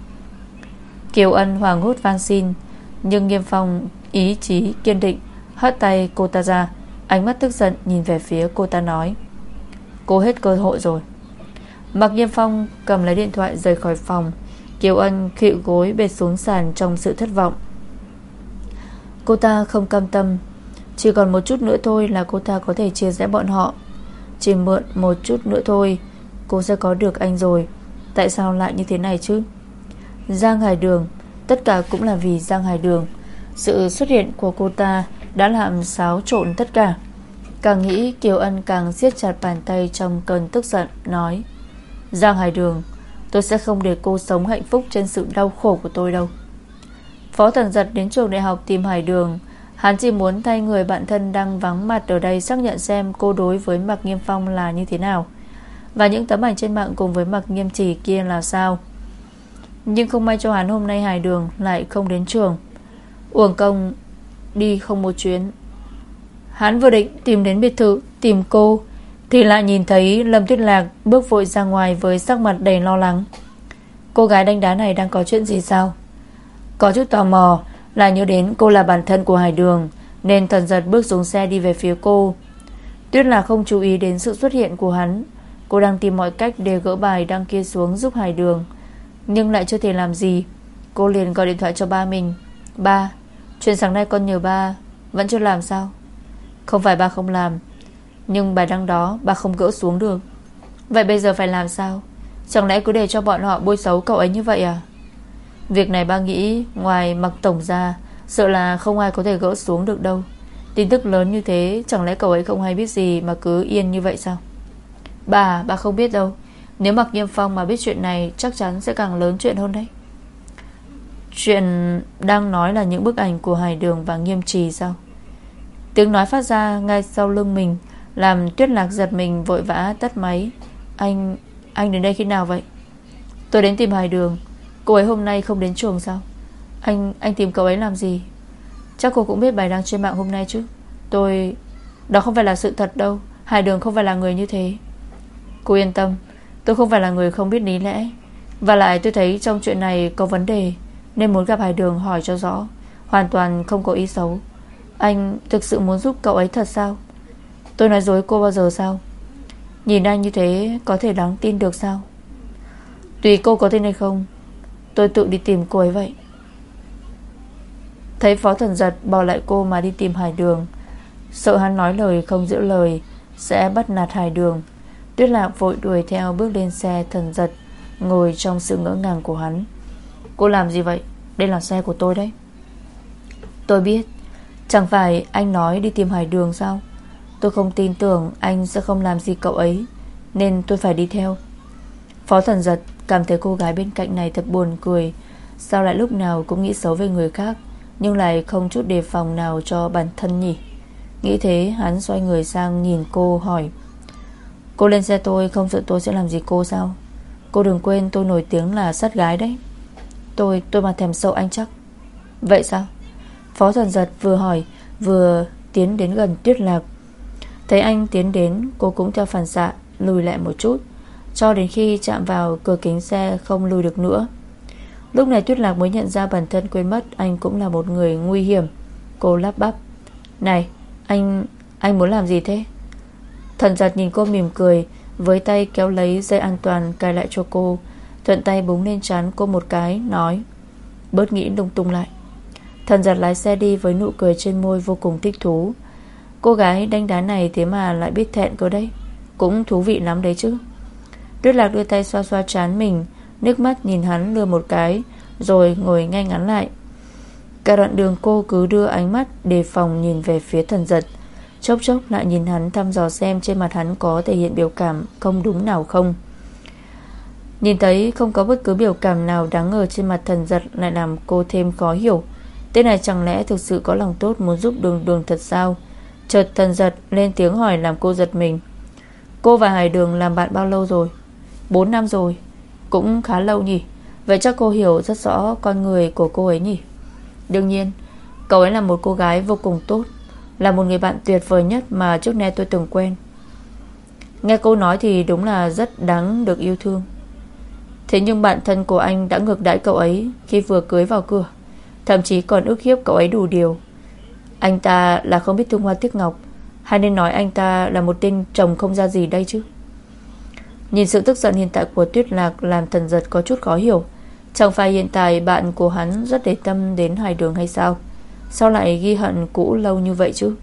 Kiều Ân hoàng hốt van xin, Nhưng Nghiêm Phong ý chí kiên định, Hất tay cô ta ra. Ánh mắt tức giận nhìn về phía cô ta nói, Cô hết cơ hội rồi. Mặc nhiên Phong cầm lấy điện thoại rời khỏi phòng, Kiều Ân khịu gối bệt xuống sàn trong sự thất vọng. Cô ta không cam tâm, Chỉ còn một chút nữa thôi là cô ta có thể chia rẽ bọn họ. Chỉ mượn một chút nữa thôi, Cô sẽ có được anh rồi. Tại sao lại như thế này chứ? Giang Hải Đường, Tất cả cũng là vì Giang Hải Đường. Sự xuất hiện của cô ta đã làm xáo trộn tất cả. Càng nghĩ Kiều Ân càng siết chặt bàn tay Trong cơn tức giận, nói Giang Hải Đường, Tôi sẽ không để cô sống hạnh phúc trên sự đau khổ của tôi đâu. Phó Thần Giật đến trường đại học tìm Hải Đường. Hắn chỉ muốn thay người bạn thân đang vắng mặt ở đây xác nhận xem cô đối với Mạc Nghiêm Phong là như thế nào. Và những tấm ảnh trên mạng cùng với Mạc Nghiêm Chỉ kia là sao? Nhưng không may cho hắn hôm nay Hải Đường lại không đến trường. Uổng công Đi không một chuyến. Hắn vừa định tìm đến biệt thự, Tìm cô thì lại nhìn thấy Lâm Tuyết Lạc bước vội ra ngoài Với sắc mặt đầy lo lắng. Cô gái đánh đá này đang có chuyện gì sao? Có chút tò mò Là nhớ đến cô là bản thân của Hải Đường, Nên thần giật bước xuống xe đi về phía cô. Tuyết Lạc không chú ý đến sự xuất hiện của hắn. Cô đang tìm mọi cách để gỡ bài đăng kia xuống giúp Hải Đường. Nhưng lại chưa thể làm gì. Cô liền gọi điện thoại cho ba mình. Ba, Chuyện sáng nay con nhờ ba. Vẫn chưa làm sao? Không phải ba không làm. Nhưng bài đăng đó bà không gỡ xuống được. Vậy bây giờ phải làm sao? Chẳng lẽ cứ để cho bọn họ bôi xấu cậu ấy như vậy à? Việc này ba nghĩ Ngoài mặc tổng ra Sợ là không ai có thể gỡ xuống được đâu. Tin tức lớn như thế Chẳng lẽ cậu ấy không hay biết gì Mà cứ yên như vậy sao? Bà, bà không biết đâu. Nếu mặc nghiêm phong mà biết chuyện này Chắc chắn sẽ càng lớn chuyện hơn đấy. Chuyện đang nói là những bức ảnh của Hải Đường và Nghiêm Trì sao? Tiếng nói phát ra ngay sau lưng mình. Làm tuyết lạc giật mình, vội vã tắt máy. Anh... anh đến đây khi nào vậy? Tôi đến tìm Hải Đường. Cô ấy hôm nay không đến trường sao? Anh... anh tìm cậu ấy làm gì? Chắc cô cũng biết bài đăng trên mạng hôm nay chứ. Tôi... Đó không phải là sự thật đâu. Hải Đường không phải là người như thế. Cô yên tâm. Tôi không phải là người không biết lý lẽ. Và lại tôi thấy trong chuyện này có vấn đề, Nên muốn gặp Hải Đường hỏi cho rõ. Hoàn toàn không có ý xấu. Anh thực sự muốn giúp cậu ấy thật sao? Tôi nói dối cô bao giờ sao? Nhìn anh như thế Có thể đáng tin được sao? Tùy cô có tin hay không, Tôi tự đi tìm cô ấy vậy. Thấy phó thần giật bỏ lại cô mà đi tìm hải đường, Sợ hắn nói lời không giữ lời Sẽ bắt nạt hải đường. Tuyết lạc vội đuổi theo bước lên xe thần giật, Ngồi trong sự ngỡ ngàng của hắn. Cô làm gì vậy? Đây là xe của tôi đấy. Tôi biết, Chẳng phải anh nói đi tìm hải đường sao? Tôi không tin tưởng anh sẽ không làm gì cậu ấy Nên tôi phải đi theo. Phó thần giật cảm thấy cô gái bên cạnh này thật buồn cười. Sao lại lúc nào cũng nghĩ xấu về người khác Nhưng lại không chút đề phòng nào cho bản thân nhỉ? Nghĩ thế hắn xoay người sang nhìn cô hỏi. Cô lên xe tôi không sợ tôi sẽ làm gì cô sao? Cô đừng quên tôi nổi tiếng là sát gái đấy. Tôi, tôi mà thèm sâu anh chắc. Vậy sao? Phó thần giật vừa hỏi Vừa tiến đến gần tuyết lạc. Thấy anh tiến đến, Cô cũng theo phản xạ, lùi lại một chút, Cho đến khi chạm vào cửa kính xe Không lùi được nữa. Lúc này Tuyết Lạc mới nhận ra bản thân quên mất Anh cũng là một người nguy hiểm. Cô lắp bắp, Này, anh anh muốn làm gì thế? Thần giật nhìn cô mỉm cười, Với tay kéo lấy dây an toàn cài lại cho cô, Thuận tay búng lên chán cô một cái, Nói, Bớt nghĩ lung tung lại. Thần giật lái xe đi với nụ cười trên môi vô cùng thích thú. Cô gái đánh đá này thế mà lại biết thẹn cơ đấy. Cũng thú vị lắm đấy chứ. Tuyết lạc đưa tay xoa xoa chán mình, Nước mắt nhìn hắn lừa một cái, Rồi ngồi ngay ngắn lại. Cả đoạn đường cô cứ đưa ánh mắt Đề phòng nhìn về phía thần giật. Chốc chốc lại nhìn hắn thăm dò xem Trên mặt hắn có thể hiện biểu cảm Không đúng nào không. Nhìn thấy không có bất cứ biểu cảm nào Đáng ngờ trên mặt thần giật Lại làm cô thêm khó hiểu. Tên này chẳng lẽ thực sự có lòng tốt Muốn giúp đường đường thật sao? Chợt thần giật, lên tiếng hỏi làm cô giật mình. Cô và Hải Đường làm bạn bao lâu rồi? 4 năm rồi. Cũng khá lâu nhỉ. Vậy chắc cô hiểu rất rõ con người của cô ấy nhỉ. Đương nhiên, Cậu ấy là một cô gái vô cùng tốt, Là một người bạn tuyệt vời nhất mà trước nay tôi từng quen. Nghe cô nói thì đúng là rất đáng được yêu thương. Thế nhưng bạn thân của anh đã ngược đãi cậu ấy Khi vừa cưới vào cửa. Thậm chí còn ức hiếp cậu ấy đủ điều. Anh ta là không biết thương hoa tiếc ngọc, Hay nên nói anh ta là một tên chồng không ra gì đây chứ? Nhìn sự tức giận hiện tại của Tuyết Lạc Làm thần giật có chút khó hiểu. Chẳng phải hiện tại bạn của hắn Rất để tâm đến hải đường hay sao? Sao lại ghi hận cũ lâu như vậy chứ?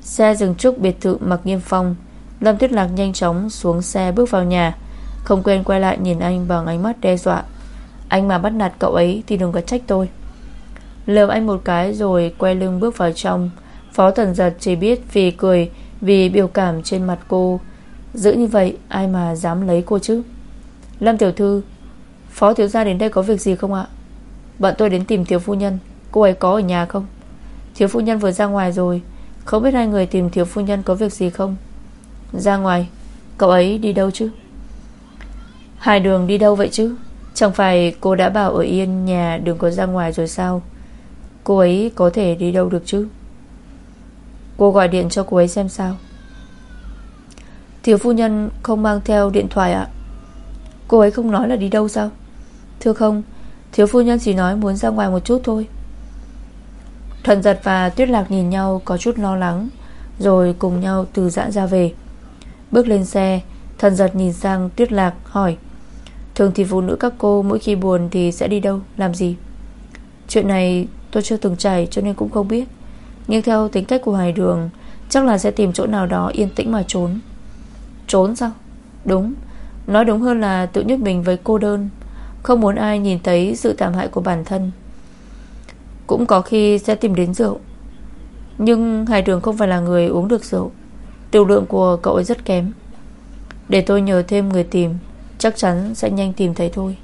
Xe dừng trước biệt thự mặc nghiêm phong. Lâm Tuyết Lạc nhanh chóng xuống xe bước vào nhà. Không quên quay lại nhìn anh bằng ánh mắt đe dọa. Anh mà bắt nạt cậu ấy Thì đừng có trách tôi. Lườm anh một cái rồi quay lưng bước vào trong. Phó thần giật chỉ biết vì cười Vì biểu cảm trên mặt cô. Giữ như vậy, ai mà dám lấy cô chứ? Lâm tiểu thư, Phó thiếu gia đến đây có việc gì không ạ? Bọn tôi đến tìm thiếu phu nhân. Cô ấy có ở nhà không? Thiếu phu nhân vừa ra ngoài rồi. Không biết hai người tìm thiếu phu nhân có việc gì không? Ra ngoài. Cậu ấy đi đâu chứ? Hai đường đi đâu vậy chứ? Chẳng phải cô đã bảo ở yên nhà Đừng có ra ngoài rồi sao? Cô ấy có thể đi đâu được chứ? Cô gọi điện cho cô ấy xem sao. Thiếu phu nhân không mang theo điện thoại ạ. Cô ấy không nói là đi đâu sao? Thưa không Thiếu phu nhân chỉ nói muốn ra ngoài một chút thôi. Thần giật và tuyết lạc nhìn nhau Có chút lo lắng, Rồi cùng nhau từ giãn ra về. Bước lên xe Thần giật nhìn sang tuyết lạc, hỏi, Thường thì phụ nữ các cô mỗi khi buồn Thì sẽ đi đâu? Làm gì? Chuyện này tôi chưa từng chảy cho nên cũng không biết. Nhưng theo tính cách của Hải Đường, Chắc là sẽ tìm chỗ nào đó yên tĩnh mà trốn. Trốn sao? Đúng. Nói đúng hơn là tự nhức mình với cô đơn. Không muốn ai nhìn thấy sự tạm hại của bản thân. Cũng có khi sẽ tìm đến rượu. Nhưng Hải Đường không phải là người uống được rượu. Tiểu lượng của cậu ấy rất kém. Để tôi nhờ thêm người tìm, Chắc chắn sẽ nhanh tìm thấy thôi.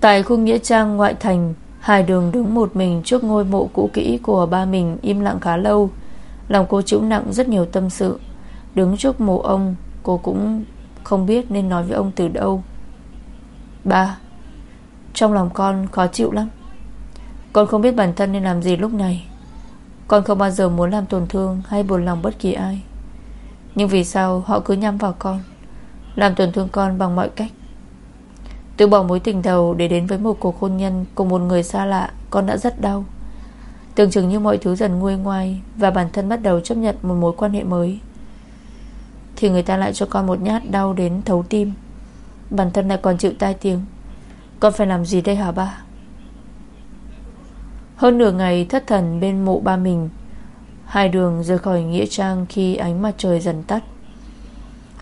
Tại khu Nghĩa Trang, ngoại thành, Hải đường đứng một mình trước ngôi mộ cũ kỹ của ba mình im lặng khá lâu. Lòng cô chịu nặng rất nhiều tâm sự. Đứng trước mộ ông, Cô cũng không biết nên nói với ông từ đâu. Ba, Trong lòng con khó chịu lắm. Con không biết bản thân nên làm gì lúc này. Con không bao giờ muốn làm tổn thương Hay buồn lòng bất kỳ ai. Nhưng vì sao họ cứ nhắm vào con, Làm tổn thương con bằng mọi cách? Từ bỏ mối tình đầu để đến với một cuộc hôn nhân Cùng một người xa lạ, Con đã rất đau. Tưởng chừng như mọi thứ dần nguôi ngoai Và bản thân bắt đầu chấp nhận một mối quan hệ mới. Thì người ta lại cho con một nhát đau đến thấu tim. Bản thân lại còn chịu tai tiếng. Con phải làm gì đây hả ba? Hơn nửa ngày thất thần bên mộ ba mình, Hai đường rời khỏi Nghĩa Trang Khi ánh mặt trời dần tắt.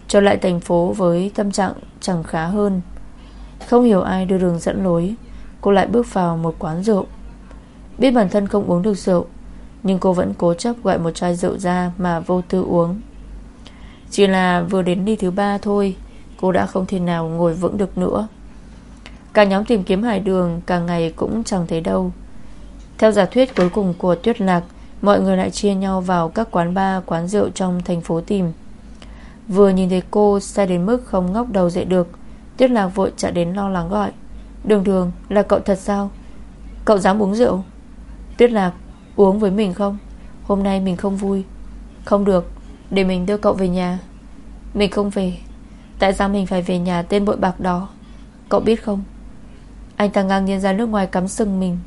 Trở lại thành phố với tâm trạng chẳng khá hơn không hiểu ai đưa đường dẫn lối. Cô lại bước vào một quán rượu. Biết bản thân không uống được rượu, Nhưng cô vẫn cố chấp gọi một chai rượu ra Mà vô tư uống. Chỉ là vừa đến ly thứ ba thôi, Cô đã không thể nào ngồi vững được nữa. Cả nhóm tìm kiếm hải đường Càng ngày cũng chẳng thấy đâu. Theo giả thuyết cuối cùng của Tuyết Lạc, Mọi người lại chia nhau vào các quán bar, Quán rượu trong thành phố tìm. Vừa nhìn thấy cô, Sai đến mức không ngóc đầu dậy được. Tuyết Lạc vội chạy đến lo lắng gọi. Đường đường, là cậu thật sao? Cậu dám uống rượu? Tuyết Lạc, uống với mình không? Hôm nay mình không vui. Không được, để mình đưa cậu về nhà. Mình không về. Tại sao mình phải về nhà tên bội bạc đó? Cậu biết không? Anh ta ngang nhiên ra nước ngoài cắm sừng mình.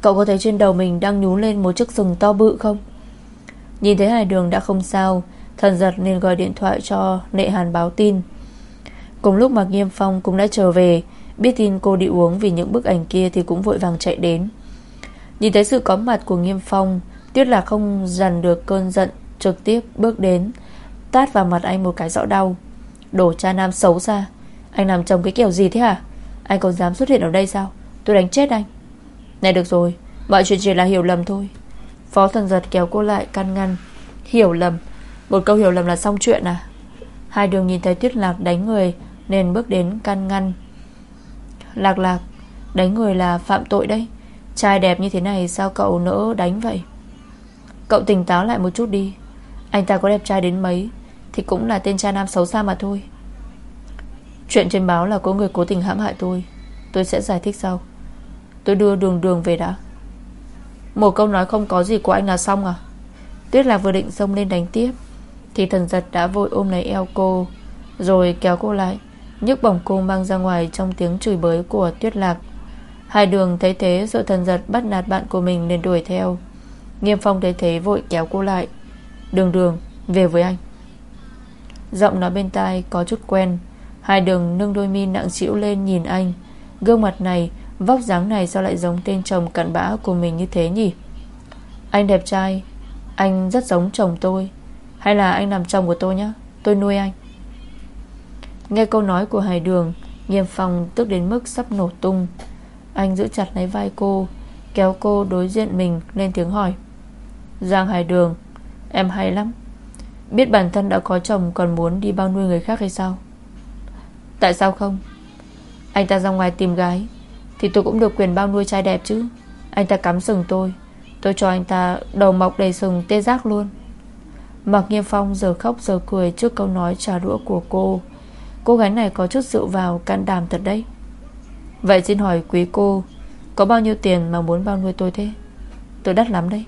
Cậu có thấy trên đầu mình đang nhú lên Một chiếc sừng to bự không? Nhìn thấy hải đường đã không sao. Thần giật nên gọi điện thoại cho Nệ Hàn báo tin. Cùng lúc mà Nghiêm Phong cũng đã trở về, Biết tin cô đi uống vì những bức ảnh kia Thì cũng vội vàng chạy đến. Nhìn thấy sự có mặt của Nghiêm Phong, Tuyết là không dằn được cơn giận Trực tiếp bước đến, Tát vào mặt anh một cái rõ đau. Đổ cha nam xấu xa, Anh làm chồng cái kiểu gì thế hả? Anh còn dám xuất hiện ở đây sao? Tôi đánh chết anh. Này được rồi, Mọi chuyện chỉ là hiểu lầm thôi. Phó thần giật kéo cô lại can ngăn. Hiểu lầm, Một câu hiểu lầm là xong chuyện à? Hai đường nhìn thấy tuyết lạc đánh người nên bước đến can ngăn. Lạc lạc, Đánh người là phạm tội đấy Trai đẹp như thế này sao cậu nỡ đánh vậy? Cậu tỉnh táo lại một chút đi. Anh ta có đẹp trai đến mấy Thì cũng là tên cha nam xấu xa mà thôi. Chuyện trên báo là có người cố tình hãm hại tôi. Tôi sẽ giải thích sau. Tôi đưa đường đường về đã. Một câu nói không có gì của anh là xong à? Tuyết là vừa định xông lên đánh tiếp Thì thần giật đã vội ôm lấy eo cô, Rồi kéo cô lại nhấc bổng cô mang ra ngoài Trong tiếng chửi bới của tuyết lạc. Hai đường thấy thế sợ thần giật bắt nạt bạn của mình nên đuổi theo. Nghiêm phong thấy thế, vội kéo cô lại. Đường đường, về với anh. Giọng nói bên tai có chút quen. Hai đường nâng đôi mi nặng chịu lên nhìn anh. Gương mặt này, Vóc dáng này sao lại giống tên chồng cặn bã của mình như thế nhỉ? Anh đẹp trai, Anh rất giống chồng tôi. Hay là anh làm chồng của tôi nhé Tôi nuôi anh. Nghe câu nói của Hải Đường, Nghiêm Phong tức đến mức sắp nổ tung. Anh giữ chặt lấy vai cô, Kéo cô đối diện mình, lên tiếng hỏi. Giang Hải Đường, Em hay lắm. Biết bản thân đã có chồng còn muốn đi bao nuôi người khác hay sao? Tại sao không? Anh ta ra ngoài tìm gái, Thì tôi cũng được quyền bao nuôi trai đẹp chứ. Anh ta cắm sừng tôi Tôi cho anh ta đầu mọc đầy sừng tê giác luôn. Mặc nghiêm phong giờ khóc giờ cười Trước câu nói trả đũa của cô. Cô gái này có chút rượu vào can đảm thật đấy. Vậy xin hỏi quý cô, Có bao nhiêu tiền mà muốn bao nuôi tôi thế? Tôi đắt lắm đấy.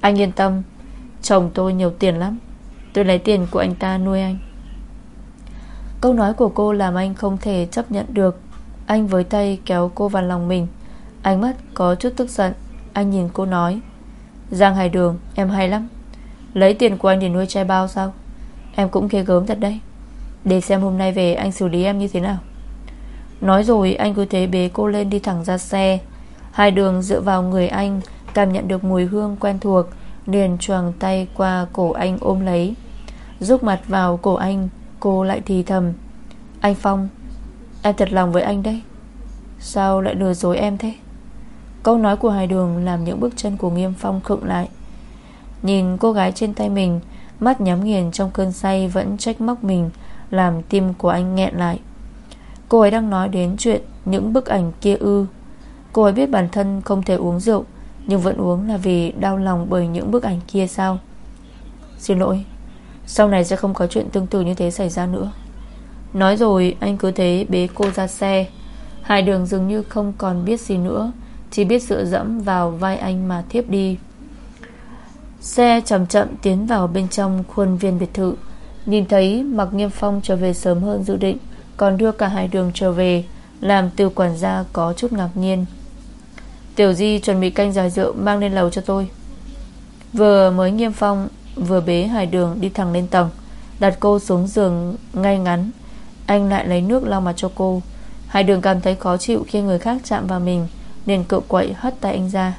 Anh yên tâm, Chồng tôi nhiều tiền lắm. Tôi lấy tiền của anh ta nuôi anh. Câu nói của cô làm anh không thể chấp nhận được. Anh với tay kéo cô vào lòng mình. Ánh mắt có chút tức giận. Anh nhìn cô nói, Giang Hải Đường, em hay lắm. Lấy tiền của anh để nuôi trai bao sao? Em cũng ghê gớm thật đấy để xem hôm nay về anh xử lý em như thế nào. Nói rồi, anh cứ thế bế cô lên đi thẳng ra xe. Hai đường dựa vào người anh, Cảm nhận được mùi hương quen thuộc, Liền choàng tay qua cổ anh ôm lấy. Rúc mặt vào cổ anh, Cô lại thì thầm, Anh Phong, Em thật lòng với anh đấy. Sao lại lừa dối em thế? Câu nói của Hải Đường Làm những bước chân của Nghiêm Phong khựng lại. Nhìn cô gái trên tay mình, Mắt nhắm nghiền trong cơn say Vẫn trách móc mình làm tim của anh nghẹn lại. Cô ấy đang nói đến chuyện Những bức ảnh kia ư. Cô ấy biết bản thân không thể uống rượu, Nhưng vẫn uống là vì đau lòng bởi những bức ảnh kia sao? Xin lỗi, Sau này sẽ không có chuyện tương tự như thế xảy ra nữa. Nói rồi, anh cứ thế bế cô ra xe. Hai đường dường như không còn biết gì nữa, Chỉ biết dựa dẫm vào vai anh mà thiếp đi. Xe chậm chậm tiến vào bên trong khuôn viên biệt thự. Nhìn thấy Mạc Nghiêm Phong trở về sớm hơn dự định, Còn đưa cả hai đường trở về, Làm từ quản gia có chút ngạc nhiên. Tiểu Di chuẩn bị canh giải rượu Mang lên lầu cho tôi. Vừa mới Nghiêm Phong Vừa bế Hải Đường đi thẳng lên tầng, Đặt cô xuống giường ngay ngắn. Anh lại lấy nước lau mặt cho cô. Hải Đường cảm thấy khó chịu khi người khác chạm vào mình, Nên cự quậy hất tay anh ra.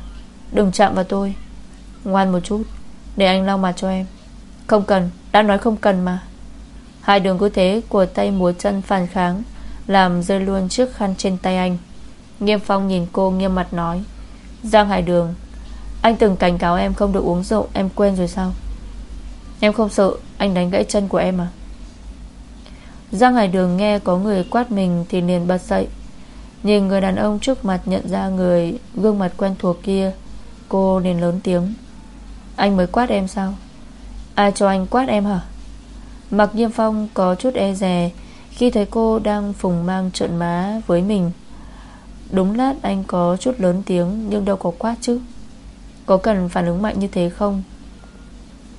Đừng chạm vào tôi. Ngoan một chút, Để anh lau mặt cho em. Không cần. Đã nói không cần mà. Hai đường cứ thế, của tay múa chân phản kháng, Làm rơi luôn chiếc khăn trên tay anh. Nghiêm Phong nhìn cô nghiêm mặt nói, Giang Hải Đường, Anh từng cảnh cáo em không được uống rượu, Em quên rồi sao? Em không sợ, anh đánh gãy chân của em à? Giang Hải Đường nghe có người quát mình Thì liền bật dậy. Nhìn người đàn ông trước mặt nhận ra người Gương mặt quen thuộc kia, Cô liền lớn tiếng, Anh mới quát em sao? Ai cho anh quát em hả? Mặc nghiêm Phong có chút e dè Khi thấy cô đang phùng mang trợn má với mình. Đúng lát anh có chút lớn tiếng, Nhưng đâu có quát chứ. Có cần phản ứng mạnh như thế không?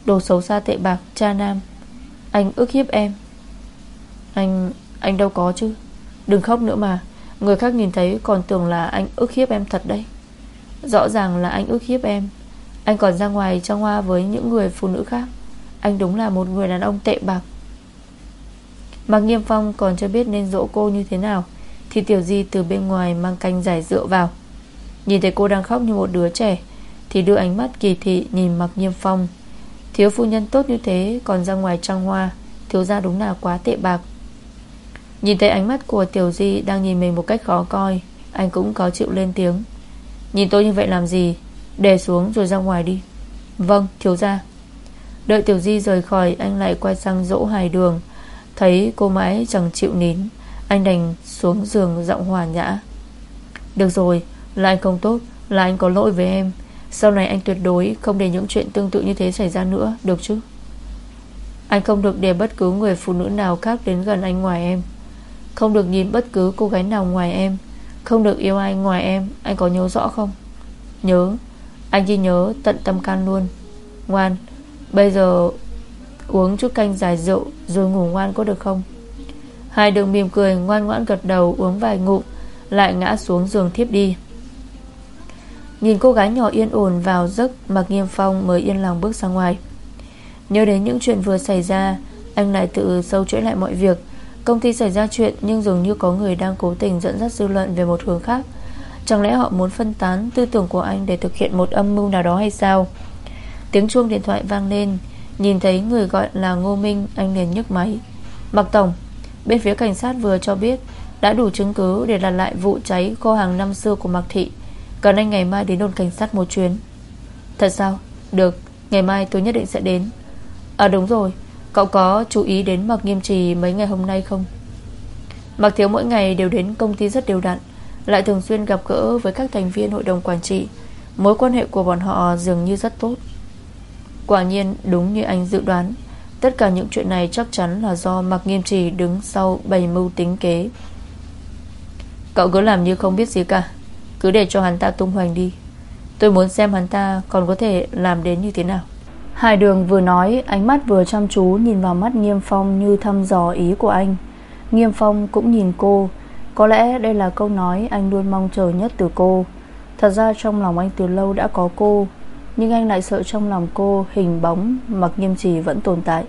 Đồ xấu xa tệ bạc, Cha nam. Anh ức hiếp em. Anh Anh đâu có chứ. Đừng khóc nữa mà. Người khác nhìn thấy còn tưởng là anh ức hiếp em thật đấy. Rõ ràng là anh ức hiếp em. Anh còn ra ngoài trong hoa với những người phụ nữ khác. Anh đúng là một người đàn ông tệ bạc. Mạc Nghiêm Phong còn chưa biết nên dỗ cô như thế nào, Thì Tiểu Di từ bên ngoài mang canh giải rượu vào. Nhìn thấy cô đang khóc như một đứa trẻ, Thì đưa ánh mắt kỳ thị nhìn Mạc Nghiêm Phong. Thiếu phu nhân tốt như thế, Còn ra ngoài trăng hoa, Thiếu ra đúng là quá tệ bạc. Nhìn thấy ánh mắt của Tiểu Di Đang nhìn mình một cách khó coi, Anh cũng có chịu lên tiếng. Nhìn tôi như vậy làm gì? Để xuống rồi ra ngoài đi. Vâng thiếu ra Đợi Tiểu Di rời khỏi, Anh lại quay sang dỗ hài đường. Thấy cô mãi chẳng chịu nín, Anh đành xuống giường giọng hòa nhã. Được rồi, Là anh không tốt, Là anh có lỗi với em. Sau này anh tuyệt đối không để những chuyện tương tự như thế xảy ra nữa, Được chứ? Anh không được để bất cứ người phụ nữ nào khác đến gần anh ngoài em. Không được nhìn bất cứ cô gái nào ngoài em. Không được yêu ai ngoài em, Anh có nhớ rõ không? Nhớ. Anh chỉ nhớ tận tâm can luôn. Ngoan Bây giờ, Uống chút canh giải rượu Rồi ngủ ngoan có được không? Hai đường mỉm cười ngoan ngoãn gật đầu Uống vài ngụm, Lại ngã xuống giường thiếp đi. Nhìn cô gái nhỏ yên ổn vào giấc Mặc nghiêm phong mới yên lòng bước ra ngoài. Nhớ đến những chuyện vừa xảy ra, Anh lại tự sâu chuỗi lại mọi việc. Công ty xảy ra chuyện Nhưng dường như có người đang cố tình dẫn dắt dư luận Về một hướng khác. Chẳng lẽ họ muốn phân tán tư tưởng của anh Để thực hiện một âm mưu nào đó hay sao? Tiếng chuông điện thoại vang lên, Nhìn thấy người gọi là Ngô Minh, Anh liền nhấc máy. Mặc Tổng, Bên phía cảnh sát vừa cho biết Đã đủ chứng cứ để làm lại vụ cháy kho hàng năm xưa của Mạc Thị. Cần anh ngày mai đến đồn cảnh sát một chuyến. Thật sao? Được, Ngày mai tôi nhất định sẽ đến. À đúng rồi, Cậu có chú ý đến Mạc Nghiêm Trì mấy ngày hôm nay không? Mạc Thiếu mỗi ngày đều đến công ty rất đều đặn, Lại thường xuyên gặp gỡ với các thành viên hội đồng quản trị. Mối quan hệ của bọn họ dường như rất tốt. Quả nhiên, đúng như anh dự đoán. Tất cả những chuyện này chắc chắn là do Mạc Nghiêm Trì đứng sau bày mưu tính kế. Cậu cứ làm như không biết gì cả. Cứ để cho hắn ta tung hoành đi. Tôi muốn xem hắn ta còn có thể làm đến như thế nào. Hải đường vừa nói, Ánh mắt vừa chăm chú nhìn vào mắt Nghiêm Phong Như thăm dò ý của anh. Nghiêm Phong cũng nhìn cô. Có lẽ đây là câu nói anh luôn mong chờ nhất từ cô. Thật ra trong lòng anh từ lâu đã có cô. Nhưng anh lại sợ trong lòng cô Hình bóng mặc nghiêm trì vẫn tồn tại.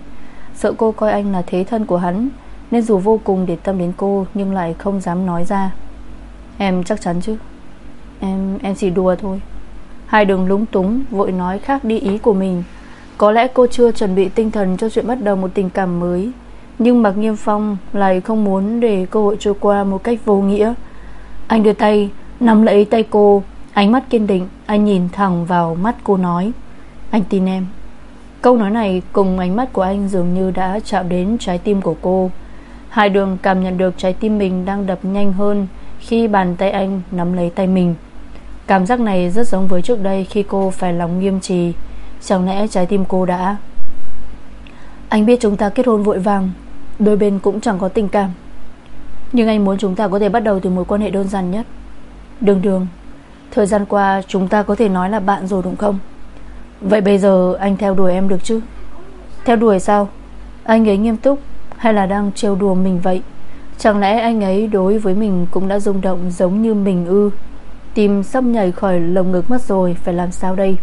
Sợ cô coi anh là thế thân của hắn, Nên dù vô cùng để tâm đến cô Nhưng lại không dám nói ra. Em chắc chắn chứ? Em em chỉ đùa thôi. Hai đường lúng túng, Vội nói khác đi ý của mình. Có lẽ cô chưa chuẩn bị tinh thần cho chuyện bắt đầu một tình cảm mới, Nhưng Mạc Nghiêm Phong lại không muốn để cơ hội trôi qua một cách vô nghĩa. Anh đưa tay Nắm lấy tay cô Ánh mắt kiên định, Anh nhìn thẳng vào mắt cô nói. Anh tin em. Câu nói này cùng ánh mắt của anh dường như đã chạm đến trái tim của cô. Hai đường cảm nhận được trái tim mình đang đập nhanh hơn Khi bàn tay anh nắm lấy tay mình. Cảm giác này rất giống với trước đây Khi cô phải lòng nghiêm trì. Chẳng lẽ trái tim cô đã? Anh biết chúng ta kết hôn vội vàng, Đôi bên cũng chẳng có tình cảm. Nhưng anh muốn chúng ta có thể bắt đầu từ mối quan hệ đơn giản nhất. Đường đường. Thời gian qua, chúng ta có thể nói là bạn rồi đúng không? Vậy bây giờ anh theo đuổi em được chứ? Theo đuổi sao? Anh ấy nghiêm túc Hay là đang trêu đùa mình vậy? Chẳng lẽ anh ấy đối với mình Cũng đã rung động giống như mình ư? Tim sắp nhảy khỏi lồng ngực mất rồi, Phải làm sao đây?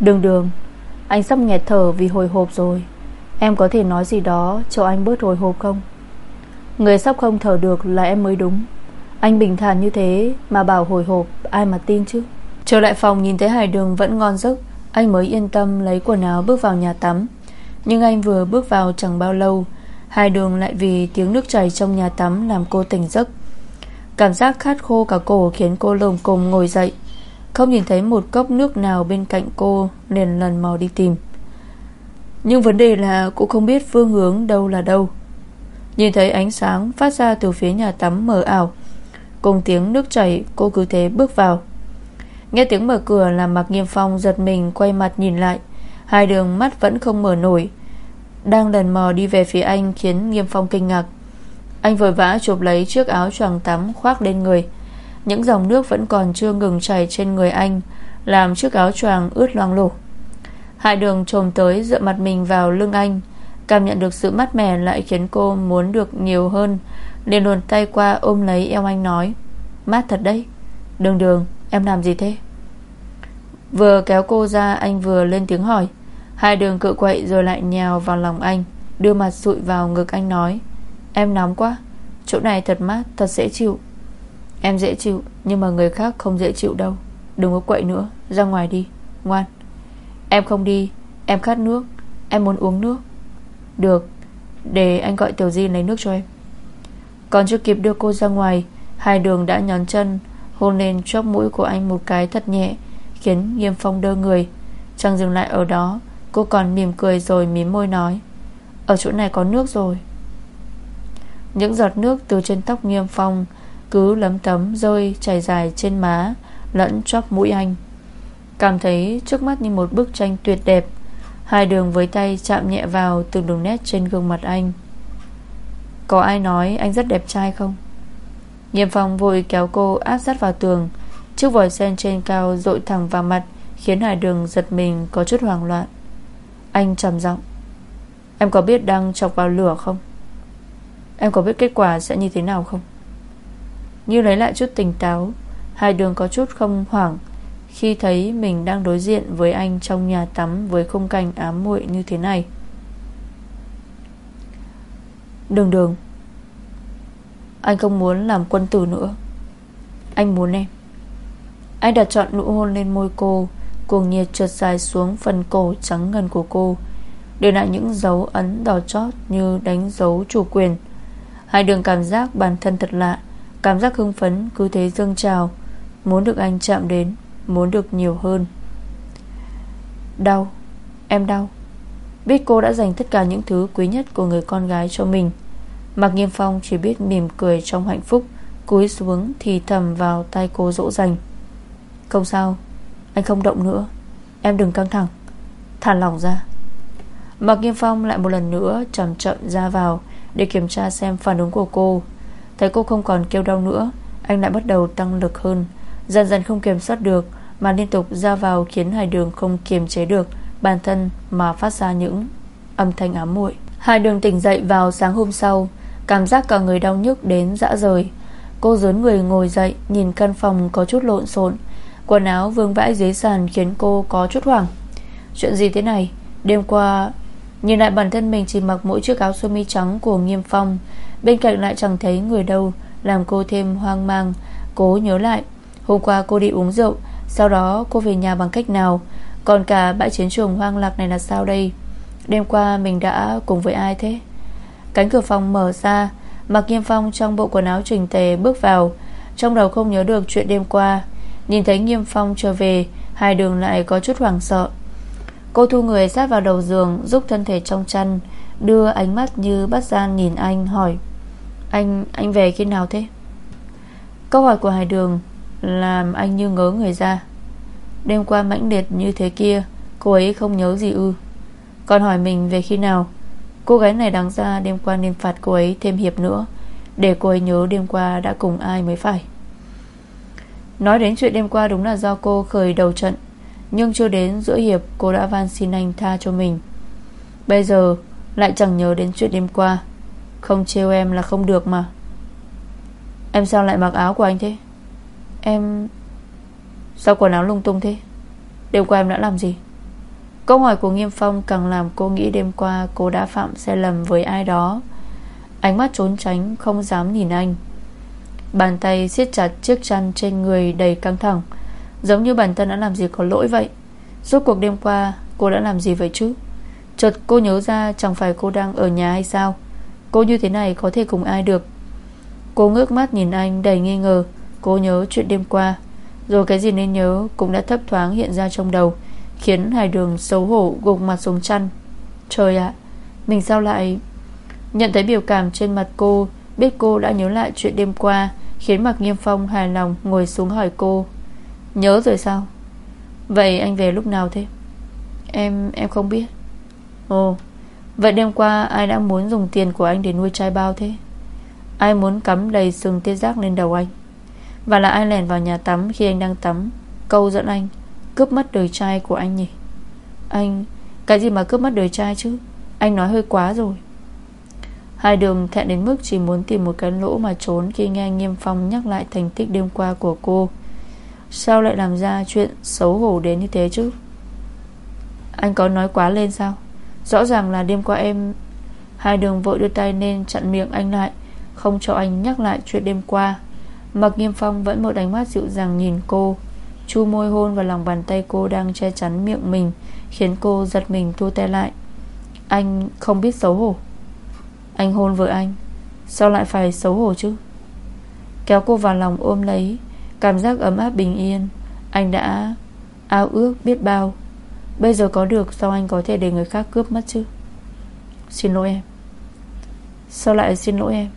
Đường đường, Anh sắp nghẹt thở vì hồi hộp rồi. Em có thể nói gì đó cho anh bớt hồi hộp không? Người sắp không thở được là em mới đúng. Anh bình thản như thế Mà bảo hồi hộp ai mà tin chứ? Trở lại phòng nhìn thấy Hải Đường vẫn ngon giấc, Anh mới yên tâm lấy quần áo bước vào nhà tắm. Nhưng anh vừa bước vào chẳng bao lâu Hải Đường lại vì tiếng nước chảy trong nhà tắm Làm cô tỉnh giấc. Cảm giác khát khô cả cổ khiến cô lồm cồm ngồi dậy. Không nhìn thấy một cốc nước nào bên cạnh cô, Liền lần mò đi tìm. Nhưng vấn đề là cô không biết phương hướng đâu là đâu. Nhìn thấy ánh sáng phát ra từ phía nhà tắm mờ ảo Cùng tiếng nước chảy, Cô cứ thế bước vào. Nghe tiếng mở cửa là Mạc Nghiêm Phong giật mình Quay mặt nhìn lại. Hai đường mắt vẫn không mở nổi. Đang lần mò đi về phía anh Khiến Nghiêm Phong kinh ngạc. Anh vội vã chụp lấy chiếc áo choàng tắm Khoác lên người. Những dòng nước vẫn còn chưa ngừng chảy trên người anh, Làm chiếc áo choàng ướt loang lổ. Hai đường trồm tới dựa mặt mình vào lưng anh. Cảm nhận được sự mát mẻ Lại khiến cô muốn được nhiều hơn liền luồn tay qua ôm lấy eo anh nói Mát thật đấy. Đường đường em làm gì thế? Vừa kéo cô ra anh vừa lên tiếng hỏi. Hai đường cự quậy rồi lại nhào vào lòng anh Đưa mặt sụi vào ngực anh nói Em nóng quá Chỗ này thật mát, thật dễ chịu. Em dễ chịu, nhưng mà người khác không dễ chịu đâu. Đừng có quậy nữa, ra ngoài đi Ngoan. Em không đi, em khát nước Em muốn uống nước. Được, để anh gọi Tiểu Di lấy nước cho em còn chưa kịp đưa cô ra ngoài, Hai đường đã nhón chân, Hôn lên chóp mũi của anh một cái thật nhẹ, Khiến Nghiêm Phong đơ người. Chẳng dừng lại ở đó, Cô còn mỉm cười rồi mím môi nói, Ở chỗ này có nước rồi. Những giọt nước từ trên tóc Nghiêm Phong Cứ lấm tấm rơi chảy dài trên má, Lẫn chóp mũi anh. Cảm thấy trước mắt như một bức tranh tuyệt đẹp. Hai đường với tay chạm nhẹ vào Từng đường nét trên gương mặt anh có ai nói anh rất đẹp trai không? Nghiêm phong vội kéo cô áp sát vào tường. Chiếc vòi sen trên cao Rội thẳng vào mặt, Khiến Hải Đường giật mình có chút hoảng loạn. Anh trầm giọng. Em có biết đang chọc vào lửa không? Em có biết kết quả sẽ như thế nào không? Như lấy lại chút tỉnh táo, Hải Đường có chút không hoảng Khi thấy mình đang đối diện với anh Trong nhà tắm với khung cảnh ám muội như thế này. Đường đường. Anh không muốn làm quân tử nữa. Anh muốn em. Anh đặt chọn nụ hôn lên môi cô, Cuồng nhiệt trượt dài xuống phần cổ trắng ngần của cô, Để lại những dấu ấn đỏ chót Như đánh dấu chủ quyền. Hai đường cảm giác bản thân thật lạ, Cảm giác hưng phấn cứ thế dâng trào. Muốn được anh chạm đến, Muốn được nhiều hơn. Đau, Em đau. Biết cô đã dành tất cả những thứ quý nhất Của người con gái cho mình. Mạc Nghiêm Phong chỉ biết mỉm cười trong hạnh phúc, Cúi xuống thì thầm vào tay cô dỗ dành. Không sao, Anh không động nữa, Em đừng căng thẳng, Thả lỏng ra. Mạc Nghiêm Phong lại một lần nữa chậm chậm ra vào Để kiểm tra xem phản ứng của cô. Thấy cô không còn kêu đau nữa, Anh lại bắt đầu tăng lực hơn. Dần dần không kiểm soát được Mà liên tục ra vào khiến Hải Đường không kiềm chế được. Bản thân mà phát ra những âm thanh ám muội. Hai Đường tỉnh dậy vào sáng hôm sau, Cảm giác cả người đau nhức đến dã rời. Cô dướn người ngồi dậy, Nhìn căn phòng có chút lộn xộn. Quần áo vương vãi dưới sàn khiến cô có chút hoảng. Chuyện gì thế này? Đêm qua, Nhìn lại bản thân mình chỉ mặc mỗi chiếc áo sơ mi trắng của Nghiêm Phong. Bên cạnh lại chẳng thấy người đâu, Làm cô thêm hoang mang. Cố nhớ lại, Hôm qua cô đi uống rượu, Sau đó cô về nhà bằng cách nào? Còn cả bãi chiến trường hoang lạc này là sao đây? Đêm qua mình đã cùng với ai thế? Cánh cửa phòng mở ra Mặc Nghiêm Phong trong bộ quần áo chỉnh tề bước vào. Trong đầu không nhớ được chuyện đêm qua. Nhìn thấy Nghiêm Phong trở về, Hai đường lại có chút hoảng sợ. Cô thu người sát vào đầu giường, Giúp thân thể trong chăn, Đưa ánh mắt như bắt gian nhìn anh, hỏi, Anh anh về khi nào thế? Câu hỏi của Hải Đường Làm anh như ngớ người ra. Đêm qua mãnh liệt như thế kia, Cô ấy không nhớ gì ư. Còn hỏi mình về khi nào. Cô gái này đáng ra đêm qua nên phạt cô ấy thêm hiệp nữa, Để cô ấy nhớ đêm qua đã cùng ai mới phải. Nói đến chuyện đêm qua đúng là do cô khởi đầu trận, Nhưng chưa đến giữa hiệp Cô đã van xin anh tha cho mình. Bây giờ lại chẳng nhớ đến chuyện đêm qua. Không trêu em là không được mà. Em sao lại mặc áo của anh thế? Em Sao quần áo lung tung thế? Đêm qua em đã làm gì? Câu hỏi của Nghiêm Phong càng làm cô nghĩ đêm qua Cô đã phạm sai lầm với ai đó. Ánh mắt trốn tránh, Không dám nhìn anh. Bàn tay siết chặt chiếc chăn trên người đầy căng thẳng. Giống như bản thân đã làm gì có lỗi vậy. Suốt cuộc đêm qua, Cô đã làm gì vậy chứ? Chợt cô nhớ ra chẳng phải cô đang ở nhà hay sao? Cô như thế này có thể cùng ai được? Cô ngước mắt nhìn anh đầy nghi ngờ. Cô nhớ chuyện đêm qua. Rồi cái gì nên nhớ Cũng đã thấp thoáng hiện ra trong đầu, Khiến Hải Đường xấu hổ gục mặt xuống chăn. Trời ạ, Mình sao lại Nhận thấy biểu cảm trên mặt cô, Biết cô đã nhớ lại chuyện đêm qua, Khiến Mạc Nghiêm Phong hài lòng ngồi xuống hỏi cô. Nhớ rồi sao? Vậy anh về lúc nào thế? Em em không biết. Ồ, Vậy đêm qua ai đã muốn dùng tiền của anh để nuôi trai bao thế? Ai muốn cắm đầy sừng tê giác lên đầu anh? Và là ai lẻn vào nhà tắm khi anh đang tắm? Câu dẫn anh, Cướp mất đời trai của anh nhỉ? Anh, Cái gì mà cướp mất đời trai chứ? Anh nói hơi quá rồi. Hai đường thẹn đến mức chỉ muốn tìm một cái lỗ mà trốn Khi nghe Nghiêm Phong nhắc lại thành tích đêm qua của cô. Sao lại làm ra chuyện xấu hổ đến như thế chứ? Anh có nói quá lên sao? Rõ ràng là đêm qua em, Hai đường vội đưa tay lên chặn miệng anh lại, Không cho anh nhắc lại chuyện đêm qua. Mặc nghiêm phong vẫn một ánh mắt dịu dàng nhìn cô. Chu môi hôn vào lòng bàn tay cô đang che chắn miệng mình, Khiến cô giật mình thu tay lại. Anh không biết xấu hổ. Anh hôn vợ anh. Sao lại phải xấu hổ chứ? Kéo cô vào lòng ôm lấy. Cảm giác ấm áp bình yên. Anh đã ao ước biết bao. Bây giờ có được, Sao anh có thể để người khác cướp mất chứ? Xin lỗi em. Sao lại xin lỗi em?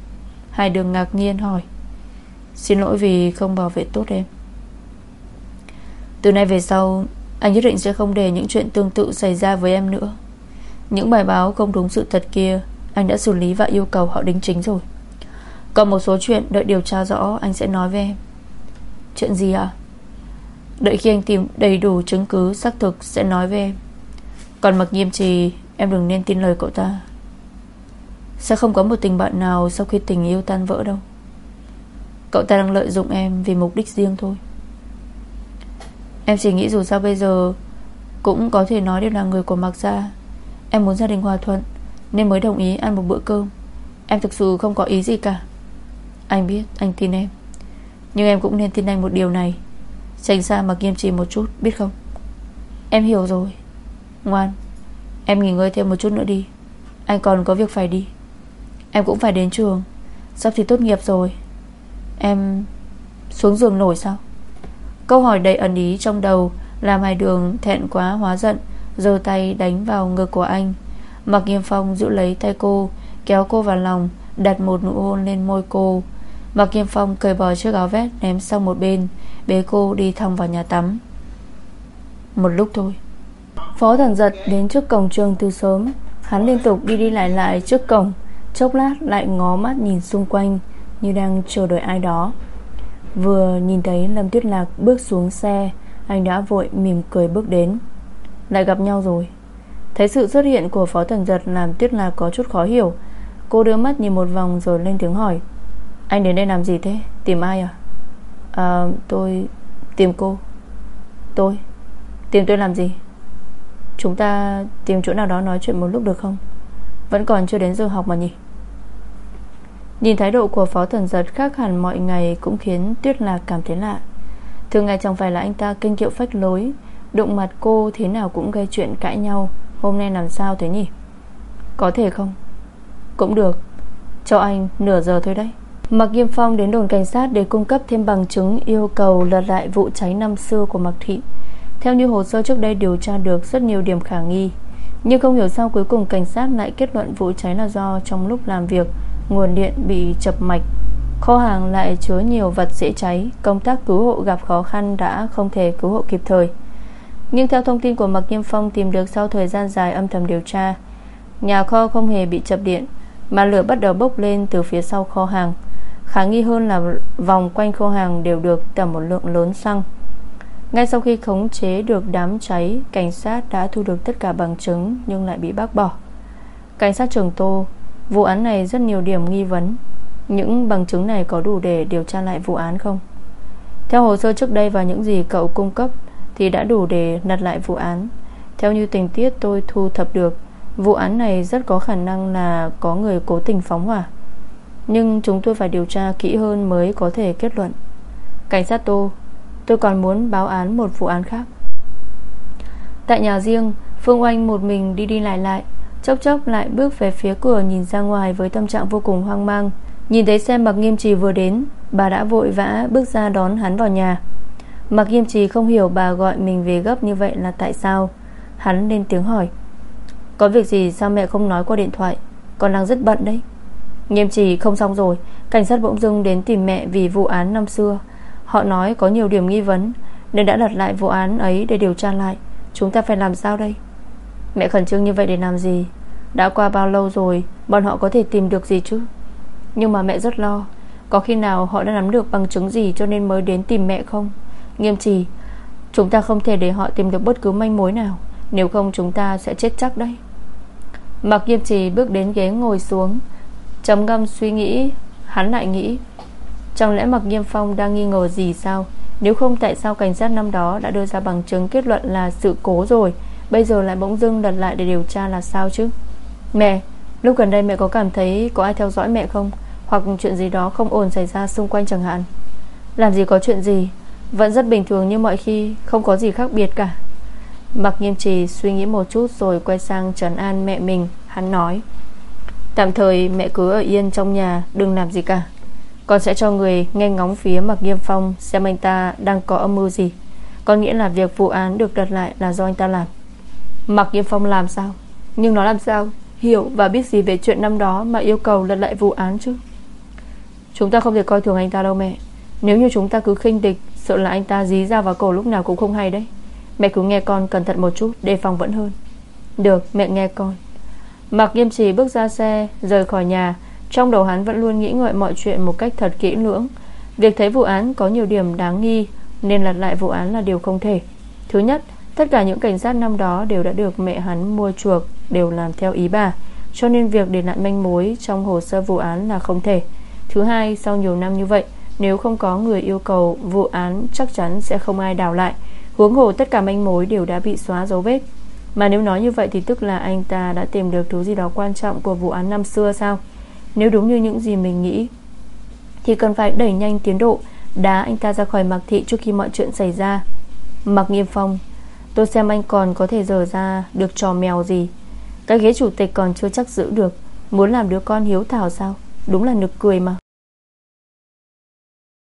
Hai đường ngạc nhiên hỏi. Xin lỗi vì không bảo vệ tốt em. Từ nay về sau, Anh nhất định sẽ không để những chuyện tương tự xảy ra với em nữa. Những bài báo không đúng sự thật kia, Anh đã xử lý và yêu cầu họ đính chính rồi. Còn một số chuyện đợi điều tra rõ, Anh sẽ nói với em. Chuyện gì ạ? Đợi khi anh tìm đầy đủ chứng cứ xác thực, Sẽ nói với em. Còn mặc nghiêm trì, Em đừng nên tin lời cậu ta. Sẽ không có một tình bạn nào Sau khi tình yêu tan vỡ đâu. Cậu ta đang lợi dụng em Vì mục đích riêng thôi. Em chỉ nghĩ dù sao bây giờ Cũng có thể nói đều là người của Mạc Gia. Em muốn gia đình hòa thuận, Nên mới đồng ý ăn một bữa cơm. Em thực sự không có ý gì cả. Anh biết, anh tin em. Nhưng em cũng nên tin anh một điều này. Tránh xa mà kiêm trì một chút, biết không? Em hiểu rồi. Ngoan, Em nghỉ ngơi thêm một chút nữa đi. Anh còn có việc phải đi. Em cũng phải đến trường. Sắp thì tốt nghiệp rồi. Em xuống giường nổi sao? Câu hỏi đầy ẩn ý trong đầu Làm hai đường thẹn quá hóa giận, giơ tay đánh vào ngực của anh. Mặc nghiêm phong giữ lấy tay cô, Kéo cô vào lòng, Đặt một nụ hôn lên môi cô. Mặc nghiêm phong cởi bỏ chiếc áo vest Ném sang một bên, Bế cô đi thong vào nhà tắm. Một lúc thôi. Phó thần giật đến trước cổng trường từ sớm. Hắn liên tục đi đi lại lại trước cổng. Chốc lát lại ngó mắt nhìn xung quanh. Như đang chờ đợi ai đó. Vừa nhìn thấy Lâm Tuyết Lạc bước xuống xe, Anh đã vội mỉm cười bước đến. Lại gặp nhau rồi. Thấy sự xuất hiện của Phó Thần Giật Làm Tuyết Lạc có chút khó hiểu. Cô đưa mắt nhìn một vòng rồi lên tiếng hỏi. Anh đến đây làm gì thế? Tìm ai à? À tôi tìm cô. Tôi? Tìm tôi làm gì? Chúng ta tìm chỗ nào đó nói chuyện một lúc được không? Vẫn còn chưa đến giờ học mà nhỉ? Nhìn thái độ của phó thần giật khác hẳn mọi ngày Cũng khiến Tuyết Lạc cảm thấy lạ. Thường ngày chẳng phải là anh ta kinh kiệu phách lối Đụng mặt cô thế nào cũng gây chuyện cãi nhau. Hôm nay làm sao thế nhỉ? Có thể không? Cũng được. Cho anh nửa giờ thôi đấy. Mạc Nghiêm Phong đến đồn cảnh sát để cung cấp thêm bằng chứng yêu cầu lật lại vụ cháy năm xưa của Mạc Thị. Theo như hồ sơ trước đây điều tra được rất nhiều điểm khả nghi, nhưng không hiểu sao cuối cùng cảnh sát lại kết luận vụ cháy là do trong lúc làm việc nguồn điện bị chập mạch, kho hàng lại chứa nhiều vật dễ cháy, công tác cứu hộ gặp khó khăn đã không thể cứu hộ kịp thời. Nhưng theo thông tin của Mạc Nghiêm Phong tìm được sau thời gian dài âm thầm điều tra, nhà kho không hề bị chập điện, mà lửa bắt đầu bốc lên từ phía sau kho hàng. Khả nghi hơn là vòng quanh kho hàng đều được tẩm một lượng lớn xăng Ngay sau khi khống chế được đám cháy Cảnh sát đã thu được tất cả bằng chứng Nhưng lại bị bác bỏ Cảnh sát trường Tô Vụ án này rất nhiều điểm nghi vấn. Những bằng chứng này có đủ để điều tra lại vụ án không? Theo hồ sơ trước đây Và những gì cậu cung cấp Thì đã đủ để đặt lại vụ án. Theo như tình tiết tôi thu thập được, Vụ án này rất có khả năng là Có người cố tình phóng hỏa. Nhưng chúng tôi phải điều tra kỹ hơn Mới có thể kết luận. Cảnh sát Tô, Tôi còn muốn báo án một vụ án khác. Tại nhà riêng, Phương Oanh một mình đi đi lại lại. Chốc chốc lại bước về phía cửa, Nhìn ra ngoài với tâm trạng vô cùng hoang mang. Nhìn thấy xem Mạc Nghiêm Trì vừa đến, Bà đã vội vã bước ra đón hắn vào nhà. Mạc Nghiêm Trì không hiểu bà gọi mình về gấp như vậy là tại sao. Hắn lên tiếng hỏi, Có việc gì sao mẹ không nói qua điện thoại? Con đang rất bận đấy. Nghiêm trì, không xong rồi, Cảnh sát bỗng dưng đến tìm mẹ vì vụ án năm xưa. Họ nói có nhiều điểm nghi vấn, Nên đã đặt lại vụ án ấy để điều tra lại. Chúng ta phải làm sao đây? Mẹ khẩn trương như vậy để làm gì? Đã qua bao lâu rồi, Bọn họ có thể tìm được gì chứ? Nhưng mà mẹ rất lo. Có khi nào họ đã nắm được bằng chứng gì Cho nên mới đến tìm mẹ không? Nghiêm trì, Chúng ta không thể để họ tìm được bất cứ manh mối nào. Nếu không, chúng ta sẽ chết chắc đấy. Mặc nghiêm trì bước đến ghế ngồi xuống, Trầm ngâm suy nghĩ. Hắn lại nghĩ, Chẳng lẽ Mạc Nghiêm Phong đang nghi ngờ gì sao? Nếu không, tại sao cảnh sát năm đó Đã đưa ra bằng chứng kết luận là sự cố rồi? Bây giờ lại bỗng dưng đặt lại để điều tra là sao chứ? Mẹ, Lúc gần đây mẹ có cảm thấy có ai theo dõi mẹ không? Hoặc chuyện gì đó không ổn xảy ra xung quanh chẳng hạn? Làm gì có chuyện gì? Vẫn rất bình thường như mọi khi, Không có gì khác biệt cả. Mặc Nghiêm Trì suy nghĩ một chút Rồi quay sang trấn an mẹ mình. Hắn nói, Tạm thời mẹ cứ ở yên trong nhà, Đừng làm gì cả. Con sẽ cho người nghe ngóng phía mặc Nghiêm Phong, Xem anh ta đang có âm mưu gì. Con nghĩa là việc vụ án được đặt lại là do anh ta làm mặc Nghiêm Phong làm sao? Nhưng nó làm sao? Hiểu và biết gì về chuyện năm đó Mà yêu cầu lật lại vụ án chứ? Chúng ta không thể coi thường anh ta đâu mẹ. Nếu như chúng ta cứ khinh địch, Sợ là anh ta dí ra vào cổ lúc nào cũng không hay đấy. Mẹ cứ nghe con cẩn thận một chút, Đề phòng vẫn hơn. Được, mẹ nghe con. Mạc Nghiêm Trì bước ra xe, Rời khỏi nhà. Trong đầu hắn vẫn luôn nghĩ ngợi mọi chuyện một cách thật kỹ lưỡng. Việc thấy vụ án có nhiều điểm đáng nghi, Nên lật lại vụ án là điều không thể. Thứ nhất Tất cả những cảnh sát năm đó đều đã được mẹ hắn mua chuộc, Đều làm theo ý bà. Cho nên việc để lại manh mối Trong hồ sơ vụ án là không thể. Thứ hai, sau nhiều năm như vậy, Nếu không có người yêu cầu vụ án, Chắc chắn sẽ không ai đào lại. Huống hồ tất cả manh mối đều đã bị xóa dấu vết. Mà nếu nói như vậy thì tức là anh ta đã tìm được thứ gì đó quan trọng của vụ án năm xưa sao? Nếu đúng như những gì mình nghĩ, Thì cần phải đẩy nhanh tiến độ, Đá anh ta ra khỏi mặc Thị trước khi mọi chuyện xảy ra. Mặc Nghiêm Phong Tôi xem anh còn có thể dở ra được trò mèo gì. Cái ghế chủ tịch còn chưa chắc giữ được. Muốn làm đứa con hiếu thảo sao? Đúng là nực cười mà.